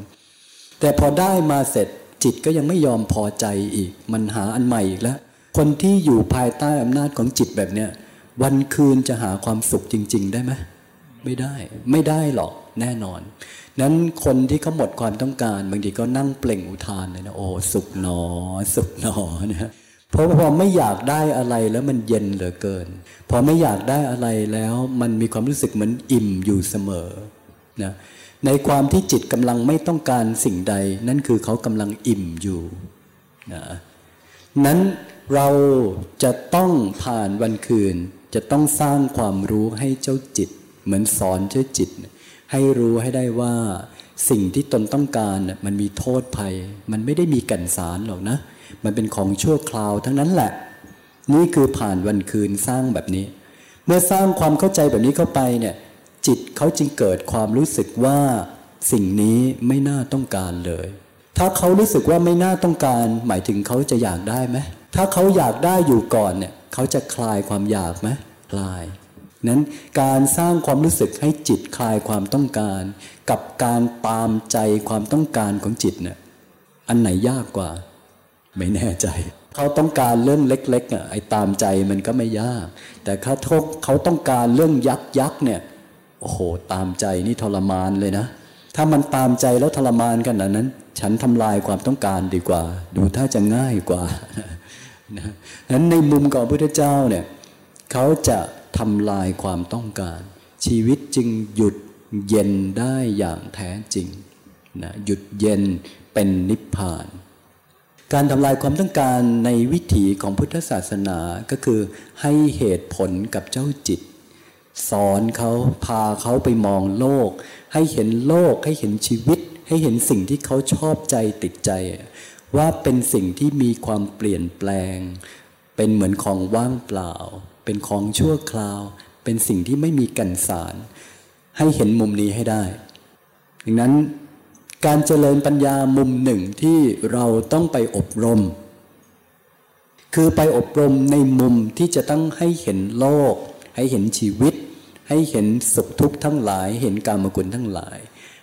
แต่พอได้มาเสร็จจิตก็ยังไม่ยอมพอใจอีก มันหาอันใหม่อีกแล้ว คนที่อยู่ภายใต้อำนาจของจิตแบบเนี้ยวันคืนจะหาความสุขจริง ๆ ได้ไหมไม่ได้ ไม่ได้หรอกแน่นอน นั้นคนที่เขาหมดความต้องการ บางทีก็นั่งเปล่งอุทานเลยนะโอ้สุขหนอ สุขหนอนะเพราะพอไม่อยากได้อะไรแล้วมันเย็นเหลือเกิน พอไม่อยากได้อะไรแล้วมันมีความรู้สึกเหมือนอิ่มอยู่เสมอนะในความที่จิตกำลังไม่ต้องการสิ่งใด นั่นคือเขากำลังอิ่มอยู่นะนั้นเราจะต้องผ่านวันคืน จะต้องสร้างความรู้ให้เจ้าจิต เหมือนสอนเจ้าจิต ให้รู้ให้ได้ว่า สิ่งที่ตนต้องการมันมีโทษภัย มันไม่ได้มีกันสารหรอกนะ มันเป็นของชั่วคราวทั้งนั้นแหละ นี่คือผ่านวันคืนสร้างแบบนี้ เมื่อสร้างความเข้าใจแบบนี้เข้าไปเนี่ย จิตเขาจึงเกิดความรู้สึกว่าสิ่งนี้ไม่น่าต้องการเลย ถ้าเขารู้สึกว่าไม่น่าต้องการ หมายถึงเขาจะอยากได้ไหมถ้าเขาอยากได้อยู่ก่อนเนี่ยเขาจะคลายความอยากไหมคลาย นั้นการสร้างความรู้สึกให้จิตคลายความต้องการ กับการตามใจความต้องการของจิตเนี่ยอันไหนยากกว่า ไม่แน่ใจ เขาต้องการเรื่องเล็กๆอะไอ้ตามใจมันก็ไม่ยาก แต่เขาทกเขาต้องการเรื่องยักษ์ยักเนี่ยโอ้โหตามใจนี่ทรมานเลยนะ ถ้ามันตามใจแล้วทรมานกันนั้น ฉันทำลายความต้องการดีกว่า ดูถ้าจะง่ายกว่านั้นในมุมของพระพุทธเจ้าเนี่ยเขาจะ ทำลายความต้องการ ชีวิตจึงหยุดเย็นได้อย่างแท้จริงนะหยุดเย็นเป็นนิพพาน การทำลายความต้องการในวิถีของพุทธศาสนาก็คือให้เหตุผลกับเจ้าจิต สอนเขาพาเขาไปมองโลก ให้เห็นโลกให้เห็นชีวิต ให้เห็นสิ่งที่เขาชอบใจติดใจ ว่าเป็นสิ่งที่มีความเปลี่ยนแปลง เป็นเหมือนของว่างเปล่า เป็นของชั่วคราว เป็นสิ่งที่ไม่มีกันสาร ให้เห็นมุมนี้ให้ได้ ดังนั้นการเจริญปัญญามุมหนึ่งที่เราต้องไปอบรม คือไปอบรมในมุมที่จะต้องให้เห็นโลก ให้เห็นชีวิต ให้เห็นสุขทุกข์ทั้งหลาย เห็นกามกุลทั้งหลาย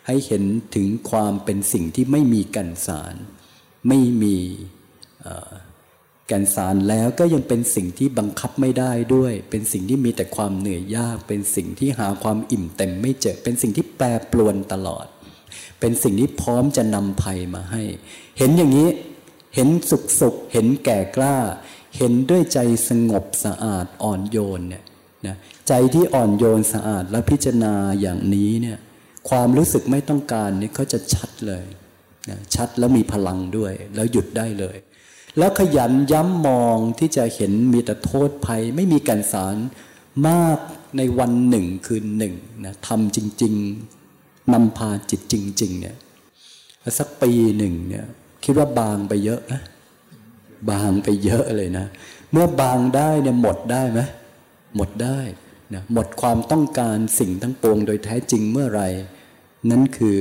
ให้เห็นถึงความเป็นสิ่งที่ไม่มีกันสาร ไม่มี แก่นสารแล้วก็ยังเป็นสิ่งที่บังคับไม่ได้ด้วย เป็นสิ่งที่มีแต่ความเหนื่อยยาก เป็นสิ่งที่หาความอิ่มเต็มไม่เจอ เป็นสิ่งที่แปรปรวนตลอด เป็นสิ่งที่พร้อมจะนำภัยมาให้ เห็นอย่างนี้เห็นสุขสุขเห็นแก่กล้า เห็นด้วยใจสงบสะอาดอ่อนโยนเนี่ยนะใจที่อ่อนโยนสะอาดและพิจารณาอย่างนี้เนี่ยความรู้สึกไม่ต้องการนี่เขาจะชัดเลยนะชัดแล้วมีพลังด้วย แล้วหยุดได้เลย แล้วขยันย้ำมองที่จะเห็นมีแต่โทษภัย ไม่มีการสารมากในวันหนึ่งคืนหนึ่งนะทำจริง ๆนำพาจิตจริง ๆ เนี่ยสักปีหนึ่งเนี่ยคิดว่าบางไปเยอะนะบางไปเยอะเลยนะ เมื่อบางได้เนี่ยหมดได้ไหมหมดได้นะหมดความต้องการสิ่งทั้งปวงโดยแท้จริงเมื่อไรนั่นคือ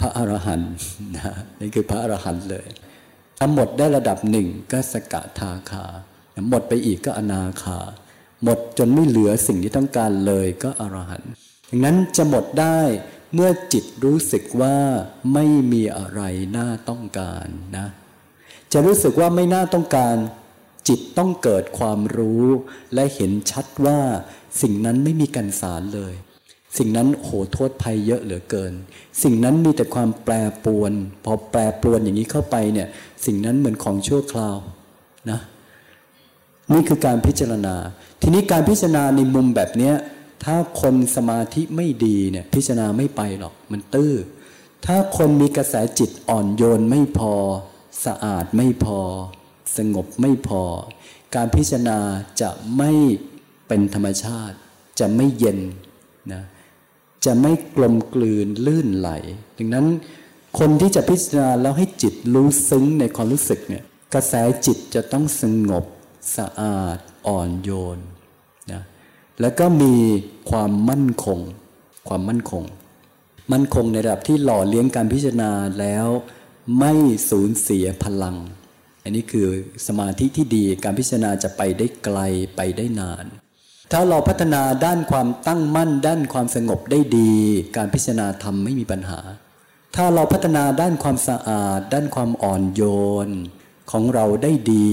พระอรหันต์นะนี่คือพระอรหันต์เลย ถ้าหมดได้ระดับหนึ่งก็สกทาคา หมดไปอีกก็อนาคา หมดจนไม่เหลือสิ่งที่ต้องการเลยก็อรหันต์ดังนั้นจะหมดได้เมื่อจิตรู้สึกว่าไม่มีอะไรน่าต้องการนะ จะรู้สึกว่าไม่น่าต้องการ จิตต้องเกิดความรู้ และเห็นชัดว่าสิ่งนั้นไม่มีกันสารเลย สิ่งนั้นโหโทษภัยเยอะเหลือเกิน สิ่งนั้นมีแต่ความแปรปรวน พอแปรปรวนอย่างนี้เข้าไปเนี่ย สิ่งนั้นเหมือนของชั่วคราวนะนี่คือการพิจารณา ทีนี้การพิจารณาในมุมแบบนี้ถ้าคนสมาธิไม่ดีเนี่ยพิจารณาไม่ไปหรอกมันตื้อ ถ้าคนมีกระแสจิตอ่อนโยนไม่พอ สะอาดไม่พอ สงบไม่พอ การพิจารณาจะไม่เป็นธรรมชาติ จะไม่เย็นนะจะไม่กลมกลืนลื่นไหล ดังนั้น คนที่จะพิจารณาแล้วให้จิตรู้ซึ้งในความรู้สึกเนี่ยกระแสจิตจะต้องสงบสะอาดอ่อนโยนนะแล้วก็มีความมั่นคง ความมั่นคง มั่นคงในระดับที่หล่อเลี้ยงการพิจารณาแล้วไม่สูญเสียพลัง อันนี้คือสมาธิที่ดีการพิจารณาจะไปได้ไกลไปได้นาน ถ้าเราพัฒนาด้านความตั้งมั่น ด้านความสงบได้ดี การพิจารณาทำไม่มีปัญหา ถ้าเราพัฒนาด้านความสะอาด ด้านความอ่อนโยน ของเราได้ดี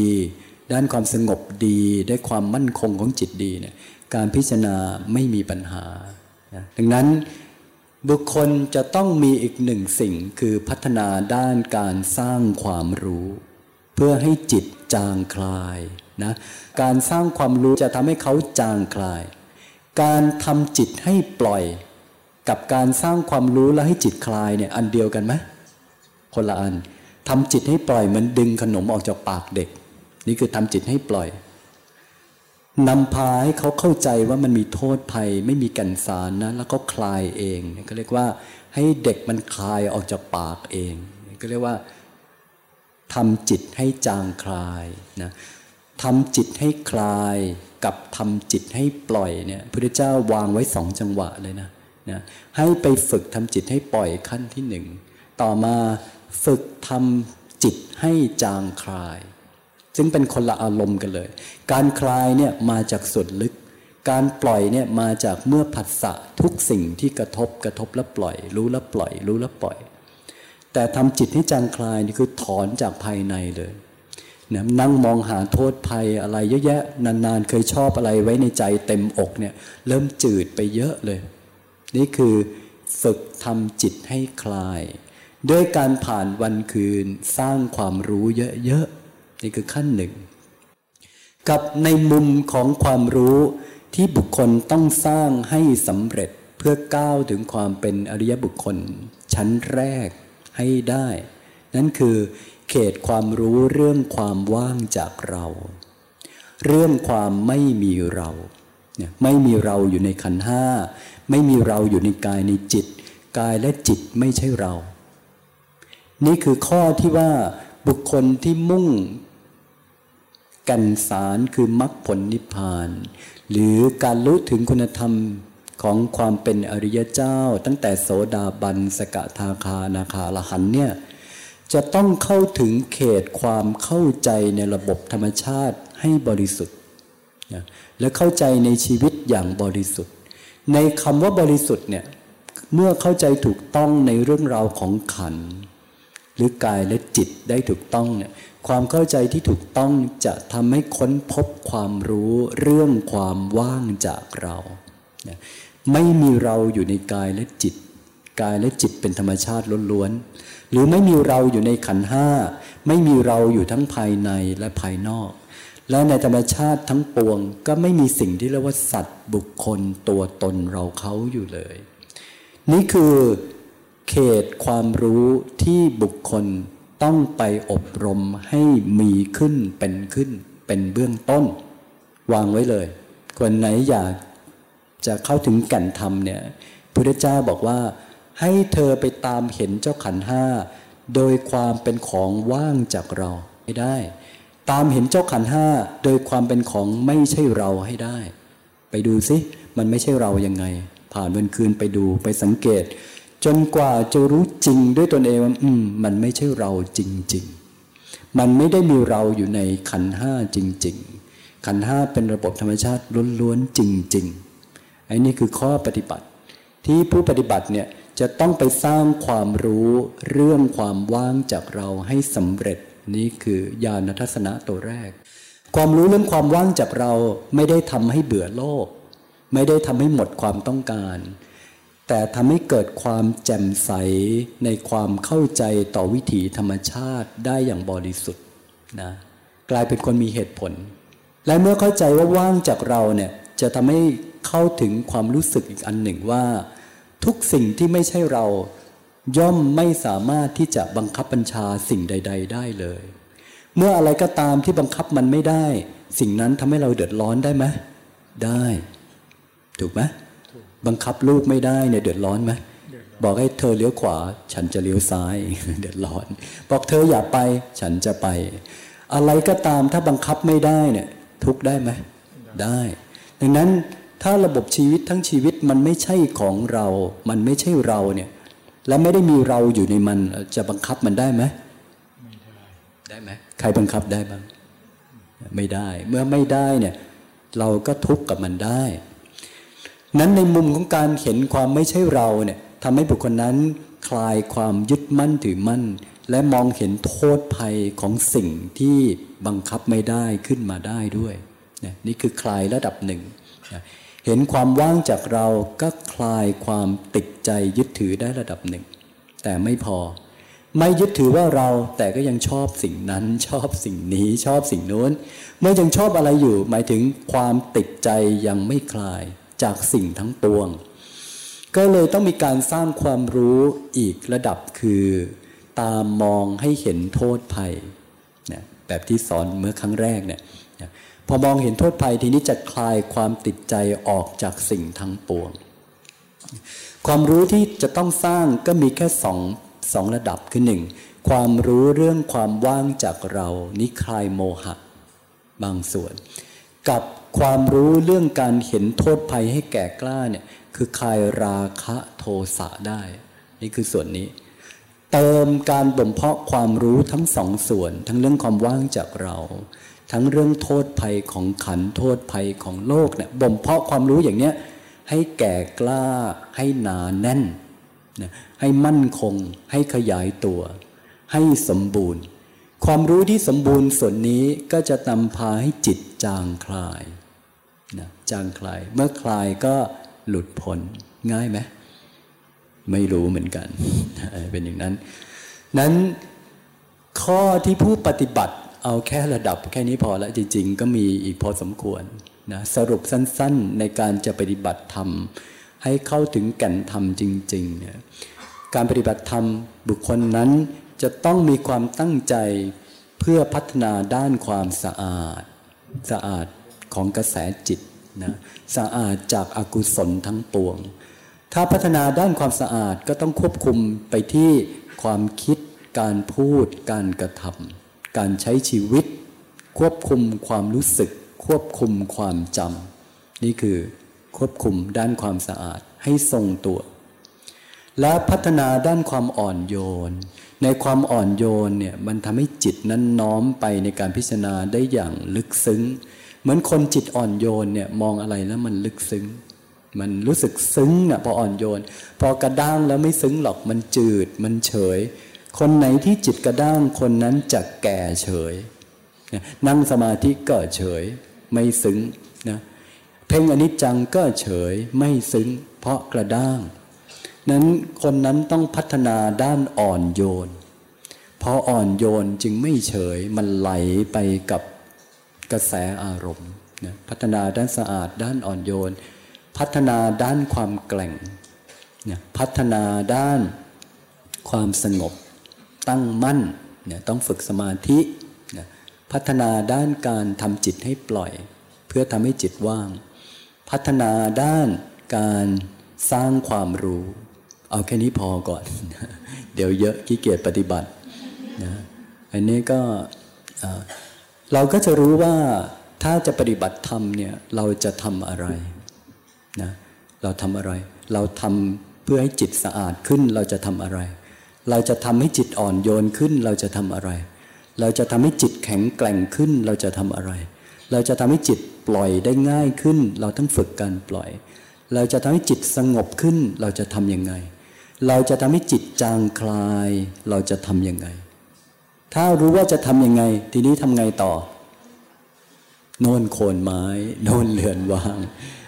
ด้านความสงบดี ได้ความมั่นคงของจิตดีเนี่ยการพิจารณาไม่มีปัญหา ดังนั้นบุคคลจะต้องมีอีกหนึ่งสิ่งคือพัฒนาด้านการสร้างความรู้ เพื่อให้จิตจางคลายนะการสร้างความรู้จะทำให้เขาจางคลาย การทำจิตให้ปล่อย กับการสร้างความรู้แล้วให้จิตคลายเนี่ยอันเดียวกันไหมคนละอันทำจิตให้ปล่อยเหมือนดึงขนมออกจากปากเด็ก นี่คือทำจิตให้ปล่อยนำพาให้เขาเข้าใจว่ามันมีโทษภัยไม่มีกันสารนะ แล้วก็คลายเองก็เรียกว่าให้เด็กมันคลายออกจากปากเอง ก็เรียกว่าทำจิตให้จางคลายนะทำจิตให้คลายกับทำจิตให้ปล่อยเนี่ยพระเจ้าวางไว้สองจังหวะเลยนะ นะให้ไปฝึกทำจิตให้ปล่อยขั้นที่หนึ่งต่อมาฝึกทำจิตให้จางคลาย ซึ่งเป็นคนละอารมณ์กันเลย การคลายเนี่ยมาจากส่วนลึก การปล่อยเนี่ยมาจากเมื่อผัสสะทุกสิ่งที่กระทบกระทบแล้วปล่อย รู้แล้วปล่อย รู้แล้วปล่อย แต่ทำจิตให้จางคลายนี่คือถอนจากภายในเลยนะนั่งมองหาโทษภัยอะไรเยอะแยะ นานๆ เคยชอบอะไรไว้ในใจเต็มอกเนี่ย เริ่มจืดไปเยอะเลย นี่คือฝึกทำจิตให้คลาย ด้วยการผ่านวันคืนสร้างความรู้เยอะๆ นี่คือขั้นหนึ่ง กับในมุมของความรู้ที่บุคคลต้องสร้างให้สำเร็จเพื่อก้าวถึงความเป็นอริยบุคคล ชั้นแรกให้ได้ นั่นคือเขตความรู้เรื่องความว่างจากเรา เรื่องความไม่มีเราเนี่ยไม่มีเราอยู่ในขันห้า ไม่มีเราอยู่ในกายในจิต กายและจิตไม่ใช่เรา นี่คือข้อที่ว่าบุคคลที่มุ่ง กันสารคือมรรคผลนิพพาน หรือการรู้ถึงคุณธรรมของความเป็นอริยเจ้า ตั้งแต่โสดาบันสกทาคานาคาละหันเนี่ยจะต้องเข้าถึงเขตความเข้าใจในระบบธรรมชาติให้บริสุทธิ์ และเข้าใจในชีวิตอย่างบริสุทธิ์ ในคำว่าบริสุทธิ์เนี่ยเมื่อเข้าใจถูกต้องในเรื่องราวของขัน หรือกายและจิตได้ถูกต้องเนี่ยความเข้าใจที่ถูกต้องจะทำให้ค้นพบความรู้เรื่องความว่างจากเราไม่มีเราอยู่ในกายและจิต กายและจิตเป็นธรรมชาติล้วนๆหรือไม่มีเราอยู่ในขันห้า ไม่มีเราอยู่ทั้งภายในและภายนอก และในธรรมชาติทั้งปวง ก็ไม่มีสิ่งที่เรียกว่าสัตว์บุคคลตัวตนเราเขาอยู่เลย นี่คือเขตความรู้ที่บุคคลต้องไปอบรมให้มีขึ้นเป็นขึ้นเป็นเบื้องต้น วางไว้เลย คนไหนอยากจะเข้าถึงแก่นธรรมเนี่ยพุทธเจ้าบอกว่า ให้เธอไปตามเห็นเจ้าขันห้าโดยความเป็นของว่างจากเราไม่ได้ ตามเห็นเจ้าขันห้าโดยความเป็นของไม่ใช่เราให้ได้ ไปดูสิมันไม่ใช่เรายังไง ผ่านวันคืนไปดูไปสังเกต จนกว่าจะรู้จริงด้วยตนเองว่าอืมมันไม่ใช่เราจริง ๆ มันไม่ได้มีเราอยู่ในขันห้าจริง ๆ ขันห้าเป็นระบบธรรมชาติล้วนๆจริงๆไอ้นี่คือข้อปฏิบัติ ที่ผู้ปฏิบัติเนี่ยจะต้องไปสร้างความรู้เรื่องความว่างจากเราให้สำเร็จ นี่คือญาณทัศนะตัวแรก ความรู้เรื่องความว่างจากเราไม่ได้ทำให้เบื่อโลก ไม่ได้ทำให้หมดความต้องการ แต่ทำให้เกิดความแจ่มใสในความเข้าใจต่อวิถีธรรมชาติได้อย่างบริสุทธิ์นะกลายเป็นคนมีเหตุผล และเมื่อเข้าใจว่าว่างจากเราเนี่ยจะทำให้เข้าถึงความรู้สึกอีกอันหนึ่งว่า ทุกสิ่งที่ไม่ใช่เรา ย่อมไม่สามารถที่จะบังคับบัญชาสิ่งใด ๆ ได้เลย เมื่ออะไรก็ตามที่บังคับมันไม่ได้ สิ่งนั้นทำให้เราเดือดร้อนได้ไหมได้ ถูกไหมบังคับลูกไม่ได้เนี่ยเดือดร้อนไหมบอกให้เธอเลี้ยวขวา ฉันจะเลี้ยวซ้าย เดือดร้อน บอกเธออย่าไป ฉันจะไป อะไรก็ตามถ้าบังคับไม่ได้เนี่ย ทุกได้ไหมได้ ดังนั้นถ้าระบบชีวิตทั้งชีวิตมันไม่ใช่ของเรา มันไม่ใช่เราเนี่ย และไม่ได้มีเราอยู่ในมัน จะบังคับมันได้ไหมไม่ได้ได้ไหมใครบังคับได้บ้าง ไม่ได้ เมื่อไม่ได้เนี่ย เราก็ทุกข์กับมันได้ นั้นในมุมของการเห็นความไม่ใช่เราเนี่ยทำให้บุคคลนั้นคลายความยึดมั่นถือมั่น และมองเห็นโทษภัยของสิ่งที่บังคับไม่ได้ขึ้นมาได้ด้วย นี่คือคลายระดับหนึ่ง เห็นความว่างจากเราก็คลายความติดใจยึดถือได้ระดับหนึ่ง แต่ไม่พอ ไม่ยึดถือว่าเราแต่ก็ยังชอบสิ่งนั้นชอบสิ่งนี้ชอบสิ่งโน้น เมื่อยังชอบอะไรอยู่ หมายถึงความติดใจยังไม่คลายจากสิ่งทั้งปวง ก็เลยต้องมีการสร้างความรู้อีกระดับคือ ตามมองให้เห็นโทษภัยนี่ยแบบที่สอนเมื่อครั้งแรกเนี่ย พอมองเห็นโทษภัยทีนี้จะคลายความติดใจออกจากสิ่งทั้งปวง ความรู้ที่จะต้องสร้างก็มีแค่สองสองระดับคือหนึ่งความรู้เรื่องความว่างจากเรานิคลายโมหะ บางส่วน กับความรู้เรื่องการเห็นโทษภัยให้แก่กล้าเนี่ยคือคลายราคะโทสะได้ นี่คือส่วนนี้ เติมการบ่มเพาะความรู้ทั้งสองส่วน ทั้งเรื่องความว่างจากเรา ทั้งเรื่องโทษภัยของขันโทษภัยของโลกเนี่ยบ่มเพาะความรู้อย่างเนี้ยให้แก่กล้าให้หนาแน่นนะให้มั่นคง ให้ขยายตัว ให้สมบูรณ์ ความรู้ที่สมบูรณ์ส่วนนี้ก็จะนำพาให้จิตจางคลายนะจางคลาย เมื่อคลายก็หลุดพ้นง่ายไหมไม่รู้เหมือนกัน เป็นอย่างนั้น นั้นข้อที่ผู้ปฏิบัติ เอาแค่ระดับแค่นี้พอแล้วจริง ๆ ก็มีอีกพอสมควรนะสรุปสั้นๆในการจะปฏิบัติธรรม ให้เข้าถึงแก่นธรรมจริงๆเนี่ยการปฏิบัติธรรมบุคคลนั้นจะต้องมีความตั้งใจเพื่อพัฒนาด้านความสะอาดสะอาดของกระแสจิตนะสะอาดจากอากุศลทั้งปวง ถ้าพัฒนาด้านความสะอาดก็ต้องควบคุมไปที่ความคิดการพูดการกระทำ การใช้ชีวิต ควบคุมความรู้สึก ควบคุมความจำนี่คือควบคุมด้านความสะอาดให้ทรงตัว และพัฒนาด้านความอ่อนโยน ในความอ่อนโยนเนี่ยมันทำให้จิตนั้นน้อมไปในการพิจารณาได้อย่างลึกซึ้ง เหมือนคนจิตอ่อนโยนเนี่ยมองอะไรแล้วมันลึกซึ้ง มันรู้สึกซึ้งอะพออ่อนโยน พอกระด้างแล้วไม่ซึ้งหรอกมันจืดมันเฉย คนไหนที่จิตกระด้างคนนั้นจะแก่เฉย นั่งสมาธิก็เฉย ไม่ซึ้งนะเพ่งอนิจจังก็เฉยไม่ซึ้ง เพราะกระด้าง นั้นคนนั้นต้องพัฒนาด้านอ่อนโยนพออ่อนโยนจึงไม่เฉยมันไหลไปกับกระแสอารมณ์นะพัฒนาด้านสะอาดด้านอ่อนโยน พัฒนาด้านความแกล่งนะพัฒนาด้านความสงบ ตั้งมั่นเนี่ยต้องฝึกสมาธินะพัฒนาด้านการทำจิตให้ปล่อย เพื่อทำให้จิตว่าง พัฒนาด้านการสร้างความรู้ เอาแค่นี้พอก่อน เดี๋ยวเยอะขี้เกียจปฏิบัตินะอันนี้ก็เราก็จะรู้ว่าถ้าจะปฏิบัติธรรมเนี่ยเราจะทำอะไรนะเราทำอะไร เราทำเพื่อให้จิตสะอาดขึ้นเราจะทำอะไร เราจะทำให้จิตอ่อนโยนขึ้น เราจะทำอะไร เราจะทำให้จิตแข็งแกร่งขึ้น เราจะทำอะไร เราจะทำให้จิตปล่อยได้ง่ายขึ้น เราต้องฝึกการปล่อย เราจะทำให้จิตสงบขึ้น เราจะทำยังไง เราจะทำให้จิตจางคลาย เราจะทำยังไง ถ้ารู้ว่าจะทำยังไง ทีนี้ทำไงต่อ โน่นโคนไม้ โน่นเรือนว่าง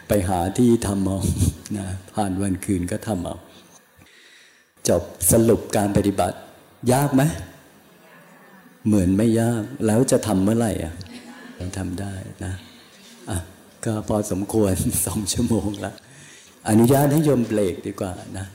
ไปหาที่ทำเอานะผ่านวันคืนก็ทำเอา จบสรุปการปฏิบัติ ยากไหมเหมือนไม่ยากแล้วจะทำเมื่อไหร่อะทำได้นะอะก็พอสมควรสองชั่วโมงละอนุญาตให้โยมเบรกดีกว่านะ